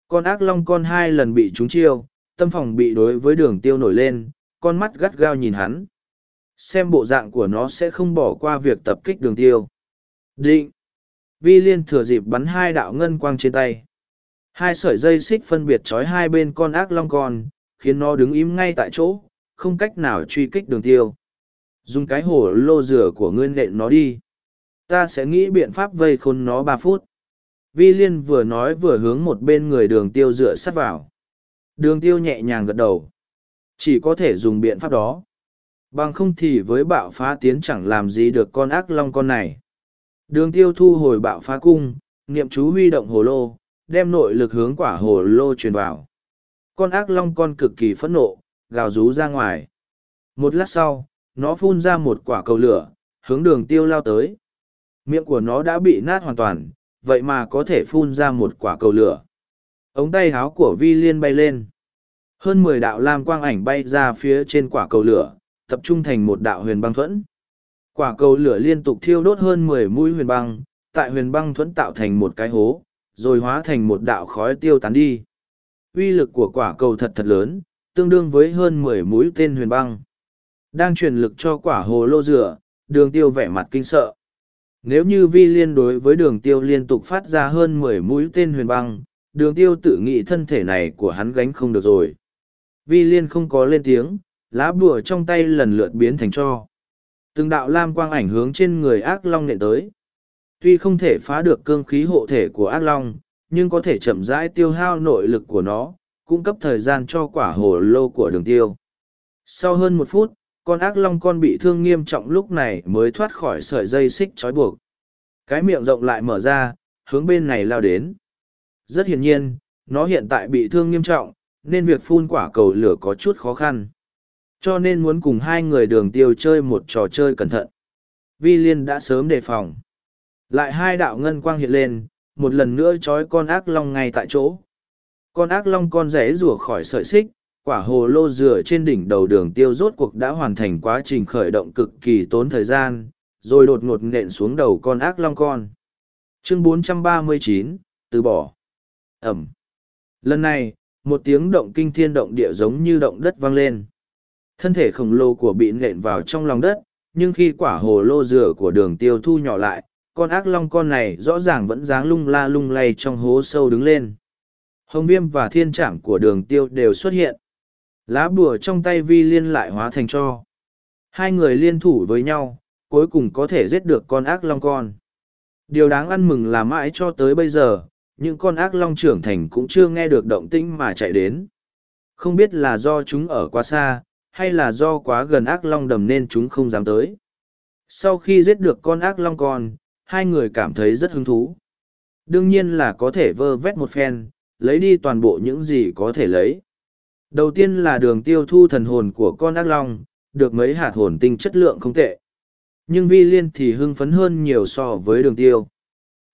Con ác long con hai lần bị trúng chiêu, tâm phòng bị đối với đường tiêu nổi lên, con mắt gắt gao nhìn hắn. Xem bộ dạng của nó sẽ không bỏ qua việc tập kích đường tiêu. Định! Vi liên thừa dịp bắn hai đạo ngân quang trên tay. Hai sợi dây xích phân biệt trói hai bên con ác long con, khiến nó đứng im ngay tại chỗ, không cách nào truy kích đường tiêu. Dùng cái hổ lô rửa của ngươi nện nó đi. Ta sẽ nghĩ biện pháp vây khôn nó ba phút. Vi Liên vừa nói vừa hướng một bên người đường tiêu dựa sắt vào. Đường tiêu nhẹ nhàng gật đầu. Chỉ có thể dùng biện pháp đó. Bằng không thì với bạo phá tiến chẳng làm gì được con ác long con này. Đường tiêu thu hồi bạo phá cung, niệm chú huy động hồ lô, đem nội lực hướng quả hồ lô truyền vào. Con ác long con cực kỳ phẫn nộ, gào rú ra ngoài. Một lát sau, nó phun ra một quả cầu lửa, hướng đường tiêu lao tới. Miệng của nó đã bị nát hoàn toàn, vậy mà có thể phun ra một quả cầu lửa. Ống tay háo của vi liên bay lên. Hơn mười đạo lam quang ảnh bay ra phía trên quả cầu lửa, tập trung thành một đạo huyền băng thuẫn. Quả cầu lửa liên tục thiêu đốt hơn mười mũi huyền băng, tại huyền băng thuẫn tạo thành một cái hố, rồi hóa thành một đạo khói tiêu tán đi. Uy lực của quả cầu thật thật lớn, tương đương với hơn mười mũi tên huyền băng. Đang truyền lực cho quả hồ lô rửa, đường tiêu vẻ mặt kinh sợ. Nếu như vi liên đối với đường tiêu liên tục phát ra hơn mười mũi tên huyền băng, đường tiêu tự nghĩ thân thể này của hắn gánh không được rồi. Vi liên không có lên tiếng, lá bùa trong tay lần lượt biến thành cho. Từng đạo lam quang ảnh hướng trên người ác long nện tới. Tuy không thể phá được cương khí hộ thể của ác long, nhưng có thể chậm rãi tiêu hao nội lực của nó, cung cấp thời gian cho quả hồ lô của đường tiêu. Sau hơn một phút, con ác long con bị thương nghiêm trọng lúc này mới thoát khỏi sợi dây xích trói buộc. Cái miệng rộng lại mở ra, hướng bên này lao đến. Rất hiển nhiên, nó hiện tại bị thương nghiêm trọng, nên việc phun quả cầu lửa có chút khó khăn. Cho nên muốn cùng hai người đường tiêu chơi một trò chơi cẩn thận. Vi Liên đã sớm đề phòng. Lại hai đạo ngân quang hiện lên, một lần nữa trói con ác long ngay tại chỗ. Con ác long con rẽ rủa khỏi sợi xích, quả hồ lô dừa trên đỉnh đầu đường tiêu rốt cuộc đã hoàn thành quá trình khởi động cực kỳ tốn thời gian, rồi đột ngột nện xuống đầu con ác long con. Chương 439, từ bỏ. Ẩm. Lần này, một tiếng động kinh thiên động địa giống như động đất vang lên. Thân thể khổng lồ của bị nện vào trong lòng đất, nhưng khi quả hồ lô dừa của đường tiêu thu nhỏ lại, con ác long con này rõ ràng vẫn dáng lung la lung lay trong hố sâu đứng lên. Hồng viêm và thiên trảm của đường tiêu đều xuất hiện. Lá bùa trong tay vi liên lại hóa thành cho. Hai người liên thủ với nhau, cuối cùng có thể giết được con ác long con. Điều đáng ăn mừng là mãi cho tới bây giờ, những con ác long trưởng thành cũng chưa nghe được động tĩnh mà chạy đến. Không biết là do chúng ở quá xa, hay là do quá gần ác long đầm nên chúng không dám tới. Sau khi giết được con ác long con, hai người cảm thấy rất hứng thú. Đương nhiên là có thể vơ vét một phen, lấy đi toàn bộ những gì có thể lấy. Đầu tiên là đường tiêu thu thần hồn của con ác long, được mấy hạt hồn tinh chất lượng không tệ. Nhưng vi liên thì hưng phấn hơn nhiều so với đường tiêu.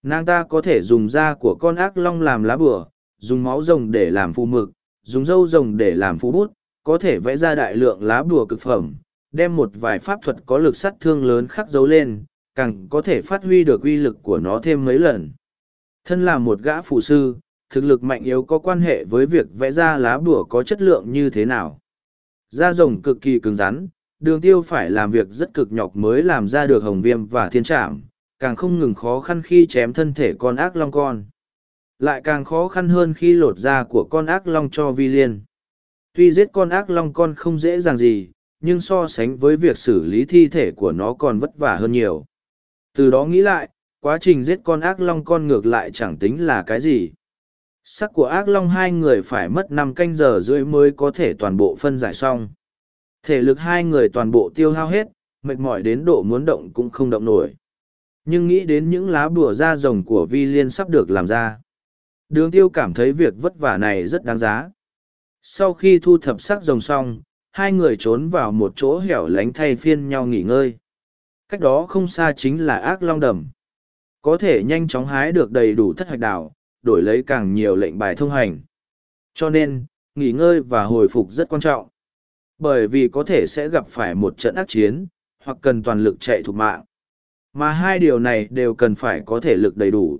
Nàng ta có thể dùng da của con ác long làm lá bửa, dùng máu rồng để làm phù mực, dùng dâu rồng để làm phù bút, có thể vẽ ra đại lượng lá bùa cực phẩm, đem một vài pháp thuật có lực sát thương lớn khắc dấu lên, càng có thể phát huy được uy lực của nó thêm mấy lần. Thân là một gã phụ sư, thực lực mạnh yếu có quan hệ với việc vẽ ra lá bùa có chất lượng như thế nào. Da rồng cực kỳ cứng rắn, đường tiêu phải làm việc rất cực nhọc mới làm ra được hồng viêm và thiên trạm, càng không ngừng khó khăn khi chém thân thể con ác long con. Lại càng khó khăn hơn khi lột da của con ác long cho vi liên. Tuy giết con ác long con không dễ dàng gì, nhưng so sánh với việc xử lý thi thể của nó còn vất vả hơn nhiều. Từ đó nghĩ lại, quá trình giết con ác long con ngược lại chẳng tính là cái gì. Sắc của ác long hai người phải mất năm canh giờ rưỡi mới có thể toàn bộ phân giải xong. Thể lực hai người toàn bộ tiêu hao hết, mệt mỏi đến độ muốn động cũng không động nổi. Nhưng nghĩ đến những lá bùa da rồng của vi liên sắp được làm ra. Đường tiêu cảm thấy việc vất vả này rất đáng giá. Sau khi thu thập sắc rồng xong, hai người trốn vào một chỗ hẻo lánh thay phiên nhau nghỉ ngơi. Cách đó không xa chính là ác long đầm. Có thể nhanh chóng hái được đầy đủ thất hạch đảo, đổi lấy càng nhiều lệnh bài thông hành. Cho nên, nghỉ ngơi và hồi phục rất quan trọng. Bởi vì có thể sẽ gặp phải một trận ác chiến, hoặc cần toàn lực chạy thục mạng. Mà hai điều này đều cần phải có thể lực đầy đủ.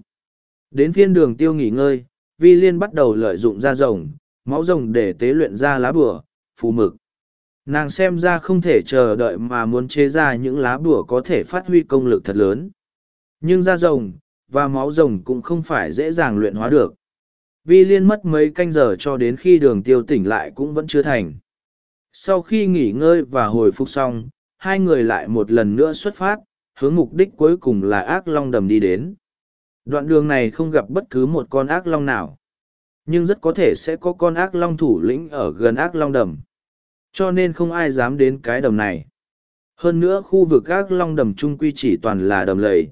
Đến phiên đường tiêu nghỉ ngơi, Vi Liên bắt đầu lợi dụng da rồng, máu rồng để tế luyện ra lá bùa, phù mực. Nàng xem ra không thể chờ đợi mà muốn chế ra những lá bùa có thể phát huy công lực thật lớn. Nhưng da rồng, và máu rồng cũng không phải dễ dàng luyện hóa được. Vi Liên mất mấy canh giờ cho đến khi đường tiêu tỉnh lại cũng vẫn chưa thành. Sau khi nghỉ ngơi và hồi phục xong, hai người lại một lần nữa xuất phát, hướng mục đích cuối cùng là ác long đầm đi đến. Đoạn đường này không gặp bất cứ một con ác long nào. Nhưng rất có thể sẽ có con ác long thủ lĩnh ở gần ác long đầm. Cho nên không ai dám đến cái đầm này. Hơn nữa khu vực ác long đầm trung quy chỉ toàn là đầm lầy.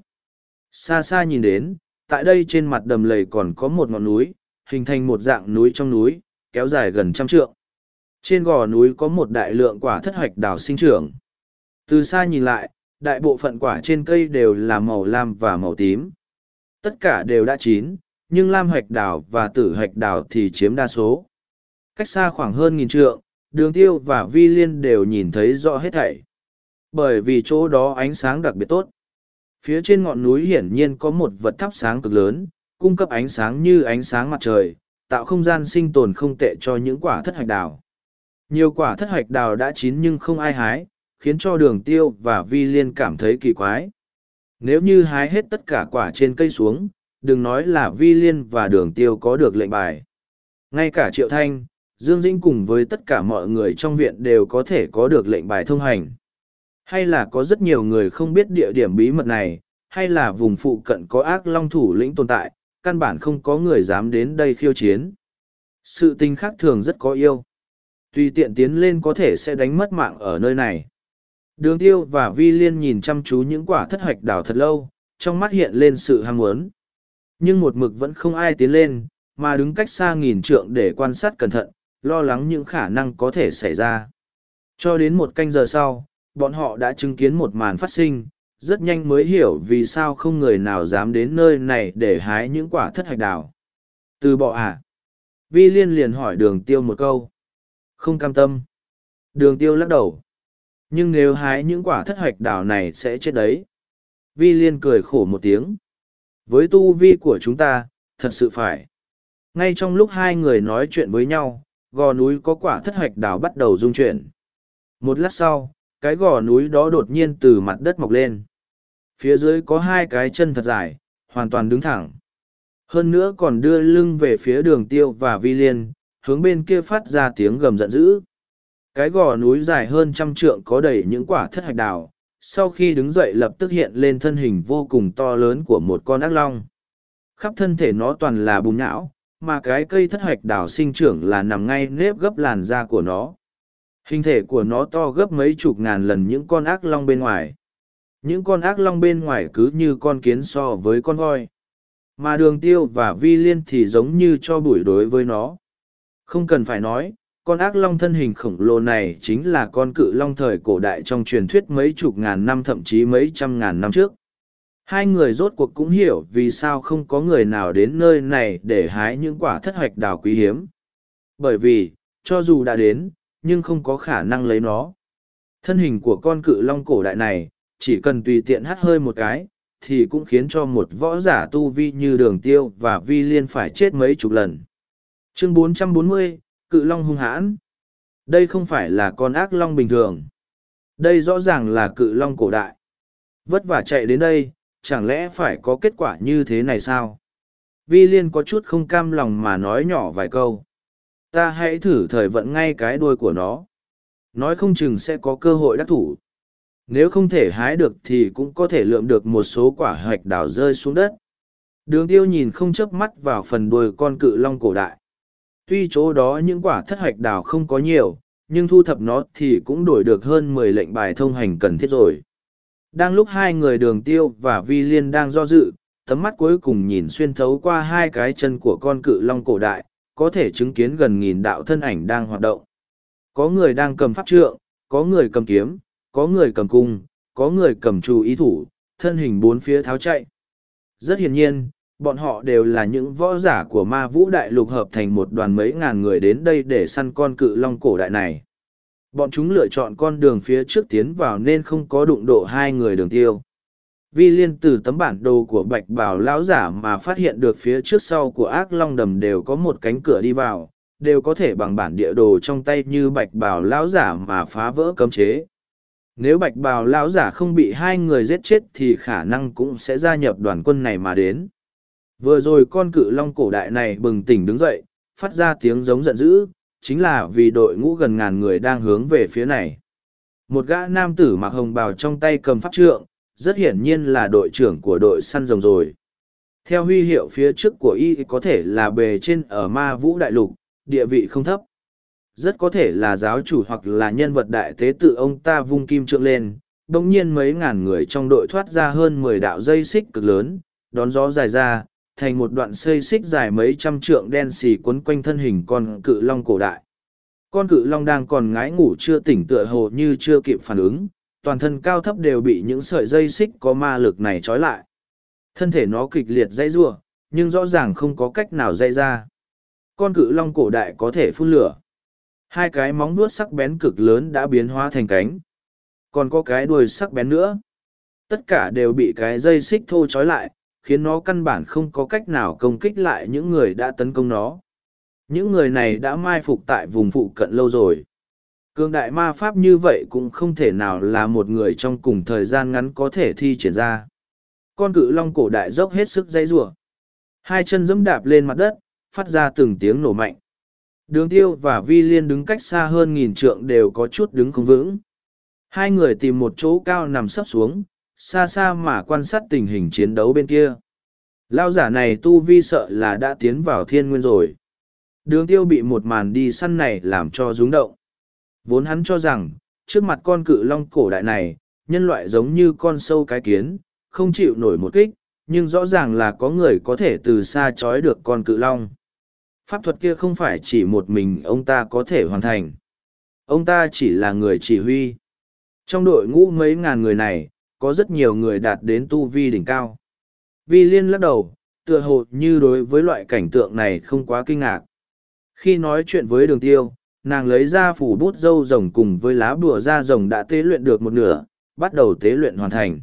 Xa xa nhìn đến, tại đây trên mặt đầm lầy còn có một ngọn núi, hình thành một dạng núi trong núi, kéo dài gần trăm trượng. Trên gò núi có một đại lượng quả thất hoạch đào sinh trưởng. Từ xa nhìn lại, đại bộ phận quả trên cây đều là màu lam và màu tím. Tất cả đều đã chín, nhưng lam hoạch đào và tử hoạch đào thì chiếm đa số. Cách xa khoảng hơn nghìn trượng, đường tiêu và vi liên đều nhìn thấy rõ hết thảy. Bởi vì chỗ đó ánh sáng đặc biệt tốt. Phía trên ngọn núi hiển nhiên có một vật thắp sáng cực lớn, cung cấp ánh sáng như ánh sáng mặt trời, tạo không gian sinh tồn không tệ cho những quả thất hoạch đào. Nhiều quả thất hoạch đào đã chín nhưng không ai hái, khiến cho đường tiêu và vi liên cảm thấy kỳ quái. Nếu như hái hết tất cả quả trên cây xuống, đừng nói là vi liên và đường tiêu có được lệnh bài. Ngay cả triệu thanh, Dương Dĩnh cùng với tất cả mọi người trong viện đều có thể có được lệnh bài thông hành. Hay là có rất nhiều người không biết địa điểm bí mật này, hay là vùng phụ cận có ác long thủ lĩnh tồn tại, căn bản không có người dám đến đây khiêu chiến. Sự tình khác thường rất có yêu. Tùy tiện tiến lên có thể sẽ đánh mất mạng ở nơi này. Đường tiêu và vi liên nhìn chăm chú những quả thất hoạch đảo thật lâu, trong mắt hiện lên sự ham muốn. Nhưng một mực vẫn không ai tiến lên, mà đứng cách xa nghìn trượng để quan sát cẩn thận, lo lắng những khả năng có thể xảy ra. Cho đến một canh giờ sau, bọn họ đã chứng kiến một màn phát sinh, rất nhanh mới hiểu vì sao không người nào dám đến nơi này để hái những quả thất hạch đào. Từ bỏ à? Vi liên liền hỏi đường tiêu một câu. Không cam tâm. Đường tiêu lắc đầu. Nhưng nếu hái những quả thất hạch đào này sẽ chết đấy. Vi liên cười khổ một tiếng. Với tu vi của chúng ta, thật sự phải. Ngay trong lúc hai người nói chuyện với nhau, gò núi có quả thất hạch đào bắt đầu rung chuyển. Một lát sau, cái gò núi đó đột nhiên từ mặt đất mọc lên. Phía dưới có hai cái chân thật dài, hoàn toàn đứng thẳng. Hơn nữa còn đưa lưng về phía đường tiêu và vi liên, hướng bên kia phát ra tiếng gầm giận dữ. Cái gò núi dài hơn trăm trượng có đầy những quả thất hạch đào, sau khi đứng dậy lập tức hiện lên thân hình vô cùng to lớn của một con ác long. Khắp thân thể nó toàn là bùn não, mà cái cây thất hoạch đảo sinh trưởng là nằm ngay nếp gấp làn da của nó. Hình thể của nó to gấp mấy chục ngàn lần những con ác long bên ngoài. Những con ác long bên ngoài cứ như con kiến so với con voi. Mà đường tiêu và vi liên thì giống như cho bụi đối với nó. Không cần phải nói, con ác long thân hình khổng lồ này chính là con cự long thời cổ đại trong truyền thuyết mấy chục ngàn năm thậm chí mấy trăm ngàn năm trước. Hai người rốt cuộc cũng hiểu vì sao không có người nào đến nơi này để hái những quả thất hoạch đào quý hiếm. Bởi vì, cho dù đã đến, nhưng không có khả năng lấy nó. Thân hình của con cự long cổ đại này, chỉ cần tùy tiện hắt hơi một cái, thì cũng khiến cho một võ giả tu vi như đường tiêu và vi liên phải chết mấy chục lần. Chương 440, Cự Long hung hãn. Đây không phải là con ác long bình thường. Đây rõ ràng là cự long cổ đại. Vất vả chạy đến đây, chẳng lẽ phải có kết quả như thế này sao? Vi Liên có chút không cam lòng mà nói nhỏ vài câu. Ta hãy thử thời vận ngay cái đuôi của nó. Nói không chừng sẽ có cơ hội đắc thủ. Nếu không thể hái được thì cũng có thể lượm được một số quả hạch đào rơi xuống đất. Đường tiêu nhìn không chớp mắt vào phần đuôi con cự long cổ đại. Tuy chỗ đó những quả thất hạch đào không có nhiều, nhưng thu thập nó thì cũng đổi được hơn mười lệnh bài thông hành cần thiết rồi. Đang lúc hai người đường tiêu và vi liên đang do dự, tấm mắt cuối cùng nhìn xuyên thấu qua hai cái chân của con cự long cổ đại, có thể chứng kiến gần nghìn đạo thân ảnh đang hoạt động. Có người đang cầm pháp trượng, có người cầm kiếm, có người cầm cung, có người cầm trù ý thủ, thân hình bốn phía tháo chạy. Rất hiển nhiên, bọn họ đều là những võ giả của ma vũ đại lục hợp thành một đoàn mấy ngàn người đến đây để săn con cự long cổ đại này. Bọn chúng lựa chọn con đường phía trước tiến vào nên không có đụng độ hai người đường tiêu. Vi liên từ tấm bản đồ của bạch bảo lão giả mà phát hiện được phía trước sau của ác long đầm đều có một cánh cửa đi vào, đều có thể bằng bản địa đồ trong tay như bạch bảo lão giả mà phá vỡ cấm chế. Nếu bạch bào lão giả không bị hai người giết chết thì khả năng cũng sẽ gia nhập đoàn quân này mà đến. Vừa rồi con cự long cổ đại này bừng tỉnh đứng dậy, phát ra tiếng giống giận dữ, chính là vì đội ngũ gần ngàn người đang hướng về phía này. Một gã nam tử mặc hồng bào trong tay cầm pháp trượng, rất hiển nhiên là đội trưởng của đội săn rồng rồi. Theo huy hiệu phía trước của y có thể là bề trên ở ma vũ đại lục, địa vị không thấp rất có thể là giáo chủ hoặc là nhân vật đại tế tự ông ta vung kim trượng lên đồng nhiên mấy ngàn người trong đội thoát ra hơn mười đạo dây xích cực lớn đón gió dài ra thành một đoạn xây xích dài mấy trăm trượng đen xì quấn quanh thân hình con cự long cổ đại con cự long đang còn ngái ngủ chưa tỉnh tựa hồ như chưa kịp phản ứng toàn thân cao thấp đều bị những sợi dây xích có ma lực này trói lại thân thể nó kịch liệt dãy rua, nhưng rõ ràng không có cách nào dây ra con cự long cổ đại có thể phun lửa Hai cái móng vuốt sắc bén cực lớn đã biến hóa thành cánh. Còn có cái đuôi sắc bén nữa. Tất cả đều bị cái dây xích thô trói lại, khiến nó căn bản không có cách nào công kích lại những người đã tấn công nó. Những người này đã mai phục tại vùng phụ cận lâu rồi. Cương đại ma pháp như vậy cũng không thể nào là một người trong cùng thời gian ngắn có thể thi triển ra. Con cự long cổ đại dốc hết sức dây rủa Hai chân dẫm đạp lên mặt đất, phát ra từng tiếng nổ mạnh. Đường tiêu và vi liên đứng cách xa hơn nghìn trượng đều có chút đứng không vững. Hai người tìm một chỗ cao nằm sấp xuống, xa xa mà quan sát tình hình chiến đấu bên kia. Lao giả này tu vi sợ là đã tiến vào thiên nguyên rồi. Đường tiêu bị một màn đi săn này làm cho rúng động. Vốn hắn cho rằng, trước mặt con cự long cổ đại này, nhân loại giống như con sâu cái kiến, không chịu nổi một kích, nhưng rõ ràng là có người có thể từ xa chói được con cự long pháp thuật kia không phải chỉ một mình ông ta có thể hoàn thành ông ta chỉ là người chỉ huy trong đội ngũ mấy ngàn người này có rất nhiều người đạt đến tu vi đỉnh cao. Vi liên lắc đầu tựa hồ như đối với loại cảnh tượng này không quá kinh ngạc. Khi nói chuyện với đường tiêu nàng lấy ra phủ bút dâu rồng cùng với lá bùa da rồng đã tế luyện được một nửa bắt đầu tế luyện hoàn thành.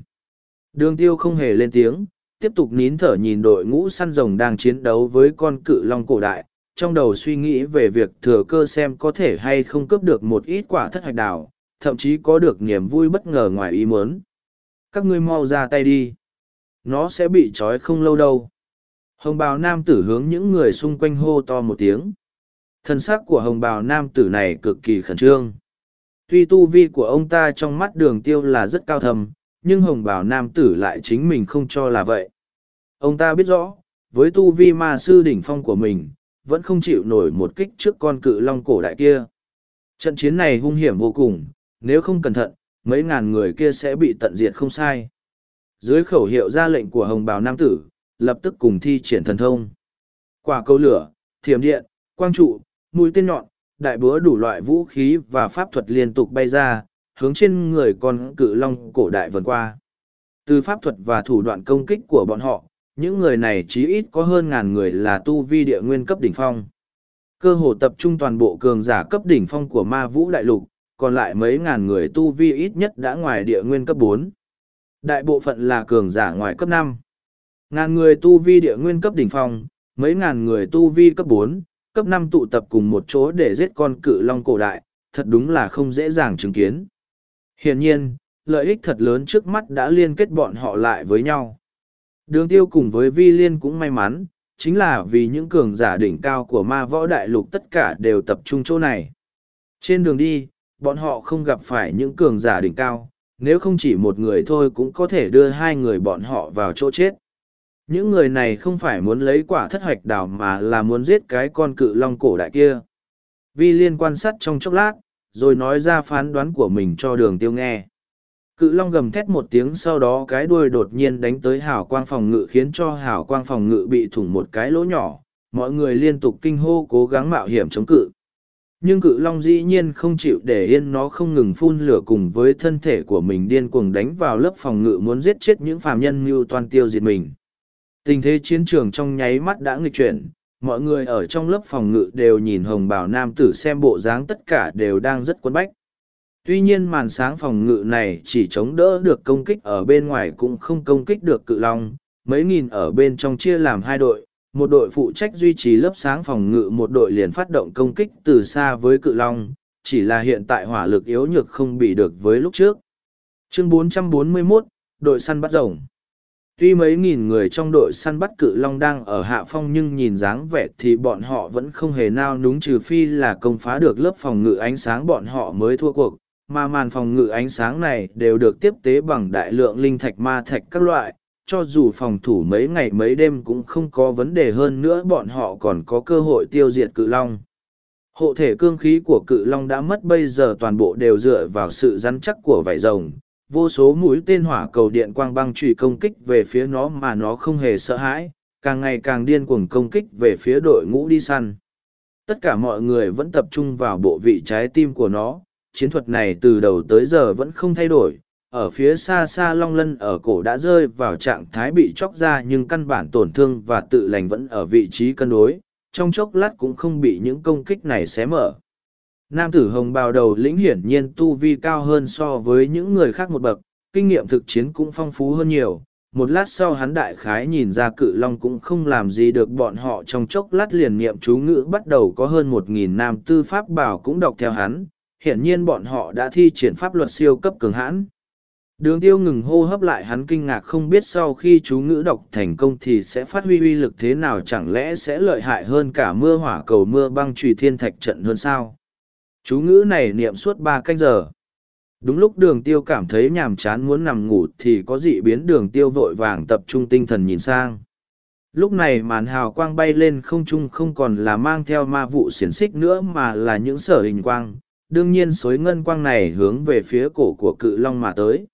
Đường tiêu không hề lên tiếng tiếp tục nín thở nhìn đội ngũ săn rồng đang chiến đấu với con cự long cổ đại trong đầu suy nghĩ về việc thừa cơ xem có thể hay không cướp được một ít quả thất hạch đào, thậm chí có được niềm vui bất ngờ ngoài ý muốn. Các ngươi mau ra tay đi. Nó sẽ bị trói không lâu đâu. Hồng bào nam tử hướng những người xung quanh hô to một tiếng. Thân xác của hồng bào nam tử này cực kỳ khẩn trương. Tuy tu vi của ông ta trong mắt đường tiêu là rất cao thầm, nhưng hồng bào nam tử lại chính mình không cho là vậy. Ông ta biết rõ, với tu vi ma sư đỉnh phong của mình, vẫn không chịu nổi một kích trước con cự long cổ đại kia. Trận chiến này hung hiểm vô cùng, nếu không cẩn thận, mấy ngàn người kia sẽ bị tận diệt không sai. Dưới khẩu hiệu ra lệnh của hồng bào nam tử, lập tức cùng thi triển thần thông. Quả cầu lửa, thiểm điện, quang trụ, mũi tên nhọn, đại búa đủ loại vũ khí và pháp thuật liên tục bay ra, hướng trên người con cự long cổ đại vần qua. Từ pháp thuật và thủ đoạn công kích của bọn họ, những người này chí ít có hơn ngàn người là tu vi địa nguyên cấp đỉnh phong. Cơ hồ tập trung toàn bộ cường giả cấp đỉnh phong của ma vũ đại lục, còn lại mấy ngàn người tu vi ít nhất đã ngoài địa nguyên cấp bốn. Đại bộ phận là cường giả ngoài cấp năm. Ngàn người tu vi địa nguyên cấp đỉnh phong, mấy ngàn người tu vi cấp bốn, cấp năm tụ tập cùng một chỗ để giết con cự long cổ đại, thật đúng là không dễ dàng chứng kiến. Hiển nhiên, lợi ích thật lớn trước mắt đã liên kết bọn họ lại với nhau. Đường tiêu cùng với Vi Liên cũng may mắn, chính là vì những cường giả đỉnh cao của ma võ đại lục tất cả đều tập trung chỗ này. Trên đường đi, bọn họ không gặp phải những cường giả đỉnh cao, nếu không chỉ một người thôi cũng có thể đưa hai người bọn họ vào chỗ chết. Những người này không phải muốn lấy quả thất hoạch đảo mà là muốn giết cái con cự long cổ đại kia. Vi liên quan sát trong chốc lát, rồi nói ra phán đoán của mình cho đường tiêu nghe. Cự long gầm thét một tiếng sau đó cái đuôi đột nhiên đánh tới hào quang phòng ngự khiến cho hào quang phòng ngự bị thủng một cái lỗ nhỏ, mọi người liên tục kinh hô cố gắng mạo hiểm chống cự. Nhưng cự long dĩ nhiên không chịu để yên nó không ngừng phun lửa cùng với thân thể của mình điên cuồng đánh vào lớp phòng ngự muốn giết chết những phàm nhân mưu toan tiêu diệt mình. Tình thế chiến trường trong nháy mắt đã nghịch chuyển, mọi người ở trong lớp phòng ngự đều nhìn hồng bảo nam tử xem bộ dáng tất cả đều đang rất quấn bách. Tuy nhiên màn sáng phòng ngự này chỉ chống đỡ được công kích ở bên ngoài cũng không công kích được cự long, mấy nghìn ở bên trong chia làm hai đội, một đội phụ trách duy trì lớp sáng phòng ngự một đội liền phát động công kích từ xa với cự long, chỉ là hiện tại hỏa lực yếu nhược không bị được với lúc trước. Chương 441, đội săn bắt rồng. Tuy mấy nghìn người trong đội săn bắt cự long đang ở hạ phong nhưng nhìn dáng vẻ thì bọn họ vẫn không hề nao núng trừ phi là công phá được lớp phòng ngự ánh sáng bọn họ mới thua cuộc, mà màn phòng ngự ánh sáng này đều được tiếp tế bằng đại lượng linh thạch ma thạch các loại, cho dù phòng thủ mấy ngày mấy đêm cũng không có vấn đề hơn nữa bọn họ còn có cơ hội tiêu diệt cự long. Hộ thể cương khí của cự long đã mất bây giờ toàn bộ đều dựa vào sự rắn chắc của vảy rồng, vô số mũi tên hỏa cầu điện quang băng trụy công kích về phía nó mà nó không hề sợ hãi, càng ngày càng điên cuồng công kích về phía đội ngũ đi săn. Tất cả mọi người vẫn tập trung vào bộ vị trái tim của nó, chiến thuật này từ đầu tới giờ vẫn không thay đổi. Ở phía xa xa long lân ở cổ đã rơi vào trạng thái bị chóc ra nhưng căn bản tổn thương và tự lành vẫn ở vị trí cân đối, trong chốc lát cũng không bị những công kích này xé mở. Nam tử hồng bào đầu lĩnh hiển nhiên tu vi cao hơn so với những người khác một bậc, kinh nghiệm thực chiến cũng phong phú hơn nhiều. Một lát sau hắn đại khái nhìn ra cự long cũng không làm gì được bọn họ trong chốc lát liền niệm chú ngữ bắt đầu có hơn một nghìn nam tư pháp bảo cũng đọc theo hắn, hiển nhiên bọn họ đã thi triển pháp luật siêu cấp cường hãn. Đường tiêu ngừng hô hấp lại hắn kinh ngạc không biết sau khi chú ngữ đọc thành công thì sẽ phát huy uy lực thế nào, chẳng lẽ sẽ lợi hại hơn cả mưa hỏa cầu mưa băng trùy thiên thạch trận hơn sao. Chú ngữ này niệm suốt ba canh giờ. Đúng lúc đường tiêu cảm thấy nhàm chán muốn nằm ngủ thì có dị biến đường tiêu vội vàng tập trung tinh thần nhìn sang. Lúc này màn hào quang bay lên không trung không còn là mang theo ma vụ xiển xích nữa mà là những sở hình quang. Đương nhiên suối ngân quang này hướng về phía cổ của cự long mà tới.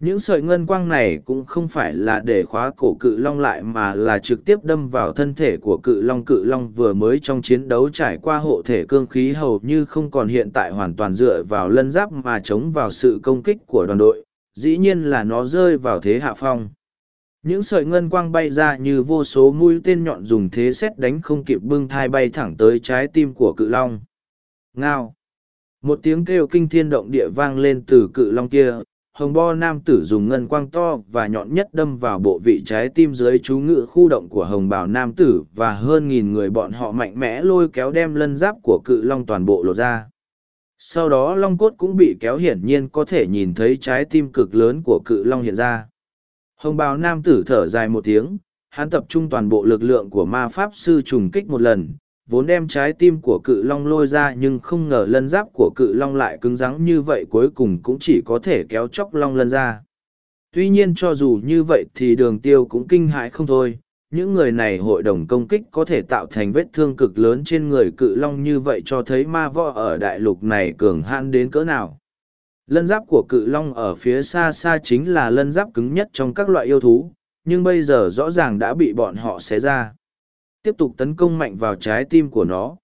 Những sợi ngân quang này cũng không phải là để khóa cổ cự long lại mà là trực tiếp đâm vào thân thể của cự long. Cự long vừa mới trong chiến đấu trải qua hộ thể cương khí hầu như không còn hiện tại hoàn toàn dựa vào lân giáp mà chống vào sự công kích của đoàn đội. Dĩ nhiên là nó rơi vào thế hạ phong. Những sợi ngân quang bay ra như vô số mũi tên nhọn dùng thế xét đánh không kịp bưng thai bay thẳng tới trái tim của cự long. Ngao! Một tiếng kêu kinh thiên động địa vang lên từ cự long kia, hồng bo nam tử dùng ngân quang to và nhọn nhất đâm vào bộ vị trái tim dưới chú ngự khu động của hồng bào nam tử và hơn nghìn người bọn họ mạnh mẽ lôi kéo đem lân giáp của cự long toàn bộ lột ra. Sau đó long cốt cũng bị kéo hiển nhiên có thể nhìn thấy trái tim cực lớn của cự long hiện ra. Hồng bào nam tử thở dài một tiếng, hắn tập trung toàn bộ lực lượng của ma pháp sư trùng kích một lần vốn đem trái tim của cự long lôi ra nhưng không ngờ lân giáp của cự long lại cứng rắn như vậy cuối cùng cũng chỉ có thể kéo chóc long lân ra. Tuy nhiên cho dù như vậy thì đường tiêu cũng kinh hãi không thôi. Những người này hội đồng công kích có thể tạo thành vết thương cực lớn trên người cự long như vậy cho thấy ma võ ở đại lục này cường hãn đến cỡ nào. Lân giáp của cự long ở phía xa xa chính là lân giáp cứng nhất trong các loại yêu thú, nhưng bây giờ rõ ràng đã bị bọn họ xé ra tiếp tục tấn công mạnh vào trái tim của nó.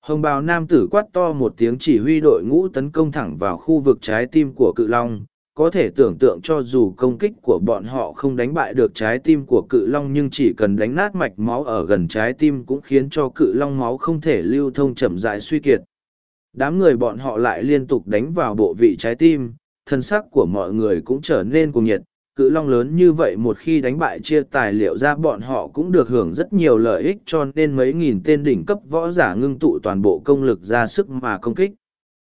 Hồng bào nam tử quát to một tiếng chỉ huy đội ngũ tấn công thẳng vào khu vực trái tim của cự long, có thể tưởng tượng cho dù công kích của bọn họ không đánh bại được trái tim của cự long nhưng chỉ cần đánh nát mạch máu ở gần trái tim cũng khiến cho cự long máu không thể lưu thông chậm rãi suy kiệt. Đám người bọn họ lại liên tục đánh vào bộ vị trái tim, thân sắc của mọi người cũng trở nên cuồng nhiệt cự long lớn như vậy một khi đánh bại chia tài liệu ra bọn họ cũng được hưởng rất nhiều lợi ích cho nên mấy nghìn tên đỉnh cấp võ giả ngưng tụ toàn bộ công lực ra sức mà công kích.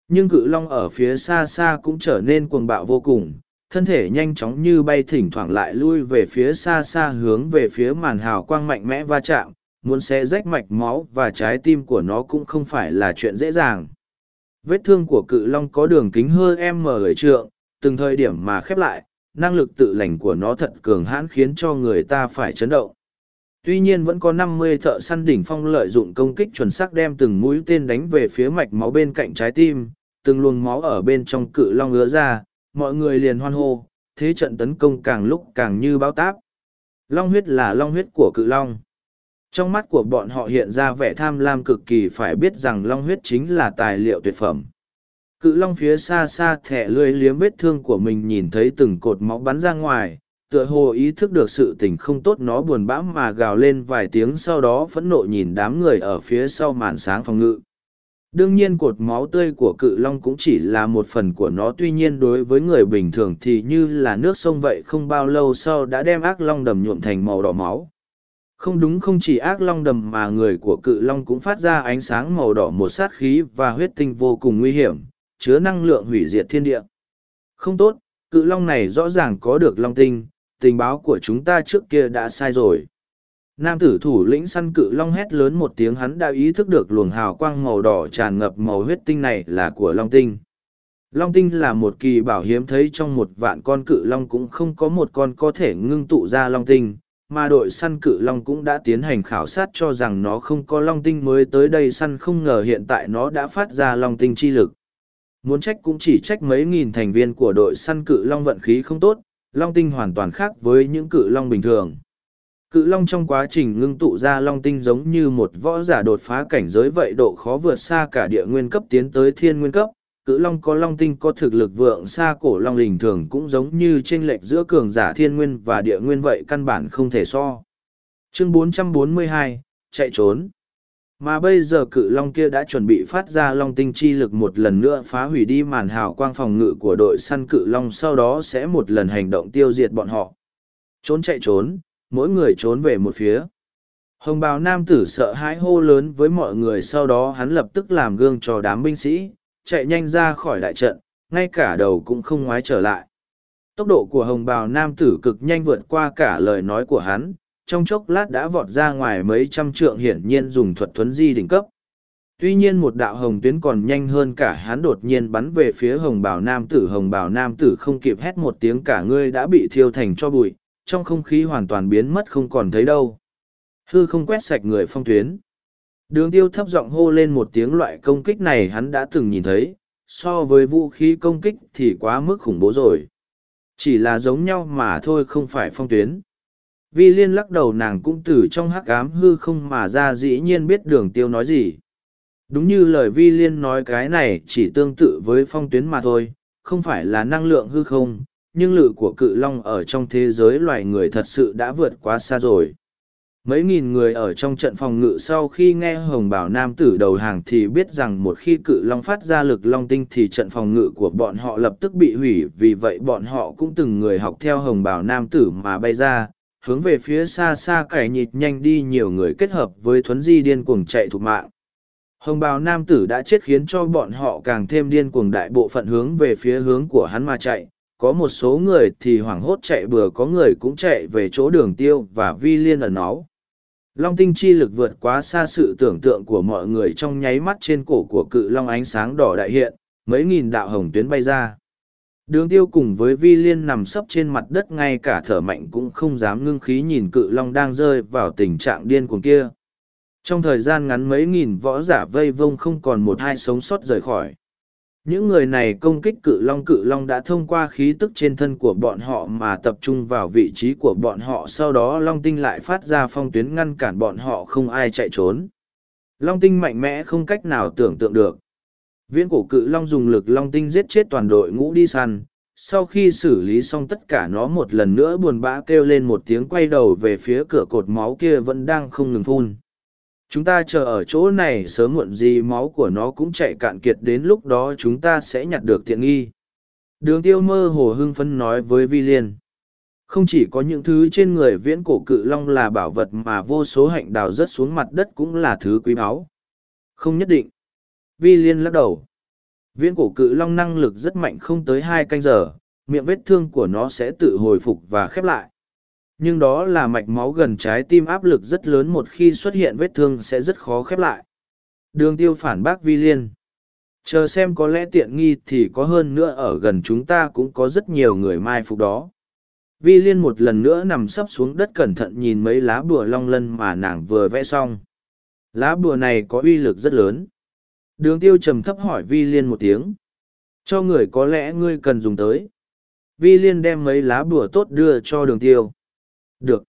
Nhưng cự long ở phía xa xa cũng trở nên cuồng bạo vô cùng, thân thể nhanh chóng như bay thỉnh thoảng lại lui về phía xa xa hướng về phía màn hào quang mạnh mẽ va chạm, muốn xé rách mạch máu và trái tim của nó cũng không phải là chuyện dễ dàng. Vết thương của cự long có đường kính hơn m ở trượng, từng thời điểm mà khép lại năng lực tự lành của nó thật cường hãn khiến cho người ta phải chấn động Tuy nhiên vẫn có năm mươi thợ săn đỉnh phong lợi dụng công kích chuẩn xác đem từng mũi tên đánh về phía mạch máu bên cạnh trái tim, từng luồng máu ở bên trong cự long ứa ra, mọi người liền hoan hô, thế trận tấn công càng lúc càng như báo táp. Long huyết là long huyết của cự long. Trong mắt của bọn họ hiện ra vẻ tham lam cực kỳ phải biết rằng long huyết chính là tài liệu tuyệt phẩm. Cự long phía xa xa thẻ lưỡi liếm vết thương của mình nhìn thấy từng cột máu bắn ra ngoài, tựa hồ ý thức được sự tình không tốt nó buồn bã mà gào lên vài tiếng sau đó phẫn nộ nhìn đám người ở phía sau màn sáng phòng ngự. Đương nhiên cột máu tươi của cự long cũng chỉ là một phần của nó tuy nhiên đối với người bình thường thì như là nước sông vậy không bao lâu sau đã đem ác long đầm nhuộm thành màu đỏ máu. Không đúng không chỉ ác long đầm mà người của cự long cũng phát ra ánh sáng màu đỏ một sát khí và huyết tinh vô cùng nguy hiểm chứa năng lượng hủy diệt thiên địa không tốt cự long này rõ ràng có được long tinh tình báo của chúng ta trước kia đã sai rồi. Nam tử thủ lĩnh săn cự long hét lớn một tiếng hắn đã ý thức được luồng hào quang màu đỏ tràn ngập màu huyết tinh này là của long tinh. Long tinh là một kỳ bảo hiếm thấy trong một vạn con cự long cũng không có một con có thể ngưng tụ ra long tinh, mà đội săn cự long cũng đã tiến hành khảo sát cho rằng nó không có long tinh mới tới đây săn không ngờ hiện tại nó đã phát ra long tinh chi lực. Muốn trách cũng chỉ trách mấy nghìn thành viên của đội săn cự long vận khí không tốt, long tinh hoàn toàn khác với những cự long bình thường. Cự long trong quá trình ngưng tụ ra long tinh giống như một võ giả đột phá cảnh giới vậy độ khó vượt xa cả địa nguyên cấp tiến tới thiên nguyên cấp. Cự long có long tinh có thực lực vượng xa cổ long bình thường cũng giống như tranh lệch giữa cường giả thiên nguyên và địa nguyên vậy căn bản không thể so. Chương 442, chạy trốn. Mà bây giờ cự long kia đã chuẩn bị phát ra long tinh chi lực một lần nữa phá hủy đi màn hào quang phòng ngự của đội săn cự long sau đó sẽ một lần hành động tiêu diệt bọn họ. Trốn chạy trốn, mỗi người trốn về một phía. Hồng bào nam tử sợ hãi hô lớn với mọi người sau đó hắn lập tức làm gương cho đám binh sĩ, chạy nhanh ra khỏi đại trận, ngay cả đầu cũng không ngoái trở lại. Tốc độ của hồng bào nam tử cực nhanh vượt qua cả lời nói của hắn, trong chốc lát đã vọt ra ngoài mấy trăm trượng hiển nhiên dùng thuật thuấn di đỉnh cấp. Tuy nhiên một đạo hồng tuyến còn nhanh hơn cả hắn đột nhiên bắn về phía hồng Bảo nam tử hồng Bảo nam tử không kịp hét một tiếng cả ngươi đã bị thiêu thành cho bụi, trong không khí hoàn toàn biến mất không còn thấy đâu. Hư không quét sạch người phong tuyến. Đường tiêu thấp giọng hô lên một tiếng loại công kích này hắn đã từng nhìn thấy, so với vũ khí công kích thì quá mức khủng bố rồi. Chỉ là giống nhau mà thôi không phải phong tuyến vi liên lắc đầu nàng cũng từ trong hắc ám hư không mà ra dĩ nhiên biết đường tiêu nói gì. Đúng như lời vi liên nói cái này chỉ tương tự với phong tuyến mà thôi, không phải là năng lượng hư không, nhưng lự của cự long ở trong thế giới loài người thật sự đã vượt quá xa rồi. Mấy nghìn người ở trong trận phòng ngự sau khi nghe hồng bảo nam tử đầu hàng thì biết rằng một khi cự long phát ra lực long tinh thì trận phòng ngự của bọn họ lập tức bị hủy, vì vậy bọn họ cũng từng người học theo hồng bảo nam tử mà bay ra hướng về phía xa xa cải nhịt nhanh đi nhiều người kết hợp với thuấn di điên cuồng chạy thục mạng. Hồng bào nam tử đã chết khiến cho bọn họ càng thêm điên cuồng đại bộ phận hướng về phía hướng của hắn mà chạy. Có một số người thì hoảng hốt chạy bừa có người cũng chạy về chỗ đường tiêu và vi liên ẩn náu. Long tinh chi lực vượt quá xa sự tưởng tượng của mọi người trong nháy mắt trên cổ của cự long ánh sáng đỏ đại hiện, mấy nghìn đạo hồng tuyến bay ra. Đường tiêu cùng với vi liên nằm sấp trên mặt đất ngay cả thở mạnh cũng không dám ngưng khí nhìn cự long đang rơi vào tình trạng điên cuồng kia. Trong thời gian ngắn mấy nghìn võ giả vây vông không còn một hai sống sót rời khỏi. Những người này công kích cự long cự long đã thông qua khí tức trên thân của bọn họ mà tập trung vào vị trí của bọn họ, sau đó long tinh lại phát ra phong tuyến ngăn cản bọn họ không ai chạy trốn. Long tinh mạnh mẽ không cách nào tưởng tượng được. Viễn cổ cự long dùng lực long tinh giết chết toàn đội ngũ đi săn. Sau khi xử lý xong tất cả nó một lần nữa buồn bã kêu lên một tiếng quay đầu về phía cửa cột máu kia vẫn đang không ngừng phun. Chúng ta chờ ở chỗ này sớm muộn gì máu của nó cũng chạy cạn kiệt đến lúc đó chúng ta sẽ nhặt được tiện nghi. Đường tiêu mơ hồ hưng phấn nói với vi liên. Không chỉ có những thứ trên người viễn cổ cự long là bảo vật mà vô số hạnh đào rớt xuống mặt đất cũng là thứ quý báu. Không nhất định vi liên lắc đầu. Viễn cổ cự long năng lực rất mạnh không tới hai canh giờ, miệng vết thương của nó sẽ tự hồi phục và khép lại. Nhưng đó là mạch máu gần trái tim áp lực rất lớn, một khi xuất hiện vết thương sẽ rất khó khép lại. Đường tiêu phản bác vi liên. Chờ xem có lẽ tiện nghi thì có hơn nữa, ở gần chúng ta cũng có rất nhiều người mai phục đó. Vi liên một lần nữa nằm sấp xuống đất cẩn thận nhìn mấy lá bùa long lân mà nàng vừa vẽ xong. Lá bùa này có uy lực rất lớn đường tiêu trầm thấp hỏi vi liên một tiếng cho người có lẽ ngươi cần dùng tới vi liên đem mấy lá bùa tốt đưa cho đường tiêu được.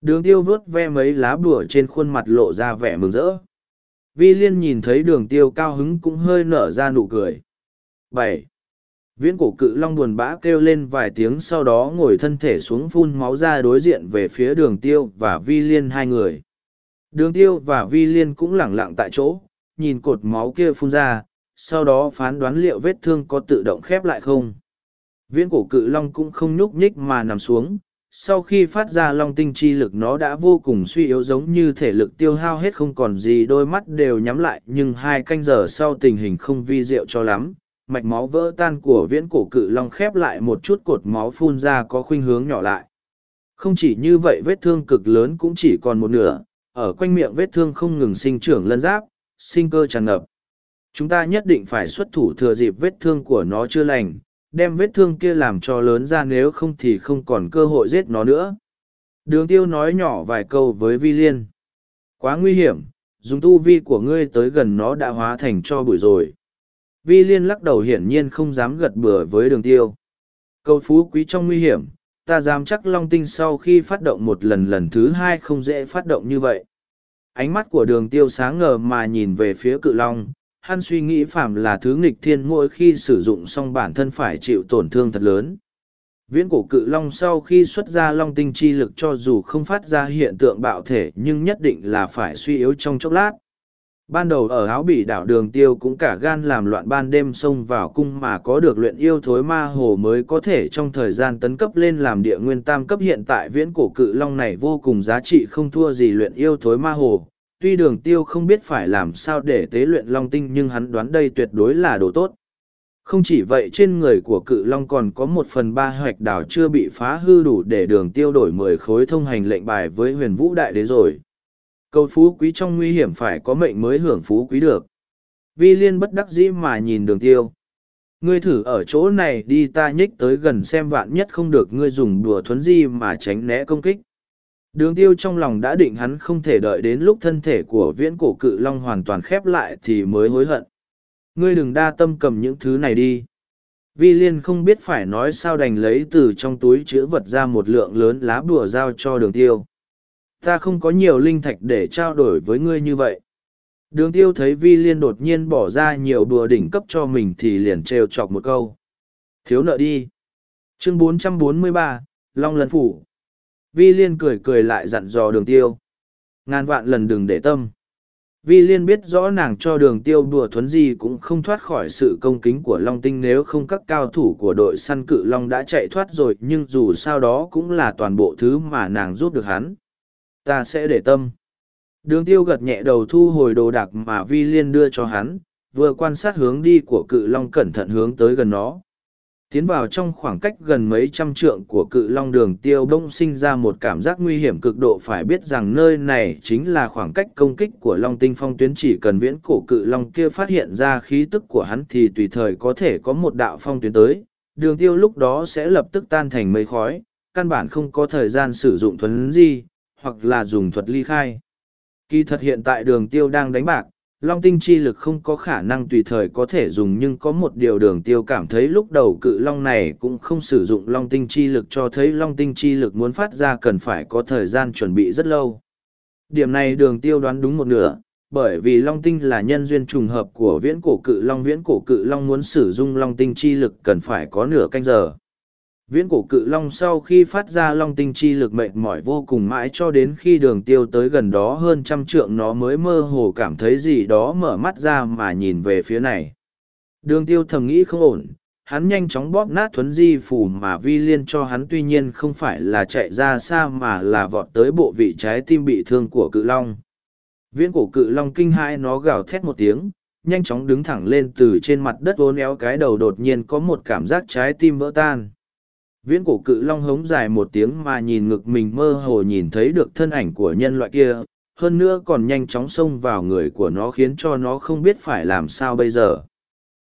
Đường tiêu vớt ve mấy lá bùa trên khuôn mặt lộ ra vẻ mừng rỡ. Vi liên nhìn thấy đường tiêu cao hứng cũng hơi nở ra nụ cười. bảy Viễn cổ cự long buồn bã kêu lên vài tiếng sau đó ngồi thân thể xuống phun máu ra đối diện về phía đường tiêu và vi liên hai người. Đường tiêu và vi liên cũng lẳng lặng tại chỗ, nhìn cột máu kia phun ra, sau đó phán đoán liệu vết thương có tự động khép lại không. Viễn cổ cự long cũng không nhúc nhích mà nằm xuống, sau khi phát ra long tinh chi lực nó đã vô cùng suy yếu giống như thể lực tiêu hao hết không còn gì đôi mắt đều nhắm lại nhưng hai canh giờ sau tình hình không vi diệu cho lắm mạch máu vỡ tan của viễn cổ cự long khép lại một chút cột máu phun ra có khuynh hướng nhỏ lại không chỉ như vậy vết thương cực lớn cũng chỉ còn một nửa ở quanh miệng vết thương không ngừng sinh trưởng lân giáp sinh cơ tràn ngập chúng ta nhất định phải xuất thủ thừa dịp vết thương của nó chưa lành đem vết thương kia làm cho lớn ra nếu không thì không còn cơ hội giết nó nữa. Đường tiêu nói nhỏ vài câu với vi liên. Quá nguy hiểm, dùng tu vi của ngươi tới gần nó đã hóa thành cho bụi rồi. Vi liên lắc đầu hiển nhiên không dám gật bừa với đường tiêu. Câu phú quý trong nguy hiểm, ta dám chắc long tinh sau khi phát động một lần lần thứ hai không dễ phát động như vậy. Ánh mắt của đường tiêu sáng ngờ mà nhìn về phía cự long, hắn suy nghĩ phạm là thứ nghịch thiên mỗi khi sử dụng xong bản thân phải chịu tổn thương thật lớn. Viễn cổ cự long sau khi xuất ra long tinh chi lực cho dù không phát ra hiện tượng bạo thể nhưng nhất định là phải suy yếu trong chốc lát. Ban đầu ở áo bỉ đảo đường tiêu cũng cả gan làm loạn ban đêm xông vào cung mà có được luyện yêu thối ma hồ mới có thể trong thời gian tấn cấp lên làm địa nguyên tam cấp hiện tại viễn cổ cự long này vô cùng giá trị không thua gì luyện yêu thối ma hồ, tuy đường tiêu không biết phải làm sao để tế luyện long tinh nhưng hắn đoán đây tuyệt đối là đồ tốt. Không chỉ vậy trên người của cự long còn có một phần ba hoạch đảo chưa bị phá hư đủ để đường tiêu đổi mười khối thông hành lệnh bài với huyền vũ đại đế rồi. Cầu phú quý trong nguy hiểm phải có mệnh mới hưởng phú quý được. Vi liên bất đắc dĩ mà nhìn đường tiêu. Ngươi thử ở chỗ này đi ta nhích tới gần xem vạn nhất không được ngươi dùng đùa thuấn di mà tránh né công kích. Đường tiêu trong lòng đã định hắn không thể đợi đến lúc thân thể của viễn cổ cự long hoàn toàn khép lại thì mới hối hận. Ngươi đừng đa tâm cầm những thứ này đi. Vi liên không biết phải nói sao đành lấy từ trong túi chữ vật ra một lượng lớn lá bùa giao cho đường tiêu. Ta không có nhiều linh thạch để trao đổi với ngươi như vậy. Đường tiêu thấy vi liên đột nhiên bỏ ra nhiều đùa đỉnh cấp cho mình thì liền trêu chọc một câu. Thiếu nợ đi. Chương 443, Long Lân Phủ. Vi Liên cười cười lại dặn dò đường tiêu. Ngàn vạn lần đừng để tâm. Vi Liên biết rõ nàng cho đường tiêu đùa thuấn gì cũng không thoát khỏi sự công kính của Long Tinh nếu không các cao thủ của đội săn cự Long đã chạy thoát rồi nhưng dù sao đó cũng là toàn bộ thứ mà nàng giúp được hắn. Ta sẽ để tâm. Đường tiêu gật nhẹ đầu thu hồi đồ đạc mà Vi Liên đưa cho hắn, vừa quan sát hướng đi của cự Long cẩn thận hướng tới gần nó. tiến vào trong khoảng cách gần mấy trăm trượng của cự long đường tiêu bông sinh ra một cảm giác nguy hiểm cực độ phải biết rằng nơi này chính là khoảng cách công kích của long tinh phong tuyến chỉ cần viễn cổ cự long kia phát hiện ra khí tức của hắn thì tùy thời có thể có một đạo phong tuyến tới đường tiêu lúc đó sẽ lập tức tan thành mây khói căn bản không có thời gian sử dụng thuấn di hoặc là dùng thuật ly khai kỳ thật hiện tại đường tiêu đang đánh bạc long tinh chi lực không có khả năng tùy thời có thể dùng nhưng có một điều đường tiêu cảm thấy lúc đầu cự long này cũng không sử dụng long tinh chi lực cho thấy long tinh chi lực muốn phát ra cần phải có thời gian chuẩn bị rất lâu. Điểm này đường tiêu đoán đúng một nửa, bởi vì long tinh là nhân duyên trùng hợp của viễn cổ cự long viễn cổ cự long muốn sử dụng long tinh chi lực cần phải có nửa canh giờ. Viễn cổ cự long sau khi phát ra long tinh chi lực mệt mỏi vô cùng mãi cho đến khi đường tiêu tới gần đó hơn trăm trượng nó mới mơ hồ cảm thấy gì đó mở mắt ra mà nhìn về phía này. Đường tiêu thầm nghĩ không ổn, hắn nhanh chóng bóp nát thuấn di phủ mà vi liên cho hắn tuy nhiên không phải là chạy ra xa mà là vọt tới bộ vị trái tim bị thương của cự long. Viễn cổ cự long kinh hãi nó gào thét một tiếng, nhanh chóng đứng thẳng lên từ trên mặt đất ốn éo cái đầu đột nhiên có một cảm giác trái tim vỡ tan Viễn cổ cự long hống dài một tiếng mà nhìn ngực mình mơ hồ nhìn thấy được thân ảnh của nhân loại kia, hơn nữa còn nhanh chóng xông vào người của nó khiến cho nó không biết phải làm sao bây giờ.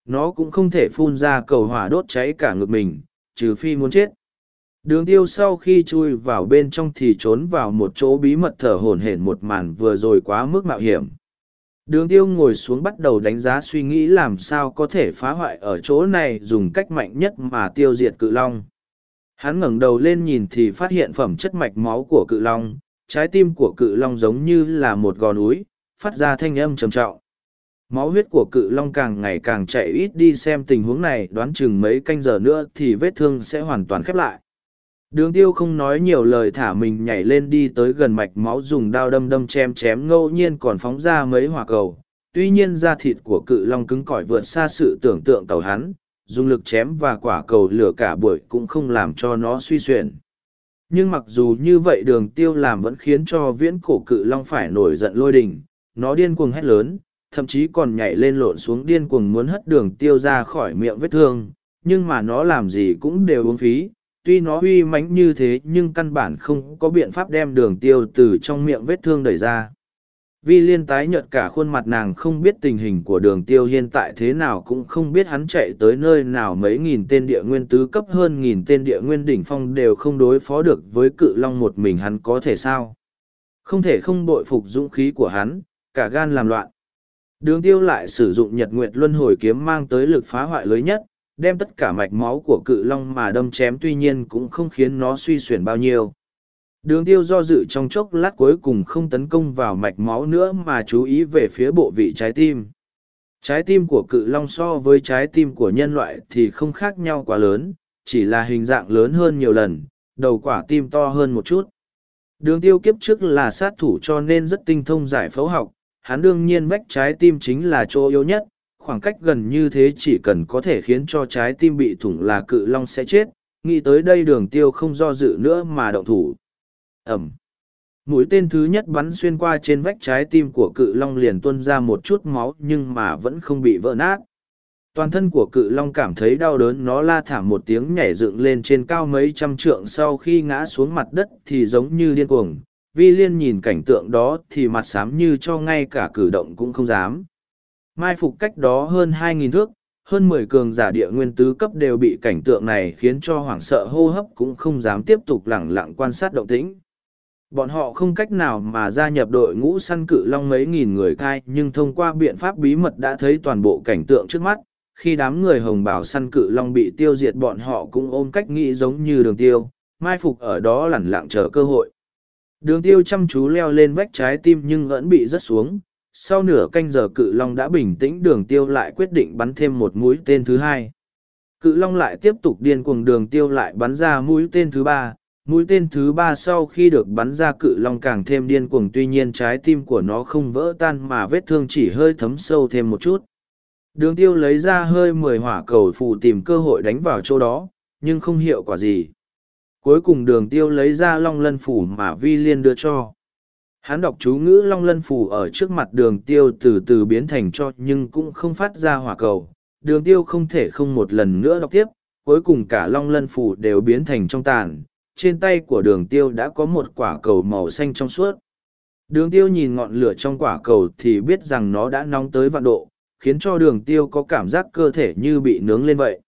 Nó cũng không thể phun ra cầu hỏa đốt cháy cả ngực mình, trừ phi muốn chết. Đường tiêu sau khi chui vào bên trong thì trốn vào một chỗ bí mật thở hổn hển một màn vừa rồi quá mức mạo hiểm. Đường tiêu ngồi xuống bắt đầu đánh giá suy nghĩ làm sao có thể phá hoại ở chỗ này dùng cách mạnh nhất mà tiêu diệt cự long. Hắn ngẩng đầu lên nhìn thì phát hiện phẩm chất mạch máu của cự long, trái tim của cự long giống như là một gò núi, phát ra thanh âm trầm trọng. Máu huyết của cự long càng ngày càng chạy ít đi xem tình huống này đoán chừng mấy canh giờ nữa thì vết thương sẽ hoàn toàn khép lại. Đường tiêu không nói nhiều lời thả mình nhảy lên đi tới gần mạch máu dùng đao đâm đâm chém chém ngẫu nhiên còn phóng ra mấy hỏa cầu. Tuy nhiên da thịt của cự long cứng cỏi vượt xa sự tưởng tượng tàu hắn, dùng lực chém và quả cầu lửa cả buổi cũng không làm cho nó suy xuyển. Nhưng mặc dù như vậy đường tiêu làm vẫn khiến cho viễn cổ cự long phải nổi giận lôi đình, nó điên cuồng hét lớn, thậm chí còn nhảy lên lộn xuống điên cuồng muốn hất đường tiêu ra khỏi miệng vết thương, nhưng mà nó làm gì cũng đều uống phí, tuy nó uy mãnh như thế nhưng căn bản không có biện pháp đem đường tiêu từ trong miệng vết thương đẩy ra. Vi liên tái nhợt cả khuôn mặt nàng không biết tình hình của đường tiêu hiện tại thế nào cũng không biết hắn chạy tới nơi nào mấy nghìn tên địa nguyên tứ cấp hơn nghìn tên địa nguyên đỉnh phong đều không đối phó được với cự long một mình hắn có thể sao. Không thể không bội phục dũng khí của hắn, cả gan làm loạn. Đường tiêu lại sử dụng nhật nguyệt luân hồi kiếm mang tới lực phá hoại lớn nhất, đem tất cả mạch máu của cự long mà đâm chém tuy nhiên cũng không khiến nó suy xuyển bao nhiêu Đường tiêu do dự trong chốc lát cuối cùng không tấn công vào mạch máu nữa mà chú ý về phía bộ vị trái tim. Trái tim của cự long so với trái tim của nhân loại thì không khác nhau quá lớn, chỉ là hình dạng lớn hơn nhiều lần, đầu quả tim to hơn một chút. Đường tiêu kiếp trước là sát thủ cho nên rất tinh thông giải phẫu học, hắn đương nhiên vách trái tim chính là chỗ yếu nhất, khoảng cách gần như thế chỉ cần có thể khiến cho trái tim bị thủng là cự long sẽ chết, nghĩ tới đây đường tiêu không do dự nữa mà động thủ ẩm. Mũi tên thứ nhất bắn xuyên qua trên vách trái tim của cự long liền tuôn ra một chút máu nhưng mà vẫn không bị vỡ nát. Toàn thân của cự long cảm thấy đau đớn, nó la thảm một tiếng nhảy dựng lên trên cao mấy trăm trượng sau khi ngã xuống mặt đất thì giống như điên cuồng. Vi liên nhìn cảnh tượng đó thì mặt xám như cho ngay cả cử động cũng không dám. Mai phục cách đó hơn hai nghìn thước, hơn mười cường giả địa nguyên tứ cấp đều bị cảnh tượng này khiến cho hoảng sợ hô hấp cũng không dám tiếp tục lẳng lặng quan sát động tĩnh. Bọn họ không cách nào mà gia nhập đội ngũ săn cự long mấy nghìn người cai nhưng thông qua biện pháp bí mật đã thấy toàn bộ cảnh tượng trước mắt. Khi đám người hồng bảo săn cự long bị tiêu diệt bọn họ cũng ôm cách nghĩ giống như đường tiêu, mai phục ở đó lẳng lặng chờ cơ hội. Đường tiêu chăm chú leo lên vách trái tim nhưng vẫn bị rớt xuống. Sau nửa canh giờ cự long đã bình tĩnh đường tiêu lại quyết định bắn thêm một mũi tên thứ hai. Cự long lại tiếp tục điên cuồng đường tiêu lại bắn ra mũi tên thứ ba, mũi tên thứ ba sau khi được bắn ra cự long càng thêm điên cuồng tuy nhiên trái tim của nó không vỡ tan mà vết thương chỉ hơi thấm sâu thêm một chút. Đường tiêu lấy ra hơi mười hỏa cầu phù tìm cơ hội đánh vào chỗ đó nhưng không hiệu quả gì. Cuối cùng đường tiêu lấy ra long lân phủ mà vi liên đưa cho. Hắn đọc chú ngữ long lân phủ ở trước mặt đường tiêu từ từ biến thành cho nhưng cũng không phát ra hỏa cầu. Đường tiêu không thể không một lần nữa đọc tiếp cuối cùng cả long lân phủ đều biến thành trong tàn, trên tay của đường tiêu đã có một quả cầu màu xanh trong suốt. Đường tiêu nhìn ngọn lửa trong quả cầu thì biết rằng nó đã nóng tới vạn độ, khiến cho đường tiêu có cảm giác cơ thể như bị nướng lên vậy.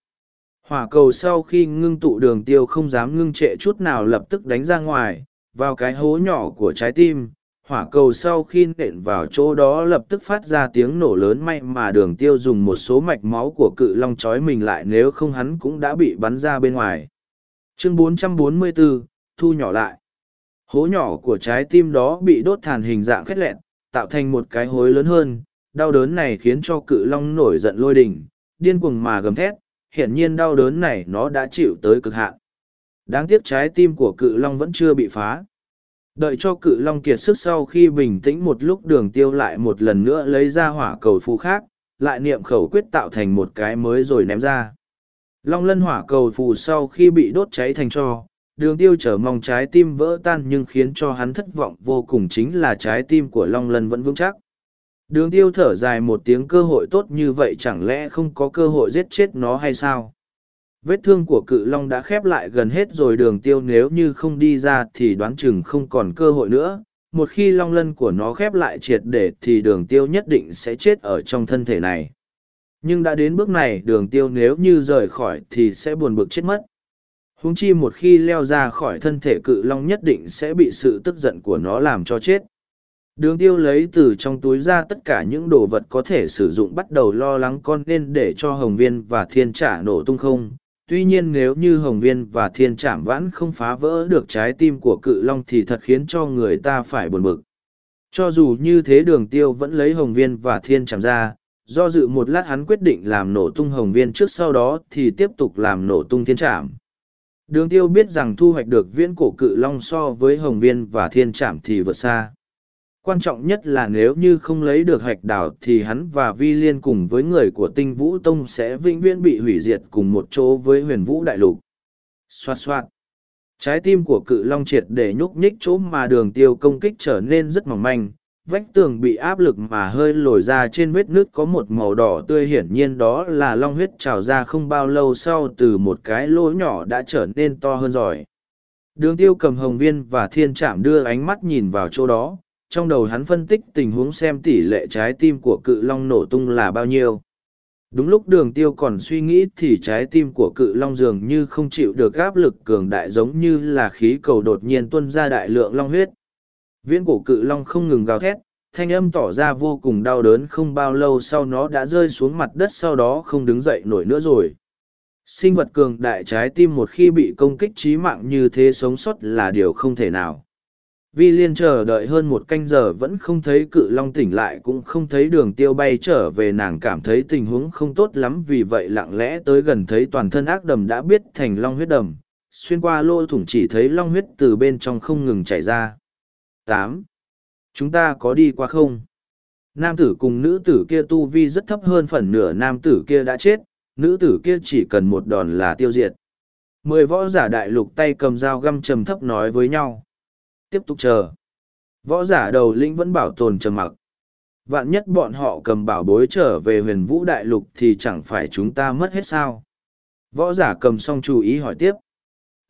Hỏa cầu sau khi ngưng tụ đường tiêu không dám ngưng trệ chút nào lập tức đánh ra ngoài, vào cái hố nhỏ của trái tim. Hỏa cầu sau khi nện vào chỗ đó lập tức phát ra tiếng nổ lớn may mà đường tiêu dùng một số mạch máu của cự long trói mình lại nếu không hắn cũng đã bị bắn ra bên ngoài. Chương 444, thu nhỏ lại. Hố nhỏ của trái tim đó bị đốt thàn hình dạng khét lẹn, tạo thành một cái hối lớn hơn. Đau đớn này khiến cho cự long nổi giận lôi đình, điên cuồng mà gầm thét, hiển nhiên đau đớn này nó đã chịu tới cực hạn. Đáng tiếc trái tim của cự long vẫn chưa bị phá. Đợi cho cự long kiệt sức sau khi bình tĩnh một lúc đường tiêu lại một lần nữa lấy ra hỏa cầu phu khác, lại niệm khẩu quyết tạo thành một cái mới rồi ném ra. Long lân hỏa cầu phù sau khi bị đốt cháy thành cho, đường tiêu trở mong trái tim vỡ tan nhưng khiến cho hắn thất vọng vô cùng chính là trái tim của long lân vẫn vững chắc. Đường tiêu thở dài một tiếng cơ hội tốt như vậy chẳng lẽ không có cơ hội giết chết nó hay sao? Vết thương của cự long đã khép lại gần hết rồi đường tiêu nếu như không đi ra thì đoán chừng không còn cơ hội nữa. Một khi long lân của nó khép lại triệt để thì đường tiêu nhất định sẽ chết ở trong thân thể này. Nhưng đã đến bước này đường tiêu nếu như rời khỏi thì sẽ buồn bực chết mất. Húng chi một khi leo ra khỏi thân thể cự long nhất định sẽ bị sự tức giận của nó làm cho chết. Đường tiêu lấy từ trong túi ra tất cả những đồ vật có thể sử dụng bắt đầu lo lắng con nên để cho Hồng Viên và Thiên Trả nổ tung không. Tuy nhiên nếu như Hồng Viên và Thiên Trảm vãn không phá vỡ được trái tim của cự long thì thật khiến cho người ta phải buồn bực. Cho dù như thế đường tiêu vẫn lấy Hồng Viên và Thiên Trảm ra, do dự một lát hắn quyết định làm nổ tung Hồng Viên trước sau đó thì tiếp tục làm nổ tung Thiên Trảm. Đường tiêu biết rằng thu hoạch được viễn cổ cự long so với Hồng Viên và Thiên Trảm thì vượt xa. Quan trọng nhất là nếu như không lấy được hạch đảo thì hắn và Vi Liên cùng với người của tinh vũ tông sẽ vĩnh viễn bị hủy diệt cùng một chỗ với huyền vũ đại lục. Xoạt xoạt. Trái tim của cự long triệt để nhúc nhích chỗ mà đường tiêu công kích trở nên rất mỏng manh. Vách tường bị áp lực mà hơi lồi ra trên vết nước có một màu đỏ tươi hiển nhiên đó là long huyết trào ra không bao lâu sau từ một cái lỗ nhỏ đã trở nên to hơn rồi. Đường tiêu cầm hồng viên và thiên trạm đưa ánh mắt nhìn vào chỗ đó, trong đầu hắn phân tích tình huống xem tỷ lệ trái tim của cự long nổ tung là bao nhiêu. Đúng lúc đường tiêu còn suy nghĩ thì trái tim của cự long dường như không chịu được áp lực cường đại giống như là khí cầu đột nhiên tuôn ra đại lượng long huyết. Viễn cổ cự long không ngừng gào thét, thanh âm tỏ ra vô cùng đau đớn không bao lâu sau nó đã rơi xuống mặt đất sau đó không đứng dậy nổi nữa rồi. Sinh vật cường đại trái tim một khi bị công kích trí mạng như thế sống sót là điều không thể nào. Vi liên chờ đợi hơn một canh giờ vẫn không thấy cự long tỉnh lại cũng không thấy đường tiêu bay trở về nàng cảm thấy tình huống không tốt lắm vì vậy lặng lẽ tới gần thấy toàn thân ác đầm đã biết thành long huyết đầm. Xuyên qua lô thủng chỉ thấy long huyết từ bên trong không ngừng chảy ra tám chúng ta có đi qua không nam tử cùng nữ tử kia tu vi rất thấp hơn phần nửa nam tử kia đã chết, nữ tử kia chỉ cần một đòn là tiêu diệt mười võ giả đại lục tay cầm dao găm trầm thấp nói với nhau tiếp tục chờ. Võ giả đầu lĩnh vẫn bảo tồn trầm mặc. Vạn nhất bọn họ cầm bảo bối trở về huyền vũ đại lục thì chẳng phải chúng ta mất hết sao. Võ giả cầm xong chú ý hỏi tiếp.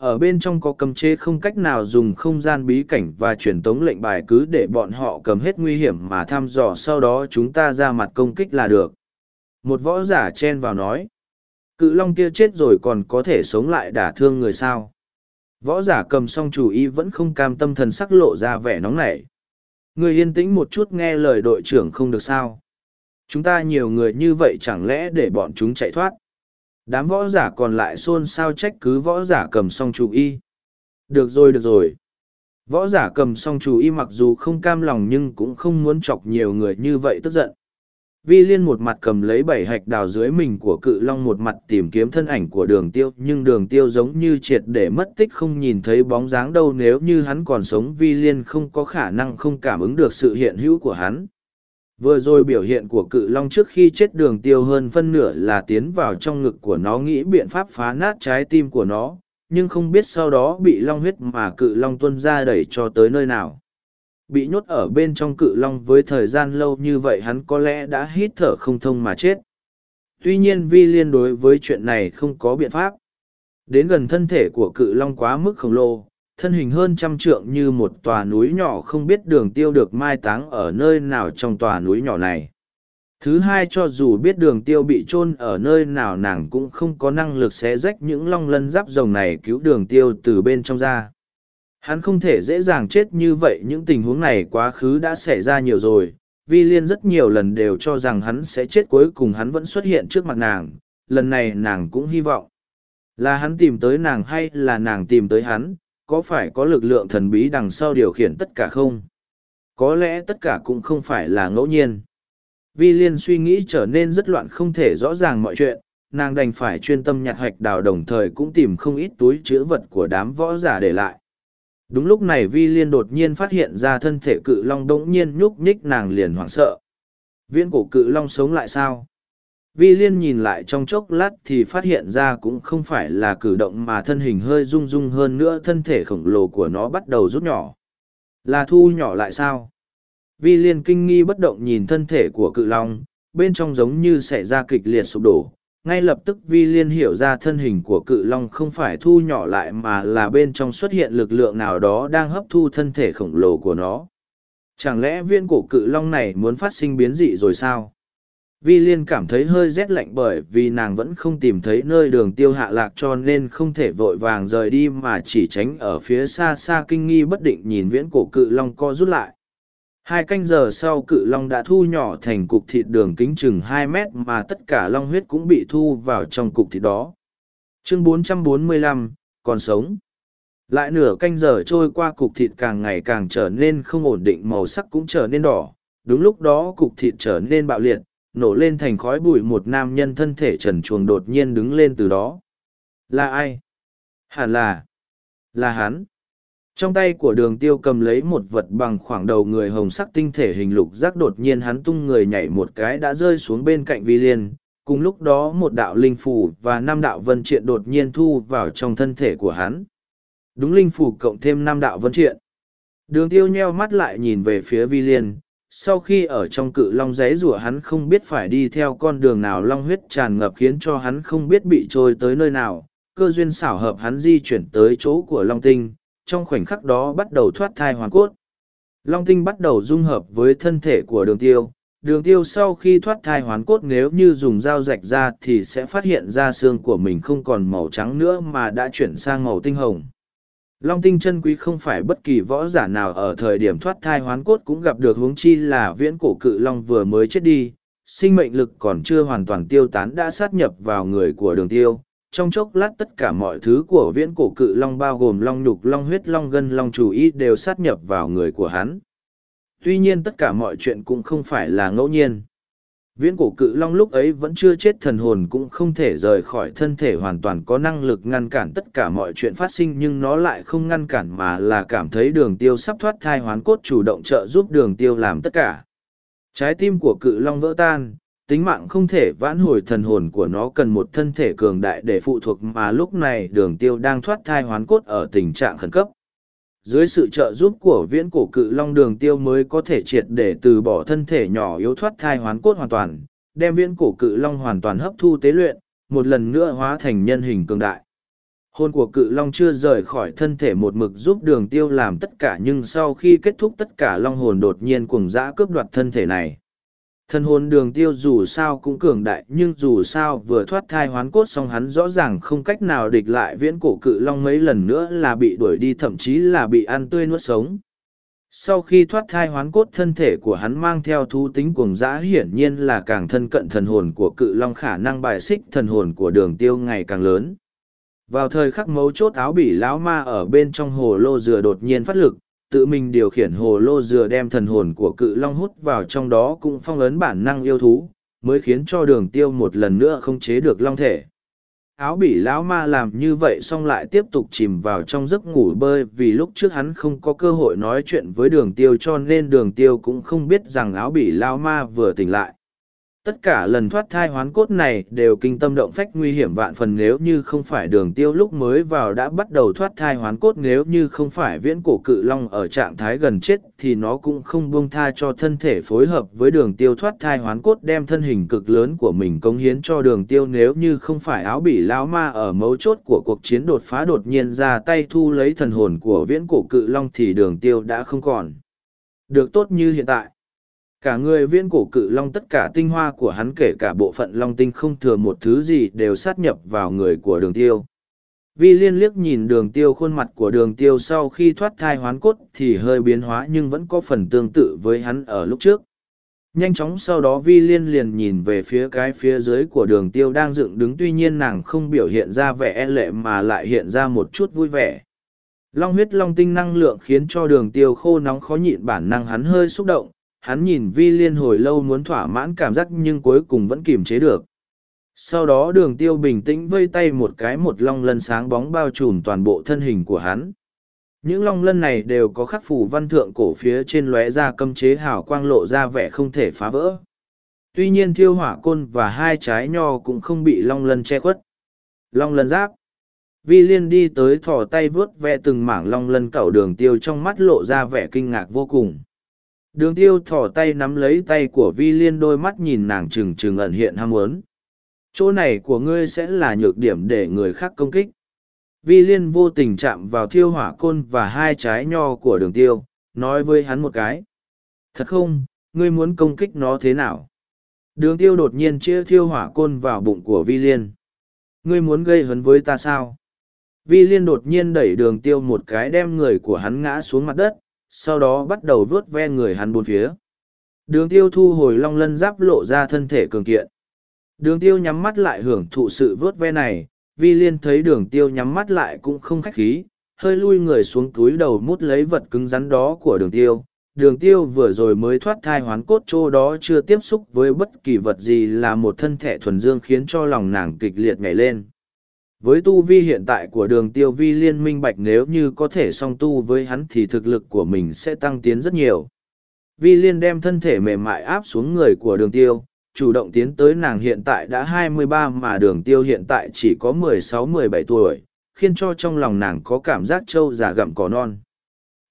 Ở bên trong có cầm chế không cách nào dùng không gian bí cảnh và truyền tống lệnh bài cứ để bọn họ cầm hết nguy hiểm mà thăm dò sau đó chúng ta ra mặt công kích là được. Một võ giả chen vào nói. Cự long kia chết rồi còn có thể sống lại đả thương người sao. Võ giả cầm song chủ ý vẫn không cam tâm thần sắc lộ ra vẻ nóng nảy. Người yên tĩnh một chút nghe lời đội trưởng không được sao. Chúng ta nhiều người như vậy chẳng lẽ để bọn chúng chạy thoát. Đám võ giả còn lại xôn xao trách cứ võ giả cầm song chủ y. Được rồi được rồi. Võ giả cầm song chủ y mặc dù không cam lòng nhưng cũng không muốn chọc nhiều người như vậy tức giận. Vi liên một mặt cầm lấy bảy hạch đào dưới mình của cự long một mặt tìm kiếm thân ảnh của đường tiêu, nhưng đường tiêu giống như triệt để mất tích không nhìn thấy bóng dáng đâu nếu như hắn còn sống, vi liên không có khả năng không cảm ứng được sự hiện hữu của hắn. Vừa rồi biểu hiện của cự long trước khi chết đường tiêu hơn phân nửa là tiến vào trong ngực của nó nghĩ biện pháp phá nát trái tim của nó, nhưng không biết sau đó bị long huyết mà cự long tuân ra đẩy cho tới nơi nào. Bị nhốt ở bên trong cự long với thời gian lâu như vậy hắn có lẽ đã hít thở không thông mà chết. Tuy nhiên vi liên đối với chuyện này không có biện pháp. Đến gần thân thể của cự long quá mức khổng lồ, thân hình hơn trăm trượng như một tòa núi nhỏ không biết đường tiêu được mai táng ở nơi nào trong tòa núi nhỏ này. Thứ hai cho dù biết đường tiêu bị chôn ở nơi nào nàng cũng không có năng lực xé rách những long lân giáp rồng này cứu đường tiêu từ bên trong ra. Hắn không thể dễ dàng chết như vậy những tình huống này quá khứ đã xảy ra nhiều rồi. Vi Liên rất nhiều lần đều cho rằng hắn sẽ chết cuối cùng hắn vẫn xuất hiện trước mặt nàng, lần này nàng cũng hy vọng. Là hắn tìm tới nàng hay là nàng tìm tới hắn, có phải có lực lượng thần bí đằng sau điều khiển tất cả không? Có lẽ tất cả cũng không phải là ngẫu nhiên. Vi Liên suy nghĩ trở nên rất loạn không thể rõ ràng mọi chuyện, nàng đành phải chuyên tâm nhặt hoạch đào đồng thời cũng tìm không ít túi chữ vật của đám võ giả để lại. Đúng lúc này Vi Liên đột nhiên phát hiện ra thân thể cự long đống nhiên nhúc nhích nàng liền hoảng sợ. Viễn cổ cự long sống lại sao? Vi Liên nhìn lại trong chốc lát thì phát hiện ra cũng không phải là cử động mà thân hình hơi rung rung hơn nữa thân thể khổng lồ của nó bắt đầu rút nhỏ. Là thu nhỏ lại sao? Vi Liên kinh nghi bất động nhìn thân thể của cự long, bên trong giống như xảy ra kịch liệt sụp đổ. Ngay lập tức Vi Liên hiểu ra thân hình của cự long không phải thu nhỏ lại mà là bên trong xuất hiện lực lượng nào đó đang hấp thu thân thể khổng lồ của nó. Chẳng lẽ viên cổ cự long này muốn phát sinh biến dị rồi sao? Vi liên cảm thấy hơi rét lạnh bởi vì nàng vẫn không tìm thấy nơi đường tiêu hạ lạc cho nên không thể vội vàng rời đi mà chỉ tránh ở phía xa xa kinh nghi bất định nhìn viễn cổ cự long co rút lại. Hai canh giờ sau cự long đã thu nhỏ thành cục thịt đường kính chừng hai mét mà tất cả long huyết cũng bị thu vào trong cục thịt đó. Chương 445, còn sống. Lại nửa canh giờ trôi qua cục thịt càng ngày càng trở nên không ổn định màu sắc cũng trở nên đỏ. Đúng lúc đó cục thịt trở nên bạo liệt nổ lên thành khói bụi một nam nhân thân thể trần chuồng đột nhiên đứng lên từ đó. Là ai? Hẳn là... Là hắn. Trong tay của đường tiêu cầm lấy một vật bằng khoảng đầu người hồng sắc tinh thể hình lục giác đột nhiên hắn tung người nhảy một cái đã rơi xuống bên cạnh vi liên. Cùng lúc đó một đạo linh phủ và năm đạo vân triện đột nhiên thu vào trong thân thể của hắn. Đúng linh phủ cộng thêm năm đạo vân triện. Đường tiêu nheo mắt lại nhìn về phía vi liên, sau khi ở trong cự long giấy rủa hắn không biết phải đi theo con đường nào, long huyết tràn ngập khiến cho hắn không biết bị trôi tới nơi nào. Cơ duyên xảo hợp hắn di chuyển tới chỗ của long tinh, trong khoảnh khắc đó bắt đầu thoát thai hoàn cốt. Long tinh bắt đầu dung hợp với thân thể của đường tiêu. Đường tiêu sau khi thoát thai hoán cốt nếu như dùng dao rạch ra thì sẽ phát hiện ra xương của mình không còn màu trắng nữa mà đã chuyển sang màu tinh hồng. Long tinh chân quý không phải bất kỳ võ giả nào ở thời điểm thoát thai hoán cốt cũng gặp được huống chi là viễn cổ cự long vừa mới chết đi, sinh mệnh lực còn chưa hoàn toàn tiêu tán đã sát nhập vào người của đường tiêu. Trong chốc lát tất cả mọi thứ của viễn cổ cự long bao gồm long nhục, long huyết, long gân, long chủ ý đều sát nhập vào người của hắn. Tuy nhiên tất cả mọi chuyện cũng không phải là ngẫu nhiên. Viễn cổ cự long lúc ấy vẫn chưa chết thần hồn cũng không thể rời khỏi thân thể hoàn toàn có năng lực ngăn cản tất cả mọi chuyện phát sinh nhưng nó lại không ngăn cản mà là cảm thấy đường tiêu sắp thoát thai hoán cốt chủ động trợ giúp đường tiêu làm tất cả. Trái tim của cự long vỡ tan, tính mạng không thể vãn hồi thần hồn của nó cần một thân thể cường đại để phụ thuộc mà lúc này đường tiêu đang thoát thai hoán cốt ở tình trạng khẩn cấp dưới sự trợ giúp của viễn cổ cự long đường tiêu mới có thể triệt để từ bỏ thân thể nhỏ yếu thoát thai hoán cốt hoàn toàn, đem viễn cổ cự long hoàn toàn hấp thu tế luyện, một lần nữa hóa thành nhân hình cường đại. Hồn của cự long chưa rời khỏi thân thể một mực giúp đường tiêu làm tất cả nhưng sau khi kết thúc tất cả long hồn đột nhiên cuồng dã cướp đoạt thân thể này. Thân hồn đường tiêu dù sao cũng cường đại nhưng dù sao vừa thoát thai hoán cốt xong hắn rõ ràng không cách nào địch lại viễn cổ cự long mấy lần nữa là bị đuổi đi thậm chí là bị ăn tươi nuốt sống. Sau khi thoát thai hoán cốt thân thể của hắn mang theo thú tính cuồng dã hiển nhiên là càng thân cận thần hồn của cự long khả năng bài xích thần hồn của đường tiêu ngày càng lớn. Vào thời khắc mấu chốt áo bỉ lão ma ở bên trong hồ lô dừa đột nhiên phát lực, tự mình điều khiển hồ lô dừa đem thần hồn của cự long hút vào trong đó cũng phong ấn bản năng yêu thú, mới khiến cho đường tiêu một lần nữa không chế được long thể. Áo bỉ lão ma làm như vậy xong lại tiếp tục chìm vào trong giấc ngủ bơi vì lúc trước hắn không có cơ hội nói chuyện với đường tiêu cho nên đường tiêu cũng không biết rằng áo bỉ lão ma vừa tỉnh lại. Tất cả lần thoát thai hoán cốt này đều kinh tâm động phách nguy hiểm vạn phần nếu như không phải đường tiêu lúc mới vào đã bắt đầu thoát thai hoán cốt, nếu như không phải viễn cổ cự long ở trạng thái gần chết thì nó cũng không buông tha cho thân thể phối hợp với đường tiêu thoát thai hoán cốt, đem thân hình cực lớn của mình cống hiến cho đường tiêu. Nếu như không phải áo bỉ lão ma ở mấu chốt của cuộc chiến đột phá đột nhiên ra tay thu lấy thần hồn của viễn cổ cự long thì đường tiêu đã không còn. Được tốt như hiện tại cả người viên cổ cự long tất cả tinh hoa của hắn kể cả bộ phận long tinh không thừa một thứ gì đều sát nhập vào người của đường tiêu. Vi liên liếc nhìn đường tiêu khuôn mặt của đường tiêu sau khi thoát thai hoán cốt thì hơi biến hóa nhưng vẫn có phần tương tự với hắn ở lúc trước. Nhanh chóng sau đó vi liên liền nhìn về phía cái phía dưới của đường tiêu đang dựng đứng tuy nhiên nàng không biểu hiện ra vẻ e lệ mà lại hiện ra một chút vui vẻ. Long huyết long tinh năng lượng khiến cho đường tiêu khô nóng khó nhịn bản năng hắn hơi xúc động hắn nhìn vi liên hồi lâu muốn thỏa mãn cảm giác nhưng cuối cùng vẫn kiềm chế được. Sau đó đường tiêu bình tĩnh vây tay một cái một long lân sáng bóng bao trùm toàn bộ thân hình của hắn. Những long lân này đều có khắc phủ văn thượng cổ phía trên lóe ra cấm chế hào quang lộ ra vẻ không thể phá vỡ. Tuy nhiên thiêu hỏa côn và hai trái nho cũng không bị long lân che khuất. Long lân giáp. Vi liên đi tới thò tay vớt ve từng mảng long lân cẩu đường tiêu trong mắt lộ ra vẻ kinh ngạc vô cùng. Đường tiêu thỏ tay nắm lấy tay của vi liên đôi mắt nhìn nàng trừng trừng ẩn hiện ham muốn. Chỗ này của ngươi sẽ là nhược điểm để người khác công kích. Vi liên vô tình chạm vào thiêu hỏa côn và hai trái nho của đường tiêu, nói với hắn một cái. Thật không, ngươi muốn công kích nó thế nào? Đường tiêu đột nhiên chia thiêu hỏa côn vào bụng của vi liên. Ngươi muốn gây hấn với ta sao? Vi liên đột nhiên đẩy đường tiêu một cái đem người của hắn ngã xuống mặt đất, sau đó bắt đầu vớt ve người hắn bốn phía. Đường tiêu thu hồi long lân giáp lộ ra thân thể cường kiện. Đường tiêu nhắm mắt lại hưởng thụ sự vớt ve này, vi liên thấy đường tiêu nhắm mắt lại cũng không khách khí, hơi lui người xuống túi đầu mút lấy vật cứng rắn đó của đường tiêu. Đường tiêu vừa rồi mới thoát thai hoán cốt chỗ đó chưa tiếp xúc với bất kỳ vật gì là một thân thể thuần dương khiến cho lòng nàng kịch liệt nhảy lên. Với tu vi hiện tại của đường tiêu vi liên minh bạch nếu như có thể song tu với hắn thì thực lực của mình sẽ tăng tiến rất nhiều. Vi liên đem thân thể mềm mại áp xuống người của đường tiêu, chủ động tiến tới nàng hiện tại đã 23 mà đường tiêu hiện tại chỉ có 16-17 tuổi, khiến cho trong lòng nàng có cảm giác trâu già gặm cỏ non.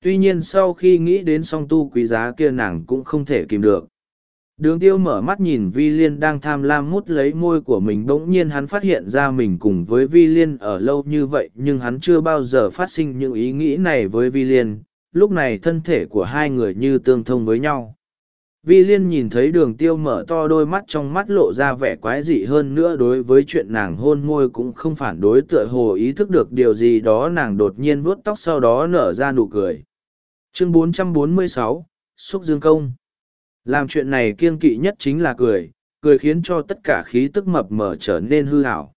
Tuy nhiên sau khi nghĩ đến song tu quý giá kia nàng cũng không thể kìm được. Đường tiêu mở mắt nhìn Vi Liên đang tham lam mút lấy môi của mình bỗng nhiên hắn phát hiện ra mình cùng với Vi Liên ở lâu như vậy nhưng hắn chưa bao giờ phát sinh những ý nghĩ này với Vi Liên, lúc này thân thể của hai người như tương thông với nhau. Vi Liên nhìn thấy đường tiêu mở to đôi mắt trong mắt lộ ra vẻ quái dị hơn nữa đối với chuyện nàng hôn môi cũng không phản đối tựa hồ ý thức được điều gì đó nàng đột nhiên vuốt tóc sau đó nở ra nụ cười. Chương 446, Xúc Dương Công làm chuyện này kiêng kỵ nhất chính là cười, cười khiến cho tất cả khí tức mập mờ trở nên hư hảo.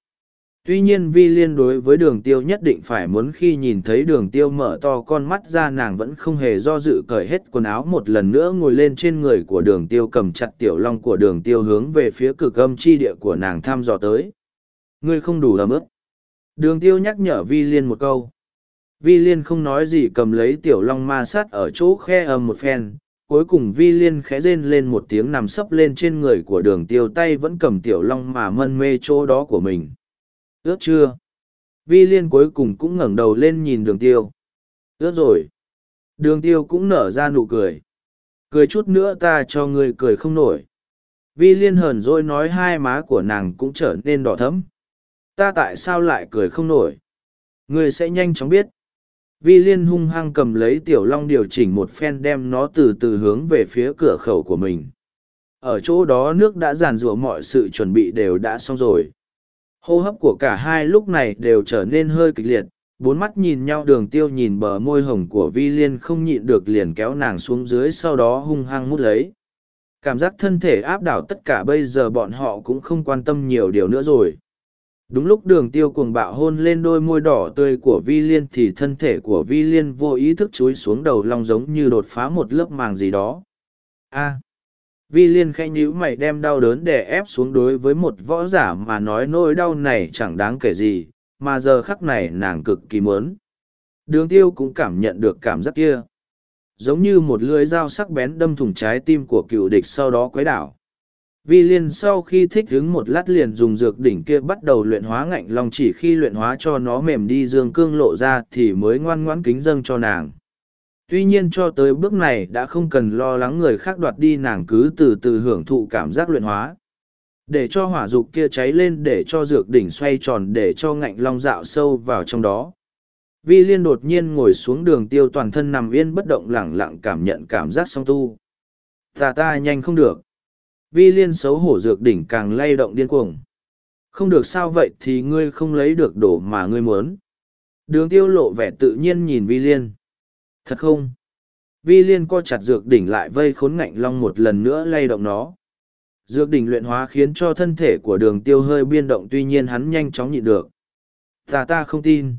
Tuy nhiên vi liên đối với đường tiêu nhất định phải muốn khi nhìn thấy đường tiêu mở to con mắt ra nàng vẫn không hề do dự cởi hết quần áo một lần nữa ngồi lên trên người của đường tiêu cầm chặt tiểu long của đường tiêu hướng về phía cực âm chi địa của nàng thăm dò tới. Ngươi không đủ ấm ức. Đường tiêu nhắc nhở vi liên một câu. Vi liên không nói gì cầm lấy tiểu long ma sát ở chỗ khe âm một phen, cuối cùng vi liên khẽ rên lên một tiếng nằm sấp lên trên người của đường tiêu tay vẫn cầm tiểu long mà mân mê chỗ đó của mình. Ướt chưa? Vi liên cuối cùng cũng ngẩng đầu lên nhìn đường tiêu. Ướt rồi. Đường tiêu cũng nở ra nụ cười. Cười chút nữa ta cho ngươi cười không nổi. Vi liên hờn dỗi nói hai má của nàng cũng trở nên đỏ thẫm. Ta tại sao lại cười không nổi? Ngươi sẽ nhanh chóng biết vi liên hung hăng cầm lấy tiểu long điều chỉnh một phen đem nó từ từ hướng về phía cửa khẩu của mình. Ở chỗ đó nước đã giàn rủa mọi sự chuẩn bị đều đã xong rồi. Hô hấp của cả hai lúc này đều trở nên hơi kịch liệt, bốn mắt nhìn nhau, đường tiêu nhìn bờ môi hồng của vi liên không nhịn được liền kéo nàng xuống dưới, sau đó hung hăng mút lấy. Cảm giác thân thể áp đảo tất cả, bây giờ bọn họ cũng không quan tâm nhiều điều nữa rồi đúng lúc đường tiêu cuồng bạo hôn lên đôi môi đỏ tươi của vi liên thì thân thể của vi liên vô ý thức chúi xuống đầu long giống như đột phá một lớp màng gì đó. A. Vi liên khẽ nhíu mày đem đau đớn để ép xuống đối với một võ giả mà nói nỗi đau này chẳng đáng kể gì, mà giờ khắc này nàng cực kỳ mớn đường tiêu cũng cảm nhận được cảm giác kia. Giống như một lưỡi dao sắc bén đâm thủng trái tim của cựu địch sau đó quấy đảo. Vi liên sau khi thích ứng một lát liền dùng dược đỉnh kia bắt đầu luyện hóa ngạnh lòng chỉ khi luyện hóa cho nó mềm đi dương cương lộ ra thì mới ngoan ngoãn kính dâng cho nàng. Tuy nhiên cho tới bước này đã không cần lo lắng người khác đoạt đi nàng cứ từ từ hưởng thụ cảm giác luyện hóa. Để cho hỏa dục kia cháy lên để cho dược đỉnh xoay tròn để cho ngạnh long dạo sâu vào trong đó. Vi liên đột nhiên ngồi xuống đường tiêu toàn thân nằm yên bất động lẳng lặng cảm nhận cảm giác song tu. Ta ta nhanh không được. Vi liên xấu hổ dược đỉnh càng lay động điên cuồng. Không được sao vậy thì ngươi không lấy được đồ mà ngươi muốn. Đường tiêu lộ vẻ tự nhiên nhìn vi liên. Thật không? Vi liên co chặt dược đỉnh lại vây khốn ngạnh long một lần nữa lay động nó. Dược đỉnh luyện hóa khiến cho thân thể của đường tiêu hơi biên động tuy nhiên hắn nhanh chóng nhịn được. Ta ta không tin.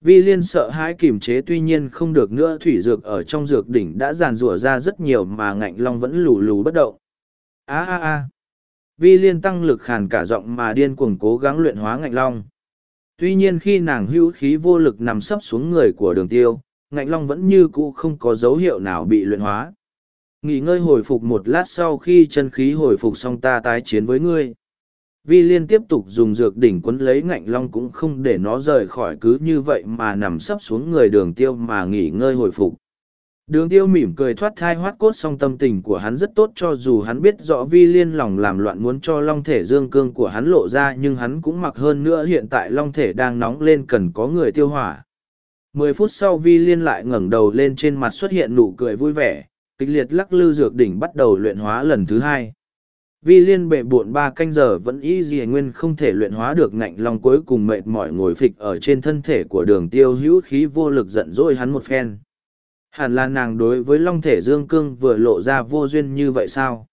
Vi liên sợ hãi kiềm chế tuy nhiên không được nữa thủy dược ở trong dược đỉnh đã giàn rủa ra rất nhiều mà ngạnh long vẫn lù lù bất động a a a Vi liên tăng lực khàn cả giọng mà điên cuồng cố gắng luyện hóa ngạnh long. Tuy nhiên khi nàng hữu khí vô lực nằm sấp xuống người của đường tiêu, ngạnh long vẫn như cũ không có dấu hiệu nào bị luyện hóa. Nghỉ ngơi hồi phục một lát sau khi chân khí hồi phục xong ta tái chiến với ngươi vi liên tiếp tục dùng dược đỉnh quấn lấy ngạnh long cũng không để nó rời khỏi cứ như vậy mà nằm sấp xuống người đường tiêu mà nghỉ ngơi hồi phục đường tiêu mỉm cười thoát thai hoát cốt song tâm tình của hắn rất tốt cho dù hắn biết rõ vi liên lòng làm loạn muốn cho long thể dương cương của hắn lộ ra nhưng hắn cũng mặc hơn nữa hiện tại long thể đang nóng lên cần có người tiêu hỏa mười phút sau vi liên lại ngẩng đầu lên trên mặt xuất hiện nụ cười vui vẻ, kịch liệt lắc lư dược đỉnh bắt đầu luyện hóa lần thứ hai Vi liên bệ buộn ba canh giờ vẫn y gì nguyên không thể luyện hóa được ngạnh long cuối cùng mệt mỏi ngồi phịch ở trên thân thể của đường tiêu hữu khí vô lực giận dỗi hắn một phen. Hẳn là nàng đối với long thể dương cương vừa lộ ra vô duyên như vậy sao?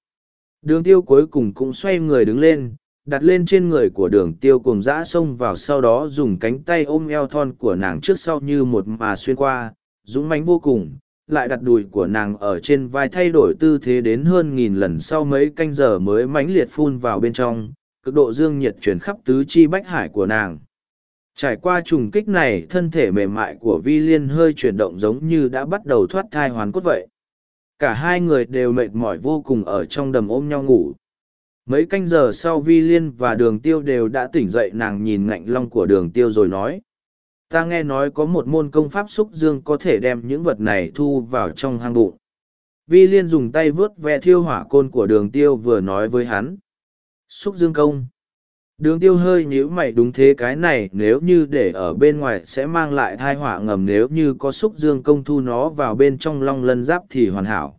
Đường tiêu cuối cùng cũng xoay người đứng lên, đặt lên trên người của đường tiêu cùng dã xông vào sau đó dùng cánh tay ôm eo thon của nàng trước sau như một mà xuyên qua, dũng mãnh vô cùng, lại đặt đùi của nàng ở trên vai thay đổi tư thế đến hơn nghìn lần sau mấy canh giờ mới mãnh liệt phun vào bên trong cực độ dương nhiệt chuyển khắp tứ chi bách hải của nàng trải qua trùng kích này, thân thể mềm mại của vi liên hơi chuyển động giống như đã bắt đầu thoát thai hoàn cốt vậy cả hai người đều mệt mỏi vô cùng ở trong đầm ôm nhau ngủ mấy canh giờ sau vi liên và đường tiêu đều đã tỉnh dậy, nàng nhìn ngạnh long của đường tiêu rồi nói, ta nghe nói có một môn công pháp xúc dương có thể đem những vật này thu vào trong hang bụng. Vi liên dùng tay vớt ve thiêu hỏa côn của đường tiêu vừa nói với hắn. Xúc dương công. Đường tiêu hơi nhíu mày đúng thế cái này, nếu như để ở bên ngoài sẽ mang lại thai họa ngầm, nếu như có xúc dương công thu nó vào bên trong long lân giáp thì hoàn hảo.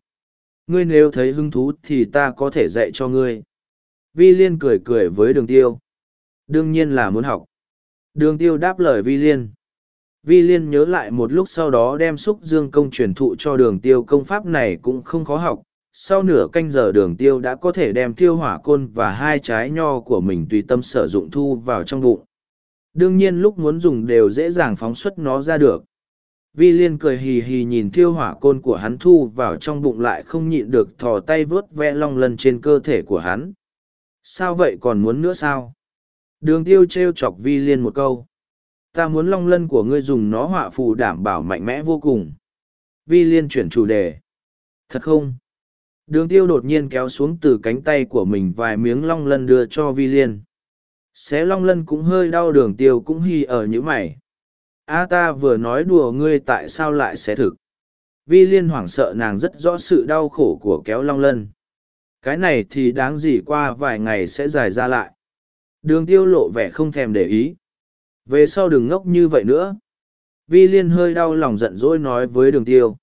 Ngươi nếu thấy hứng thú thì ta có thể dạy cho ngươi. Vi liên cười cười với đường tiêu. Đương nhiên là muốn học. Đường tiêu đáp lời vi liên. Vi Liên nhớ lại một lúc sau đó đem xúc dương công truyền thụ cho đường tiêu công pháp này cũng không khó học. Sau nửa canh giờ đường tiêu đã có thể đem tiêu hỏa côn và hai trái nho của mình tùy tâm sử dụng thu vào trong bụng. Đương nhiên lúc muốn dùng đều dễ dàng phóng xuất nó ra được. Vi Liên cười hì hì nhìn Thiêu hỏa côn của hắn thu vào trong bụng lại không nhịn được thò tay vớt ve long lân trên cơ thể của hắn. Sao vậy còn muốn nữa sao? Đường tiêu trêu chọc Vi Liên một câu ta muốn long lân của ngươi dùng nó họa phù đảm bảo mạnh mẽ vô cùng. Vi liên chuyển chủ đề. Thật không? Đường tiêu đột nhiên kéo xuống từ cánh tay của mình vài miếng long lân đưa cho vi liên. Xé long lân cũng hơi đau đường tiêu cũng hy ở như mày. A ta vừa nói đùa ngươi tại sao lại xé thực. Vi liên hoảng sợ nàng rất rõ sự đau khổ của kéo long lân. Cái này thì đáng gì qua vài ngày sẽ dài ra lại. Đường tiêu lộ vẻ không thèm để ý, về sau đừng ngốc như vậy nữa. Vi Liên hơi đau lòng giận dỗi nói với đường tiêu.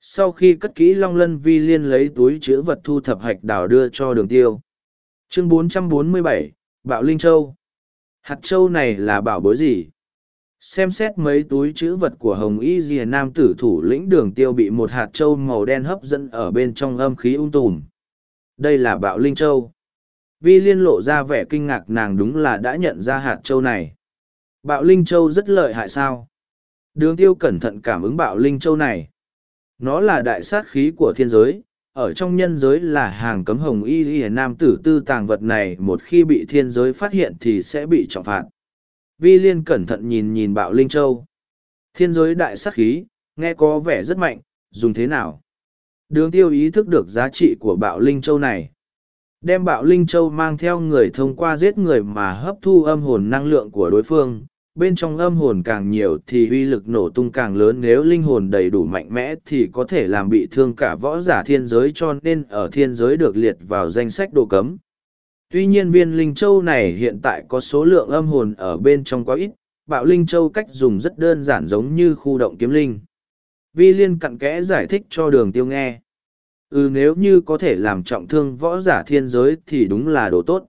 Sau khi cất kỹ long lân Vi Liên lấy túi chứa vật thu thập hạch đào đưa cho đường tiêu. Chương 447, Bạo Linh Châu. Hạt châu này là bảo bối gì? Xem xét mấy túi chữ vật của Hồng Y Dìa Nam tử thủ lĩnh đường tiêu bị một hạt châu màu đen hấp dẫn ở bên trong âm khí ung tùm. Đây là bạo linh châu. Vi liên lộ ra vẻ kinh ngạc nàng đúng là đã nhận ra hạt châu này. Bạo Linh Châu rất lợi hại sao? Đường tiêu cẩn thận cảm ứng bạo Linh Châu này. Nó là đại sát khí của thiên giới, ở trong nhân giới là hàng cấm hồng y y nam tử tư tàng vật này một khi bị thiên giới phát hiện thì sẽ bị trọng phạt. Vi liên cẩn thận nhìn nhìn bạo Linh Châu. Thiên giới đại sát khí, nghe có vẻ rất mạnh, dùng thế nào? Đường tiêu ý thức được giá trị của bạo Linh Châu này. Đem bạo linh châu mang theo người thông qua giết người mà hấp thu âm hồn năng lượng của đối phương, bên trong âm hồn càng nhiều thì uy lực nổ tung càng lớn nếu linh hồn đầy đủ mạnh mẽ thì có thể làm bị thương cả võ giả thiên giới cho nên ở thiên giới được liệt vào danh sách đồ cấm. Tuy nhiên viên linh châu này hiện tại có số lượng âm hồn ở bên trong quá ít, bạo linh châu cách dùng rất đơn giản giống như khu động kiếm linh. Vi liên cặn kẽ giải thích cho đường tiêu nghe. Ừ nếu như có thể làm trọng thương võ giả thiên giới thì đúng là đồ tốt.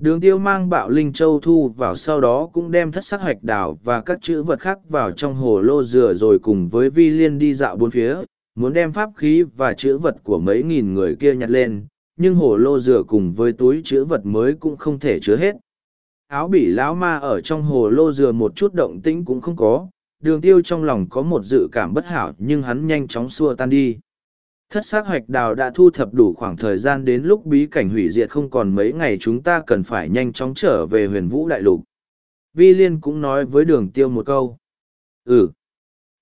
Đường tiêu mang bạo linh châu thu vào sau đó cũng đem thất sắc hoạch đảo và các chữ vật khác vào trong hồ lô dừa rồi cùng với vi liên đi dạo bốn phía, muốn đem pháp khí và chữ vật của mấy nghìn người kia nhặt lên, nhưng hồ lô dừa cùng với túi chữ vật mới cũng không thể chứa hết. Áo bỉ lão ma ở trong hồ lô dừa một chút động tĩnh cũng không có, đường tiêu trong lòng có một dự cảm bất hảo nhưng hắn nhanh chóng xua tan đi. Thất xác hoạch đào đã thu thập đủ khoảng thời gian đến lúc bí cảnh hủy diệt không còn mấy ngày chúng ta cần phải nhanh chóng trở về huyền vũ đại lục. Vi Liên cũng nói với đường tiêu một câu. Ừ.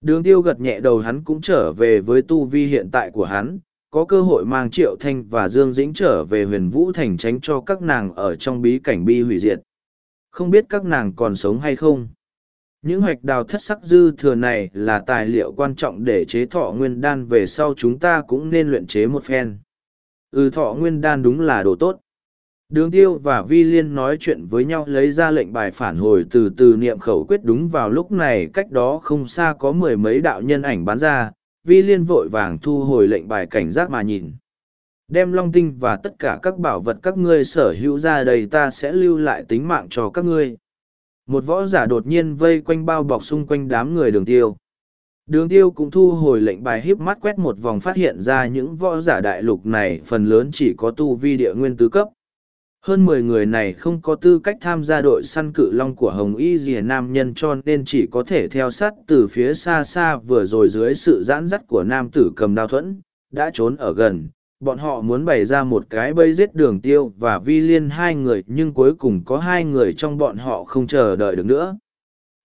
Đường tiêu gật nhẹ đầu hắn cũng trở về với tu vi hiện tại của hắn, có cơ hội mang Triệu Thanh và Dương Dĩnh trở về huyền vũ thành tránh cho các nàng ở trong bí cảnh bi hủy diệt. Không biết các nàng còn sống hay không? Những hoạch đào thất sắc dư thừa này là tài liệu quan trọng để chế thọ nguyên đan về sau chúng ta cũng nên luyện chế một phen. Ừ thọ nguyên đan đúng là đồ tốt. Đường tiêu và vi liên nói chuyện với nhau lấy ra lệnh bài phản hồi từ từ niệm khẩu quyết đúng vào lúc này cách đó không xa có mười mấy đạo nhân ảnh bán ra, vi liên vội vàng thu hồi lệnh bài cảnh giác mà nhìn. Đem long tinh và tất cả các bảo vật các ngươi sở hữu ra đây ta sẽ lưu lại tính mạng cho các ngươi một võ giả đột nhiên vây quanh bao bọc xung quanh đám người đường tiêu. Đường tiêu cũng thu hồi lệnh bài híp mắt quét một vòng phát hiện ra những võ giả đại lục này phần lớn chỉ có tu vi địa nguyên tứ cấp. Hơn mười người này không có tư cách tham gia đội săn cự long của hồng y dìa nam nhân cho nên chỉ có thể theo sát từ phía xa xa vừa rồi dưới sự giãn dắt của nam tử cầm đao thuẫn, đã trốn ở gần bọn họ muốn bày ra một cái bẫy giết đường tiêu và vi liên hai người nhưng cuối cùng có hai người trong bọn họ không chờ đợi được nữa.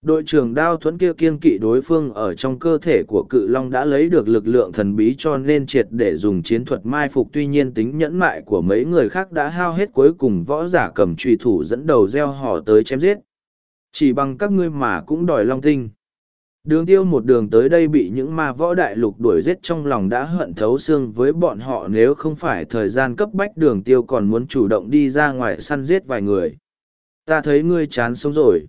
Đội trưởng đao thuẫn kia kiên kỵ đối phương ở trong cơ thể của cự long đã lấy được lực lượng thần bí cho nên triệt để dùng chiến thuật mai phục tuy nhiên tính nhẫn mại của mấy người khác đã hao hết cuối cùng võ giả cầm trùy thủ dẫn đầu gieo họ tới chém giết. Chỉ bằng các ngươi mà cũng đòi long tinh. Đường tiêu một đường tới đây bị những ma võ đại lục đuổi giết trong lòng đã hận thấu xương với bọn họ nếu không phải thời gian cấp bách đường tiêu còn muốn chủ động đi ra ngoài săn giết vài người. Ta thấy ngươi chán sống rồi.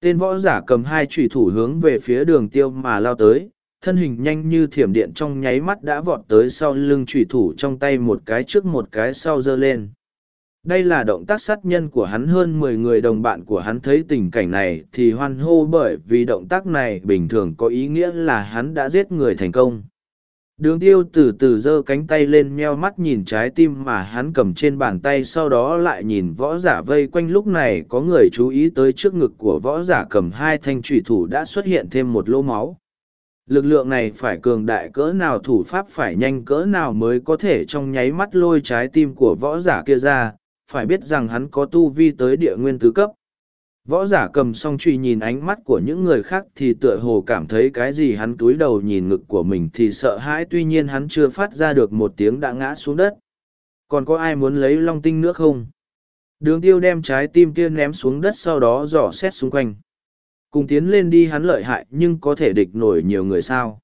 Tên võ giả cầm hai trùy thủ hướng về phía đường tiêu mà lao tới, thân hình nhanh như thiểm điện trong nháy mắt đã vọt tới sau lưng trùy thủ trong tay một cái trước một cái sau giơ lên. Đây là động tác sát nhân của hắn hơn mười người đồng bạn của hắn thấy tình cảnh này thì hoan hô bởi vì động tác này bình thường có ý nghĩa là hắn đã giết người thành công. Đường tiêu từ từ giơ cánh tay lên meo mắt nhìn trái tim mà hắn cầm trên bàn tay sau đó lại nhìn võ giả vây quanh lúc này có người chú ý tới trước ngực của võ giả cầm hai thanh trùy thủ đã xuất hiện thêm một lỗ máu. Lực lượng này phải cường đại cỡ nào thủ pháp phải nhanh cỡ nào mới có thể trong nháy mắt lôi trái tim của võ giả kia ra, phải biết rằng hắn có tu vi tới địa nguyên tứ cấp. Võ giả cầm song truy nhìn ánh mắt của những người khác thì tựa hồ cảm thấy cái gì hắn túi đầu nhìn ngực của mình thì sợ hãi, tuy nhiên hắn chưa phát ra được một tiếng đã ngã xuống đất. Còn có ai muốn lấy long tinh nữa không? Đường tiêu đem trái tim kia ném xuống đất sau đó dò xét xung quanh. Cùng tiến lên đi hắn lợi hại nhưng có thể địch nổi nhiều người sao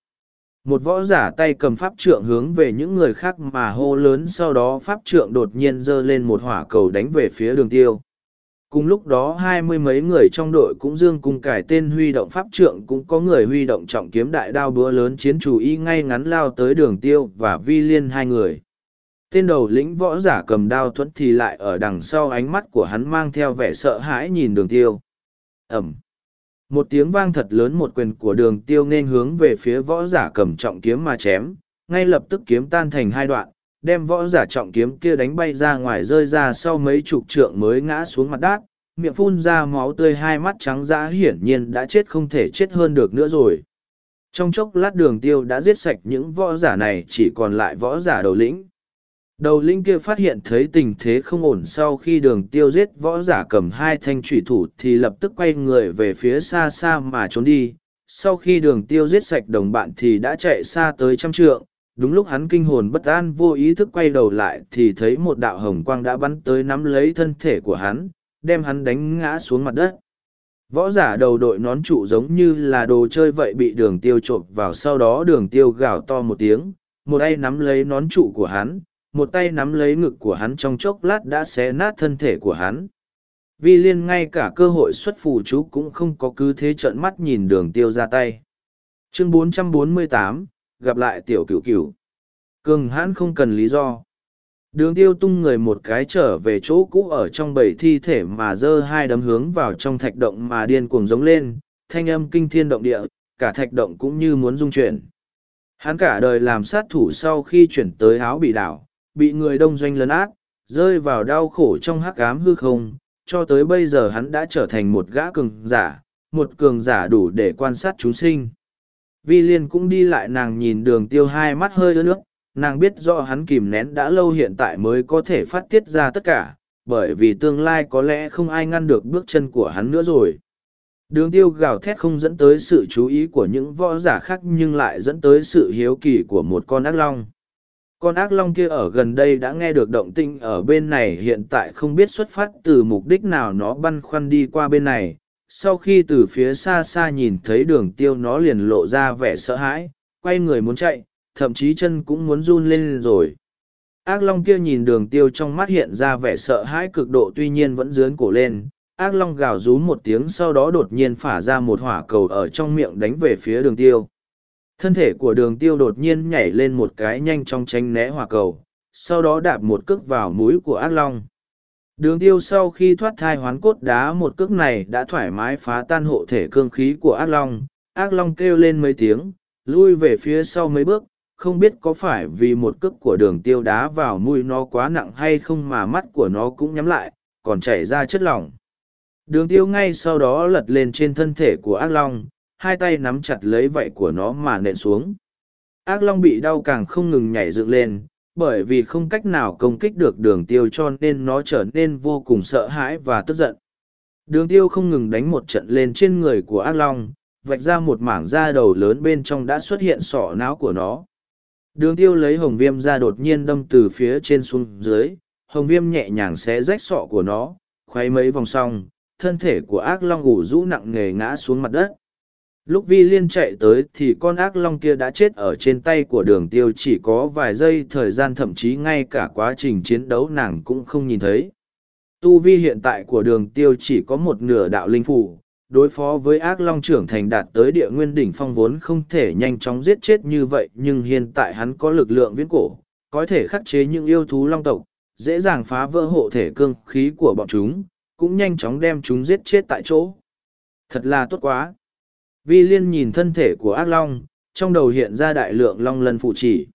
một võ giả tay cầm pháp trượng hướng về những người khác mà hô lớn sau đó pháp trượng đột nhiên giơ lên một hỏa cầu đánh về phía đường tiêu. Cùng lúc đó hai mươi mấy người trong đội cũng dương cùng cải tên huy động pháp trượng, cũng có người huy động trọng kiếm đại đao búa lớn chiến chủ y ngay ngắn lao tới đường tiêu và vi liên hai người. Tên đầu lĩnh võ giả cầm đao thuẫn thì lại ở đằng sau ánh mắt của hắn mang theo vẻ sợ hãi nhìn đường tiêu. Ẩm một tiếng vang thật lớn một quyền của đường tiêu nên hướng về phía võ giả cầm trọng kiếm mà chém, ngay lập tức kiếm tan thành hai đoạn, đem võ giả trọng kiếm kia đánh bay ra ngoài rơi ra sau mấy chục trượng mới ngã xuống mặt đất, miệng phun ra máu tươi hai mắt trắng dã hiển nhiên đã chết không thể chết hơn được nữa rồi. Trong chốc lát đường tiêu đã giết sạch những võ giả này chỉ còn lại võ giả đầu lĩnh. Đầu linh kia phát hiện thấy tình thế không ổn sau khi đường tiêu giết võ giả cầm hai thanh thủy thủ thì lập tức quay người về phía xa xa mà trốn đi. Sau khi đường tiêu giết sạch đồng bạn thì đã chạy xa tới trăm trượng, đúng lúc hắn kinh hồn bất an vô ý thức quay đầu lại thì thấy một đạo hồng quang đã bắn tới nắm lấy thân thể của hắn đem hắn đánh ngã xuống mặt đất võ giả đầu đội nón trụ giống như là đồ chơi vậy bị đường tiêu trộm vào sau đó đường tiêu gào to một tiếng một tay nắm lấy nón trụ của hắn một tay nắm lấy ngực của hắn trong chốc lát đã xé nát thân thể của hắn. Vi liên ngay cả cơ hội xuất phù chú cũng không có cứ thế trợn mắt nhìn đường tiêu ra tay. Chương 448, gặp lại tiểu cửu cửu. Cường hãn không cần lý do. Đường tiêu tung người một cái trở về chỗ cũ ở trong bầy thi thể mà giơ hai đấm hướng vào trong thạch động mà điên cuồng giống lên thanh âm kinh thiên động địa cả thạch động cũng như muốn dung chuyển. Hắn cả đời làm sát thủ sau khi chuyển tới áo bị đảo bị người đông doanh lấn át, rơi vào đau khổ trong hắc ám hư không, cho tới bây giờ hắn đã trở thành một gã cường giả, một cường giả đủ để quan sát chúng sinh. Vi liên cũng đi lại nàng nhìn đường tiêu hai mắt hơi ướt nước, nàng biết rõ hắn kìm nén đã lâu hiện tại mới có thể phát tiết ra tất cả, bởi vì tương lai có lẽ không ai ngăn được bước chân của hắn nữa rồi. Đường tiêu gào thét không dẫn tới sự chú ý của những võ giả khác nhưng lại dẫn tới sự hiếu kỳ của một con ác long con ác long kia ở gần đây đã nghe được động tinh ở bên này, hiện tại không biết xuất phát từ mục đích nào nó băn khoăn đi qua bên này. Sau khi từ phía xa xa nhìn thấy đường tiêu nó liền lộ ra vẻ sợ hãi, quay người muốn chạy, thậm chí chân cũng muốn run lên rồi. Ác long kia nhìn đường tiêu trong mắt hiện ra vẻ sợ hãi cực độ tuy nhiên vẫn dướn cổ lên. Ác long gào rú một tiếng sau đó đột nhiên phả ra một hỏa cầu ở trong miệng đánh về phía đường tiêu thân thể của đường tiêu đột nhiên nhảy lên một cái nhanh trong tránh né hỏa cầu sau đó đạp một cước vào mũi của ác long Đường tiêu sau khi thoát thai hoán cốt đá một cước này đã thoải mái phá tan hộ thể cương khí của ác long. Ác long kêu lên mấy tiếng, lui về phía sau mấy bước, không biết có phải vì một cước của đường tiêu đá vào mũi nó quá nặng hay không mà mắt của nó cũng nhắm lại, còn chảy ra chất lỏng. Đường tiêu ngay sau đó lật lên trên thân thể của ác long, hai tay nắm chặt lấy vảy của nó mà nện xuống. Ác long bị đau càng không ngừng nhảy dựng lên, bởi vì không cách nào công kích được đường tiêu cho nên nó trở nên vô cùng sợ hãi và tức giận. Đường tiêu không ngừng đánh một trận lên trên người của ác long, vạch ra một mảng da đầu lớn bên trong đã xuất hiện sọ não của nó. Đường tiêu lấy hồng viêm ra đột nhiên đâm từ phía trên xuống dưới, hồng viêm nhẹ nhàng xé rách sọ của nó, khoay mấy vòng xong, thân thể của ác long ủ rũ nặng nề ngã xuống mặt đất. Lúc vi liên chạy tới thì con ác long kia đã chết ở trên tay của đường tiêu chỉ có vài giây thời gian thậm chí ngay cả quá trình chiến đấu nàng cũng không nhìn thấy. Tu vi hiện tại của đường tiêu chỉ có một nửa đạo linh phủ, đối phó với ác long trưởng thành đạt tới địa nguyên đỉnh phong vốn không thể nhanh chóng giết chết như vậy nhưng hiện tại hắn có lực lượng viễn cổ, có thể khắc chế những yêu thú long tộc, dễ dàng phá vỡ hộ thể cương khí của bọn chúng, cũng nhanh chóng đem chúng giết chết tại chỗ. Thật là tốt quá! Vi Liên nhìn thân thể của ác long, trong đầu hiện ra đại lượng long lân phụ chỉ.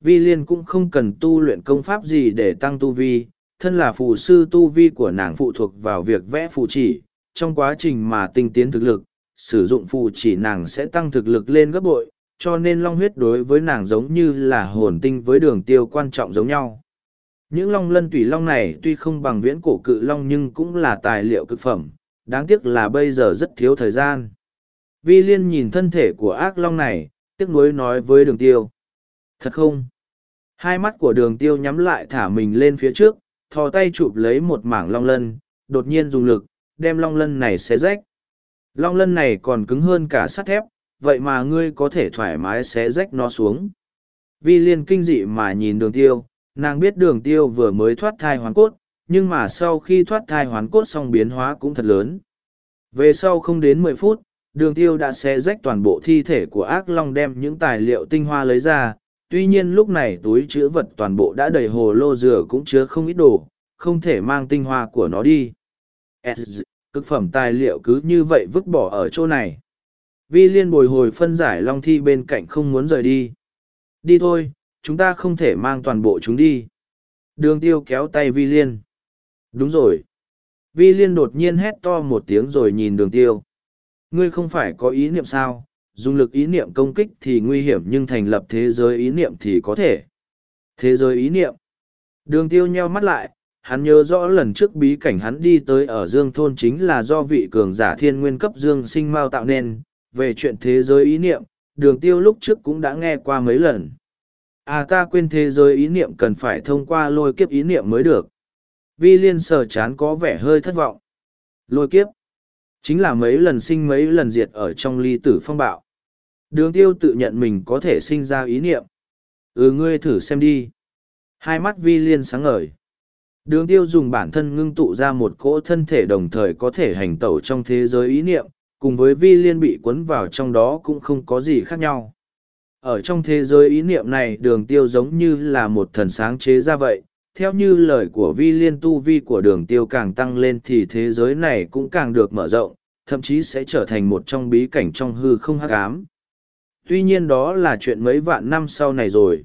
Vi Liên cũng không cần tu luyện công pháp gì để tăng tu vi, thân là phù sư tu vi của nàng phụ thuộc vào việc vẽ phù chỉ. Trong quá trình mà tinh tiến thực lực, sử dụng phù chỉ nàng sẽ tăng thực lực lên gấp bội, cho nên long huyết đối với nàng giống như là hồn tinh với đường tiêu quan trọng giống nhau. Những long lân tùy long này tuy không bằng viễn cổ cự long nhưng cũng là tài liệu cực phẩm, đáng tiếc là bây giờ rất thiếu thời gian. Vi liên nhìn thân thể của ác long này, tiếc nuối nói với đường tiêu. Thật không? Hai mắt của đường tiêu nhắm lại thả mình lên phía trước, thò tay chụp lấy một mảng long lân, đột nhiên dùng lực, đem long lân này xé rách. Long lân này còn cứng hơn cả sắt thép, vậy mà ngươi có thể thoải mái xé rách nó xuống. Vi liên kinh dị mà nhìn đường tiêu, nàng biết đường tiêu vừa mới thoát thai hoàn cốt, nhưng mà sau khi thoát thai hoàn cốt xong biến hóa cũng thật lớn. Về sau không đến mười phút, đường tiêu đã xé rách toàn bộ thi thể của ác long đem những tài liệu tinh hoa lấy ra. Tuy nhiên lúc này túi chứa vật toàn bộ đã đầy hồ lô dừa cũng chứa không ít đồ không thể mang tinh hoa của nó đi. S, cực phẩm tài liệu cứ như vậy vứt bỏ ở chỗ này. Vi liên bồi hồi phân giải long thi bên cạnh không muốn rời đi. Đi thôi chúng ta không thể mang toàn bộ chúng đi. Đường tiêu kéo tay vi liên. Đúng rồi. Vi liên đột nhiên hét to một tiếng rồi nhìn đường tiêu ngươi không phải có ý niệm sao, dùng lực ý niệm công kích thì nguy hiểm nhưng thành lập thế giới ý niệm thì có thể. Thế giới ý niệm. Đường tiêu nheo mắt lại, hắn nhớ rõ lần trước bí cảnh hắn đi tới ở Dương Thôn chính là do vị cường giả thiên nguyên cấp Dương sinh Mao tạo nên, về chuyện thế giới ý niệm, đường tiêu lúc trước cũng đã nghe qua mấy lần. À ta quên thế giới ý niệm cần phải thông qua lôi kiếp ý niệm mới được. Vi liên sờ chán có vẻ hơi thất vọng. Lôi kiếp. Chính là mấy lần sinh mấy lần diệt ở trong ly tử phong bạo. Đường tiêu tự nhận mình có thể sinh ra ý niệm. Ừ ngươi thử xem đi. Hai mắt vi liên sáng ngời. Đường tiêu dùng bản thân ngưng tụ ra một cỗ thân thể đồng thời có thể hành tẩu trong thế giới ý niệm, cùng với vi liên bị cuốn vào trong đó cũng không có gì khác nhau. Ở trong thế giới ý niệm này đường tiêu giống như là một thần sáng chế ra vậy, theo như lời của vi liên tu vi của đường tiêu càng tăng lên thì thế giới này cũng càng được mở rộng, thậm chí sẽ trở thành một trong bí cảnh trong hư không hắc ám. Tuy nhiên đó là chuyện mấy vạn năm sau này rồi.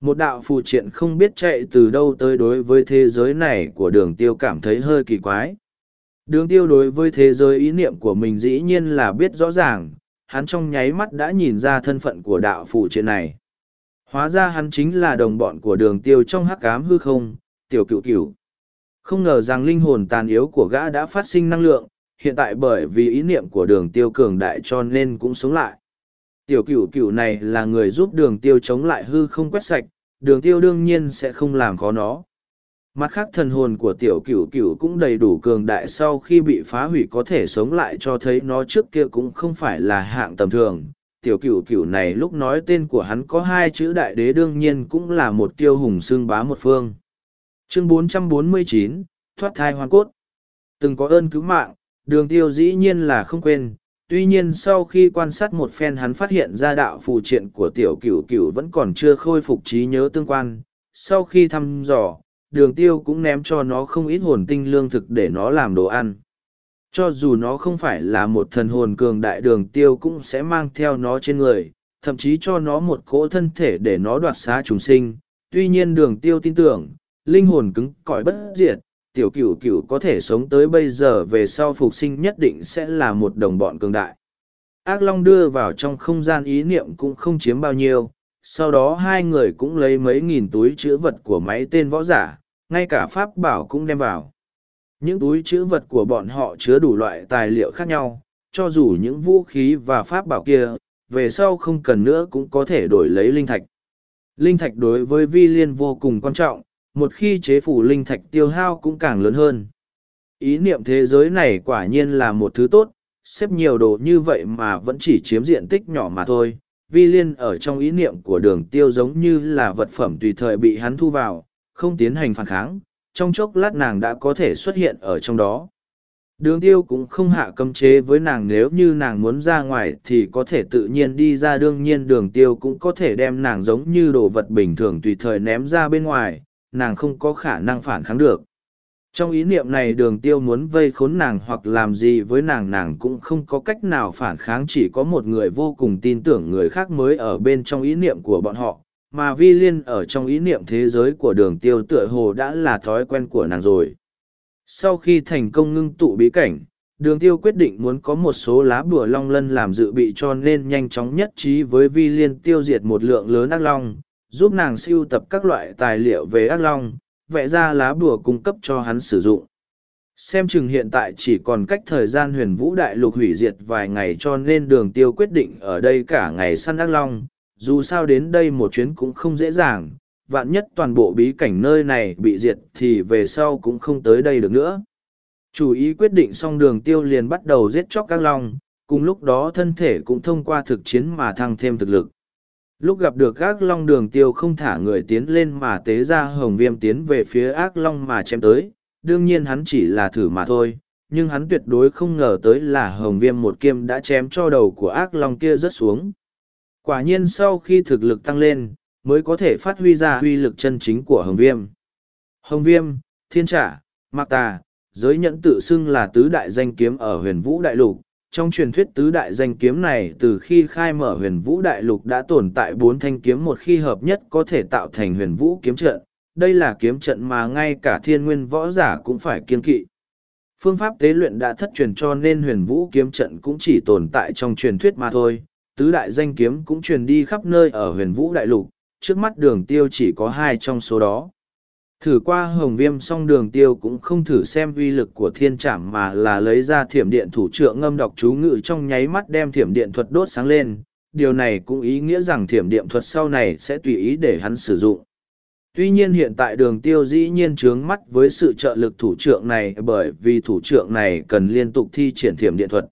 Một đạo phù triện không biết chạy từ đâu tới đối với thế giới này của đường tiêu cảm thấy hơi kỳ quái. Đường tiêu đối với thế giới ý niệm của mình dĩ nhiên là biết rõ ràng, hắn trong nháy mắt đã nhìn ra thân phận của đạo phù triện này. Hóa ra hắn chính là đồng bọn của đường tiêu trong hắc ám hư không, tiểu cựu Cựu, Không ngờ rằng linh hồn tàn yếu của gã đã phát sinh năng lượng, hiện tại bởi vì ý niệm của đường tiêu cường đại cho nên cũng sống lại. Tiểu Cựu Cựu này là người giúp đường tiêu chống lại hư không quét sạch, đường tiêu đương nhiên sẽ không làm khó nó. Mặt khác thần hồn của tiểu cửu cửu cũng đầy đủ cường đại sau khi bị phá hủy có thể sống lại cho thấy nó trước kia cũng không phải là hạng tầm thường. Tiểu cửu cửu này lúc nói tên của hắn có hai chữ đại đế đương nhiên cũng là một tiêu hùng xương bá một phương. Chương 449, Thoát thai hoàn cốt. Từng có ơn cứu mạng, đường tiêu dĩ nhiên là không quên, tuy nhiên sau khi quan sát một phen hắn phát hiện ra đạo phù triện của tiểu cửu cửu vẫn còn chưa khôi phục trí nhớ tương quan. Sau khi thăm dò, đường tiêu cũng ném cho nó không ít hồn tinh lương thực để nó làm đồ ăn. Cho dù nó không phải là một thần hồn cường đại đường tiêu cũng sẽ mang theo nó trên người, thậm chí cho nó một cỗ thân thể để nó đoạt xá chúng sinh. Tuy nhiên đường tiêu tin tưởng, linh hồn cứng cỏi bất diệt, tiểu cửu cửu có thể sống tới bây giờ về sau phục sinh nhất định sẽ là một đồng bọn cường đại. Ác Long đưa vào trong không gian ý niệm cũng không chiếm bao nhiêu, sau đó hai người cũng lấy mấy nghìn túi chữ vật của máy tên võ giả, ngay cả pháp bảo cũng đem vào. Những túi chữ vật của bọn họ chứa đủ loại tài liệu khác nhau, cho dù những vũ khí và pháp bảo kia, về sau không cần nữa cũng có thể đổi lấy linh thạch. Linh thạch đối với vi liên vô cùng quan trọng, một khi chế phủ linh thạch tiêu hao cũng càng lớn hơn. Ý niệm thế giới này quả nhiên là một thứ tốt, xếp nhiều đồ như vậy mà vẫn chỉ chiếm diện tích nhỏ mà thôi. Vi liên ở trong ý niệm của đường tiêu giống như là vật phẩm tùy thời bị hắn thu vào, không tiến hành phản kháng, trong chốc lát nàng đã có thể xuất hiện ở trong đó. Đường tiêu cũng không hạ cấm chế với nàng nếu như nàng muốn ra ngoài thì có thể tự nhiên đi ra đương nhiên đường tiêu cũng có thể đem nàng giống như đồ vật bình thường tùy thời ném ra bên ngoài, nàng không có khả năng phản kháng được. Trong ý niệm này đường tiêu muốn vây khốn nàng hoặc làm gì với nàng nàng cũng không có cách nào phản kháng chỉ có một người vô cùng tin tưởng người khác mới ở bên trong ý niệm của bọn họ, mà vi liên ở trong ý niệm thế giới của đường tiêu tựa hồ đã là thói quen của nàng rồi. Sau khi thành công ngưng tụ bí cảnh, đường tiêu quyết định muốn có một số lá bùa long lân làm dự bị cho nên nhanh chóng nhất trí với vi liên tiêu diệt một lượng lớn ác long, giúp nàng siêu tập các loại tài liệu về ác long, vẽ ra lá bùa cung cấp cho hắn sử dụng. Xem chừng hiện tại chỉ còn cách thời gian huyền vũ đại lục hủy diệt vài ngày cho nên đường tiêu quyết định ở đây cả ngày săn ác long, dù sao đến đây một chuyến cũng không dễ dàng, vạn nhất toàn bộ bí cảnh nơi này bị diệt thì về sau cũng không tới đây được nữa. Chủ ý quyết định xong đường tiêu liền bắt đầu giết chóc các long, cùng lúc đó thân thể cũng thông qua thực chiến mà thăng thêm thực lực. Lúc gặp được ác long đường tiêu không thả người tiến lên mà tế ra hồng viêm tiến về phía ác long mà chém tới, đương nhiên hắn chỉ là thử mà thôi, nhưng hắn tuyệt đối không ngờ tới là hồng viêm một kiêm đã chém cho đầu của ác long kia rớt xuống. Quả nhiên sau khi thực lực tăng lên, mới có thể phát huy ra huy lực chân chính của hồng viêm. Hồng viêm, thiên trả, mạc tà, giới nhẫn tự xưng là tứ đại danh kiếm ở huyền vũ đại lục. Trong truyền thuyết tứ đại danh kiếm này từ khi khai mở huyền vũ đại lục đã tồn tại bốn thanh kiếm một khi hợp nhất có thể tạo thành huyền vũ kiếm trận. Đây là kiếm trận mà ngay cả thiên nguyên võ giả cũng phải kiên kỵ. Phương pháp tế luyện đã thất truyền cho nên huyền vũ kiếm trận cũng chỉ tồn tại trong truyền thuyết mà thôi, tứ đại danh kiếm cũng truyền đi khắp nơi ở huyền vũ đại lục, trước mắt đường tiêu chỉ có hai trong số đó. Thử qua hồng viêm xong đường tiêu cũng không thử xem uy lực của thiên trảm mà là lấy ra thiểm điện thủ trượng ngâm đọc chú ngự trong nháy mắt đem thiểm điện thuật đốt sáng lên. điều này cũng ý nghĩa rằng thiểm điện thuật sau này sẽ tùy ý để hắn sử dụng. Tuy nhiên hiện tại đường tiêu dĩ nhiên trướng mắt với sự trợ lực thủ trưởng này bởi vì thủ trưởng này cần liên tục thi triển thiểm điện thuật.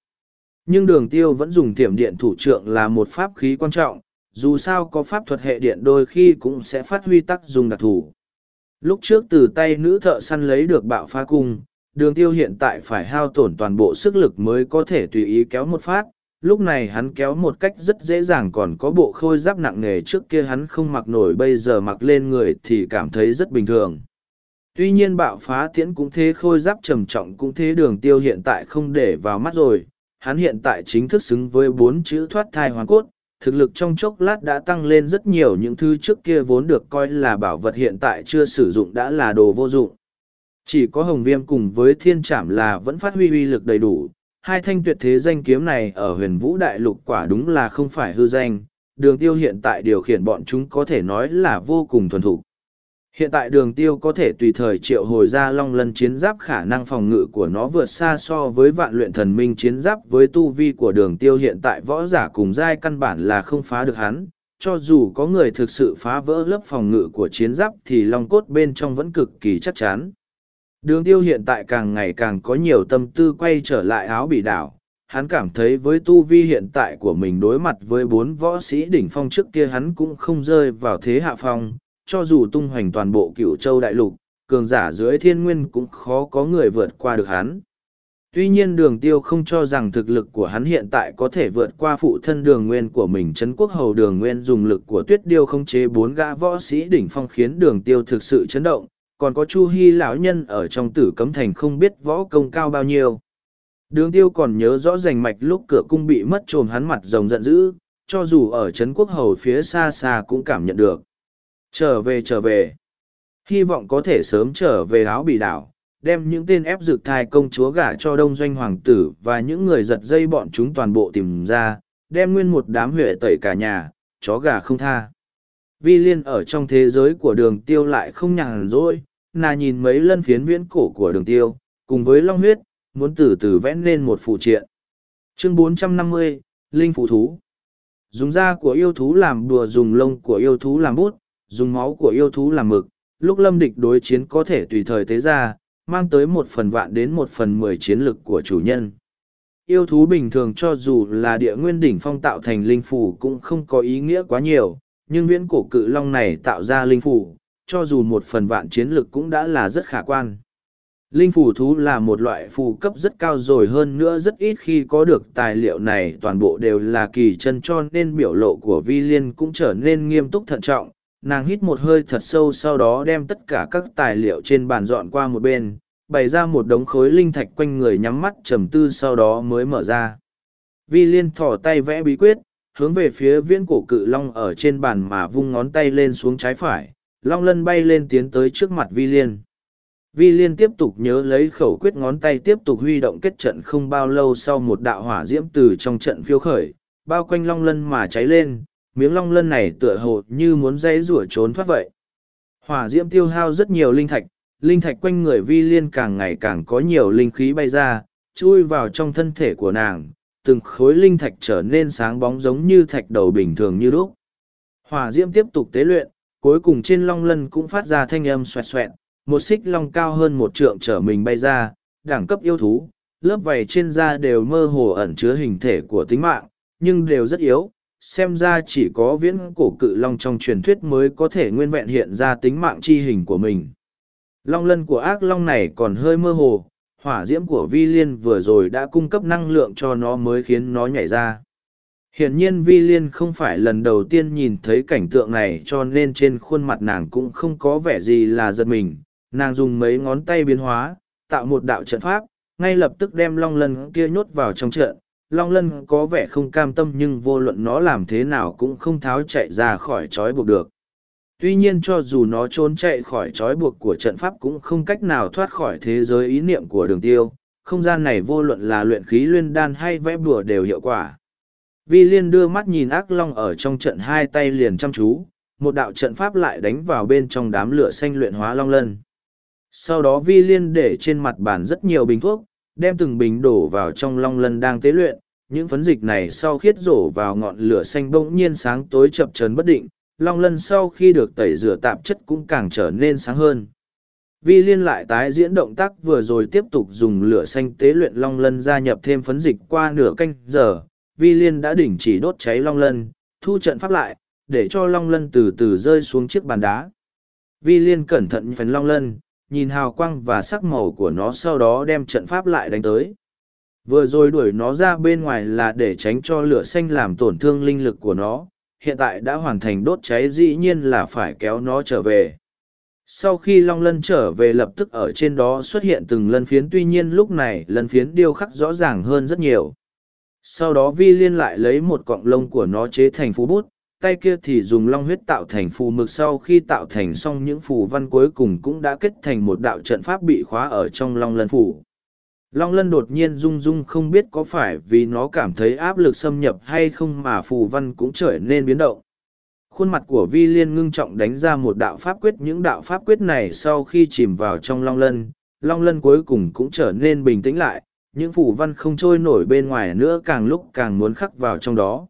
Nhưng đường tiêu vẫn dùng thiểm điện thủ trưởng là một pháp khí quan trọng, dù sao có pháp thuật hệ điện đôi khi cũng sẽ phát huy tác dụng đặc thù. Lúc trước từ tay nữ thợ săn lấy được bạo phá cung, đường tiêu hiện tại phải hao tổn toàn bộ sức lực mới có thể tùy ý kéo một phát. Lúc này hắn kéo một cách rất dễ dàng còn có bộ khôi giáp nặng nề trước kia hắn không mặc nổi bây giờ mặc lên người thì cảm thấy rất bình thường. Tuy nhiên bạo phá tiễn cũng thế khôi giáp trầm trọng cũng thế đường tiêu hiện tại không để vào mắt rồi, hắn hiện tại chính thức xứng với bốn chữ thoát thai hoàn cốt, thực lực trong chốc lát đã tăng lên rất nhiều những thứ trước kia vốn được coi là bảo vật hiện tại chưa sử dụng đã là đồ vô dụng. Chỉ có hồng viêm cùng với thiên trảm là vẫn phát huy uy lực đầy đủ, hai thanh tuyệt thế danh kiếm này ở huyền vũ đại lục quả đúng là không phải hư danh, đường tiêu hiện tại điều khiển bọn chúng có thể nói là vô cùng thuần thục. Hiện tại đường tiêu có thể tùy thời triệu hồi ra long lân chiến giáp khả năng phòng ngự của nó vượt xa so với vạn luyện thần minh chiến giáp với tu vi của đường tiêu hiện tại võ giả cùng giai căn bản là không phá được hắn. Cho dù có người thực sự phá vỡ lớp phòng ngự của chiến giáp thì long cốt bên trong vẫn cực kỳ chắc chắn. Đường tiêu hiện tại càng ngày càng có nhiều tâm tư quay trở lại áo bị đảo. Hắn cảm thấy với tu vi hiện tại của mình đối mặt với bốn võ sĩ đỉnh phong trước kia hắn cũng không rơi vào thế hạ phong, cho dù tung hoành toàn bộ Cửu châu đại lục, cường giả dưới thiên nguyên cũng khó có người vượt qua được hắn. Tuy nhiên đường tiêu không cho rằng thực lực của hắn hiện tại có thể vượt qua phụ thân đường nguyên của mình Trấn quốc hầu đường nguyên dùng lực của tuyết điêu không chế bốn gã võ sĩ đỉnh phong khiến đường tiêu thực sự chấn động, còn có chu hy lão nhân ở trong tử cấm thành không biết võ công cao bao nhiêu. Đường tiêu còn nhớ rõ rành mạch lúc cửa cung bị mất trồm hắn mặt rồng giận dữ, cho dù ở Trấn quốc hầu phía xa xa cũng cảm nhận được. Trở về trở về. Hy vọng có thể sớm trở về áo bị đảo, đem những tên ép dược thai công chúa gả cho đông doanh hoàng tử và những người giật dây bọn chúng toàn bộ tìm ra, đem nguyên một đám huệ tẩy cả nhà, chó gà không tha. Vi liên ở trong thế giới của đường tiêu lại không nhàn rỗi, nà nhìn mấy lân phiến viễn cổ của đường tiêu, cùng với long huyết, muốn từ từ vẽ nên một phụ triện. Chương 450, Linh Phụ Thú Dùng da của yêu thú làm đùa dùng lông của yêu thú làm bút, dùng máu của yêu thú làm mực, lúc lâm địch đối chiến có thể tùy thời tế ra, mang tới một phần vạn đến một phần mười chiến lực của chủ nhân. Yêu thú bình thường cho dù là địa nguyên đỉnh phong tạo thành linh phủ cũng không có ý nghĩa quá nhiều, nhưng viễn cổ cự long này tạo ra linh phủ, cho dù một phần vạn chiến lực cũng đã là rất khả quan. Linh phủ thú là một loại phù cấp rất cao rồi hơn nữa rất ít khi có được tài liệu này toàn bộ đều là kỳ chân cho nên biểu lộ của vi liên cũng trở nên nghiêm túc thận trọng, nàng hít một hơi thật sâu sau đó đem tất cả các tài liệu trên bàn dọn qua một bên, bày ra một đống khối linh thạch quanh người nhắm mắt trầm tư sau đó mới mở ra. Vi liên thỏ tay vẽ bí quyết, hướng về phía viễn cổ cự long ở trên bàn mà vung ngón tay lên xuống trái phải, long lân bay lên tiến tới trước mặt vi liên. Vi liên tiếp tục nhớ lấy khẩu quyết ngón tay tiếp tục huy động kết trận không bao lâu sau một đạo hỏa diễm từ trong trận phiêu khởi, bao quanh long lân mà cháy lên miếng long lân này tựa hồ như muốn dây rủa trốn thoát vậy. Hỏa diễm tiêu hao rất nhiều linh thạch, linh thạch quanh người vi liên càng ngày càng có nhiều linh khí bay ra, chui vào trong thân thể của nàng, từng khối linh thạch trở nên sáng bóng giống như thạch đầu bình thường như đúc. Hỏa diễm tiếp tục tế luyện, cuối cùng trên long lân cũng phát ra thanh âm xoẹt xoẹt, một xích long cao hơn một trượng trở mình bay ra, đẳng cấp yêu thú, lớp vảy trên da đều mơ hồ ẩn chứa hình thể của tính mạng, nhưng đều rất yếu, xem ra chỉ có viễn cổ cự long trong truyền thuyết mới có thể nguyên vẹn hiện ra tính mạng chi hình của mình. Long lân của ác long này còn hơi mơ hồ, hỏa diễm của vi liên vừa rồi đã cung cấp năng lượng cho nó mới khiến nó nhảy ra. Hiển nhiên vi liên không phải lần đầu tiên nhìn thấy cảnh tượng này cho nên trên khuôn mặt nàng cũng không có vẻ gì là giật mình. Nàng dùng mấy ngón tay biến hóa, tạo một đạo trận pháp, ngay lập tức đem long lân kia nhốt vào trong trận, Long Lân có vẻ không cam tâm nhưng vô luận nó làm thế nào cũng không tháo chạy ra khỏi trói buộc được. Tuy nhiên cho dù nó trốn chạy khỏi trói buộc của trận pháp cũng không cách nào thoát khỏi thế giới ý niệm của đường tiêu, không gian này vô luận là luyện khí luyên đan hay vẽ bùa đều hiệu quả. Vi Liên đưa mắt nhìn ác long ở trong trận hai tay liền chăm chú, một đạo trận pháp lại đánh vào bên trong đám lửa xanh luyện hóa long lân. Sau đó Vi Liên để trên mặt bàn rất nhiều bình thuốc, đem từng bình đổ vào trong long lân đang tế luyện, những phấn dịch này sau khiết rổ vào ngọn lửa xanh bỗng nhiên sáng tối chập trần bất định, long lân sau khi được tẩy rửa tạp chất cũng càng trở nên sáng hơn. Vi liên lại tái diễn động tác vừa rồi tiếp tục dùng lửa xanh tế luyện long lân gia nhập thêm phấn dịch qua nửa canh giờ. Vi liên đã đỉnh chỉ đốt cháy long lân, thu trận pháp lại, để cho long lân từ từ rơi xuống chiếc bàn đá. Vi liên cẩn thận phần long lân, nhìn hào quang và sắc màu của nó sau đó đem trận pháp lại đánh tới. Vừa rồi đuổi nó ra bên ngoài là để tránh cho lửa xanh làm tổn thương linh lực của nó, hiện tại đã hoàn thành đốt cháy dĩ nhiên là phải kéo nó trở về. Sau khi long lân trở về lập tức ở trên đó xuất hiện từng lân phiến tuy nhiên lúc này lân phiến điêu khắc rõ ràng hơn rất nhiều. Sau đó vi liên lại lấy một cọng lông của nó chế thành phú bút, tay kia thì dùng long huyết tạo thành phù mực sau khi tạo thành xong những phù văn cuối cùng cũng đã kết thành một đạo trận pháp bị khóa ở trong long lân phủ. Long lân đột nhiên rung rung không biết có phải vì nó cảm thấy áp lực xâm nhập hay không mà phù văn cũng trở nên biến động. Khuôn mặt của vi liên ngưng trọng đánh ra một đạo pháp quyết những đạo pháp quyết này sau khi chìm vào trong long lân, long lân cuối cùng cũng trở nên bình tĩnh lại, những phù văn không trôi nổi bên ngoài nữa càng lúc càng muốn khắc vào trong đó.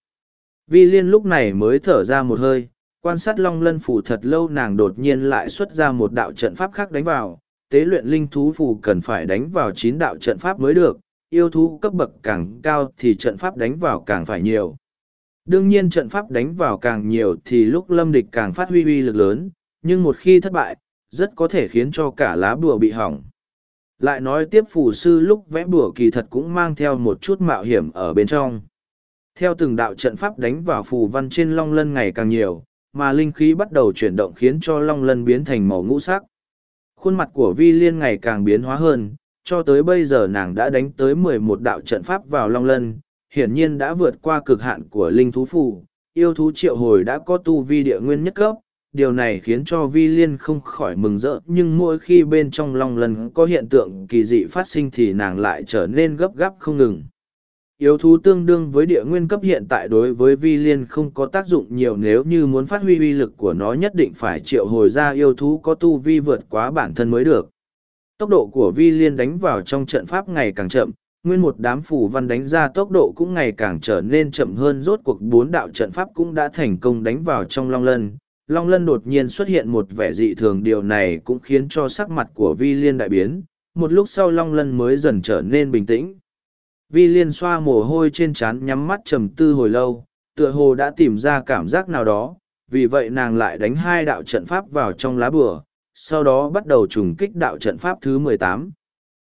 Vi liên lúc này mới thở ra một hơi, quan sát long lân phủ thật lâu nàng đột nhiên lại xuất ra một đạo trận pháp khác đánh vào, tế luyện linh thú phù cần phải đánh vào chín đạo trận pháp mới được, yêu thú cấp bậc càng cao thì trận pháp đánh vào càng phải nhiều. Đương nhiên trận pháp đánh vào càng nhiều thì lúc lâm địch càng phát huy uy lực lớn, nhưng một khi thất bại, rất có thể khiến cho cả lá bùa bị hỏng. Lại nói tiếp phù sư lúc vẽ bùa kỳ thật cũng mang theo một chút mạo hiểm ở bên trong. Theo từng đạo trận pháp đánh vào phù văn trên long lân ngày càng nhiều, mà linh khí bắt đầu chuyển động khiến cho long lân biến thành màu ngũ sắc. Khuôn mặt của Vi Liên ngày càng biến hóa hơn, cho tới bây giờ nàng đã đánh tới mười một đạo trận pháp vào long lân, hiển nhiên đã vượt qua cực hạn của linh thú phù. Yêu thú triệu hồi đã có tu vi địa nguyên nhất cấp, điều này khiến cho Vi Liên không khỏi mừng rỡ nhưng mỗi khi bên trong long lân có hiện tượng kỳ dị phát sinh thì nàng lại trở nên gấp gáp không ngừng yếu thú tương đương với địa nguyên cấp hiện tại đối với vi liên không có tác dụng nhiều nếu như muốn phát huy uy lực của nó nhất định phải triệu hồi ra yêu thú có tu vi vượt quá bản thân mới được. Tốc độ của vi liên đánh vào trong trận pháp ngày càng chậm, nguyên một đám phủ văn đánh ra tốc độ cũng ngày càng trở nên chậm hơn, rốt cuộc bốn đạo trận pháp cũng đã thành công đánh vào trong long lân. Long lân đột nhiên xuất hiện một vẻ dị thường, điều này cũng khiến cho sắc mặt của vi liên đại biến, một lúc sau long lân mới dần trở nên bình tĩnh. Vi liên xoa mồ hôi trên trán nhắm mắt trầm tư hồi lâu, tựa hồ đã tìm ra cảm giác nào đó, vì vậy nàng lại đánh hai đạo trận pháp vào trong lá bừa, sau đó bắt đầu trùng kích đạo trận pháp thứ mười tám.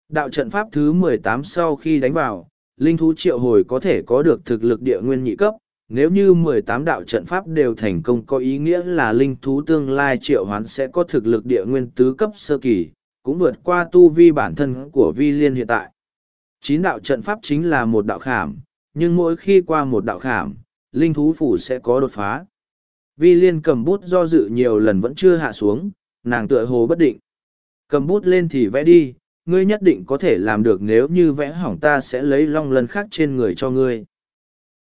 Đạo trận pháp thứ mười tám sau khi đánh vào, linh thú triệu hồi có thể có được thực lực địa nguyên nhị cấp, nếu như mười tám đạo trận pháp đều thành công có ý nghĩa là linh thú tương lai triệu hoán sẽ có thực lực địa nguyên tứ cấp sơ kỳ, cũng vượt qua tu vi bản thân của vi liên hiện tại chín đạo trận pháp chính là một đạo khảm, nhưng mỗi khi qua một đạo khảm, linh thú phủ sẽ có đột phá. Vi liên cầm bút do dự nhiều lần vẫn chưa hạ xuống, nàng tựa hồ bất định. Cầm bút lên thì vẽ đi, ngươi nhất định có thể làm được nếu như vẽ hỏng ta sẽ lấy long lân khác trên người cho ngươi.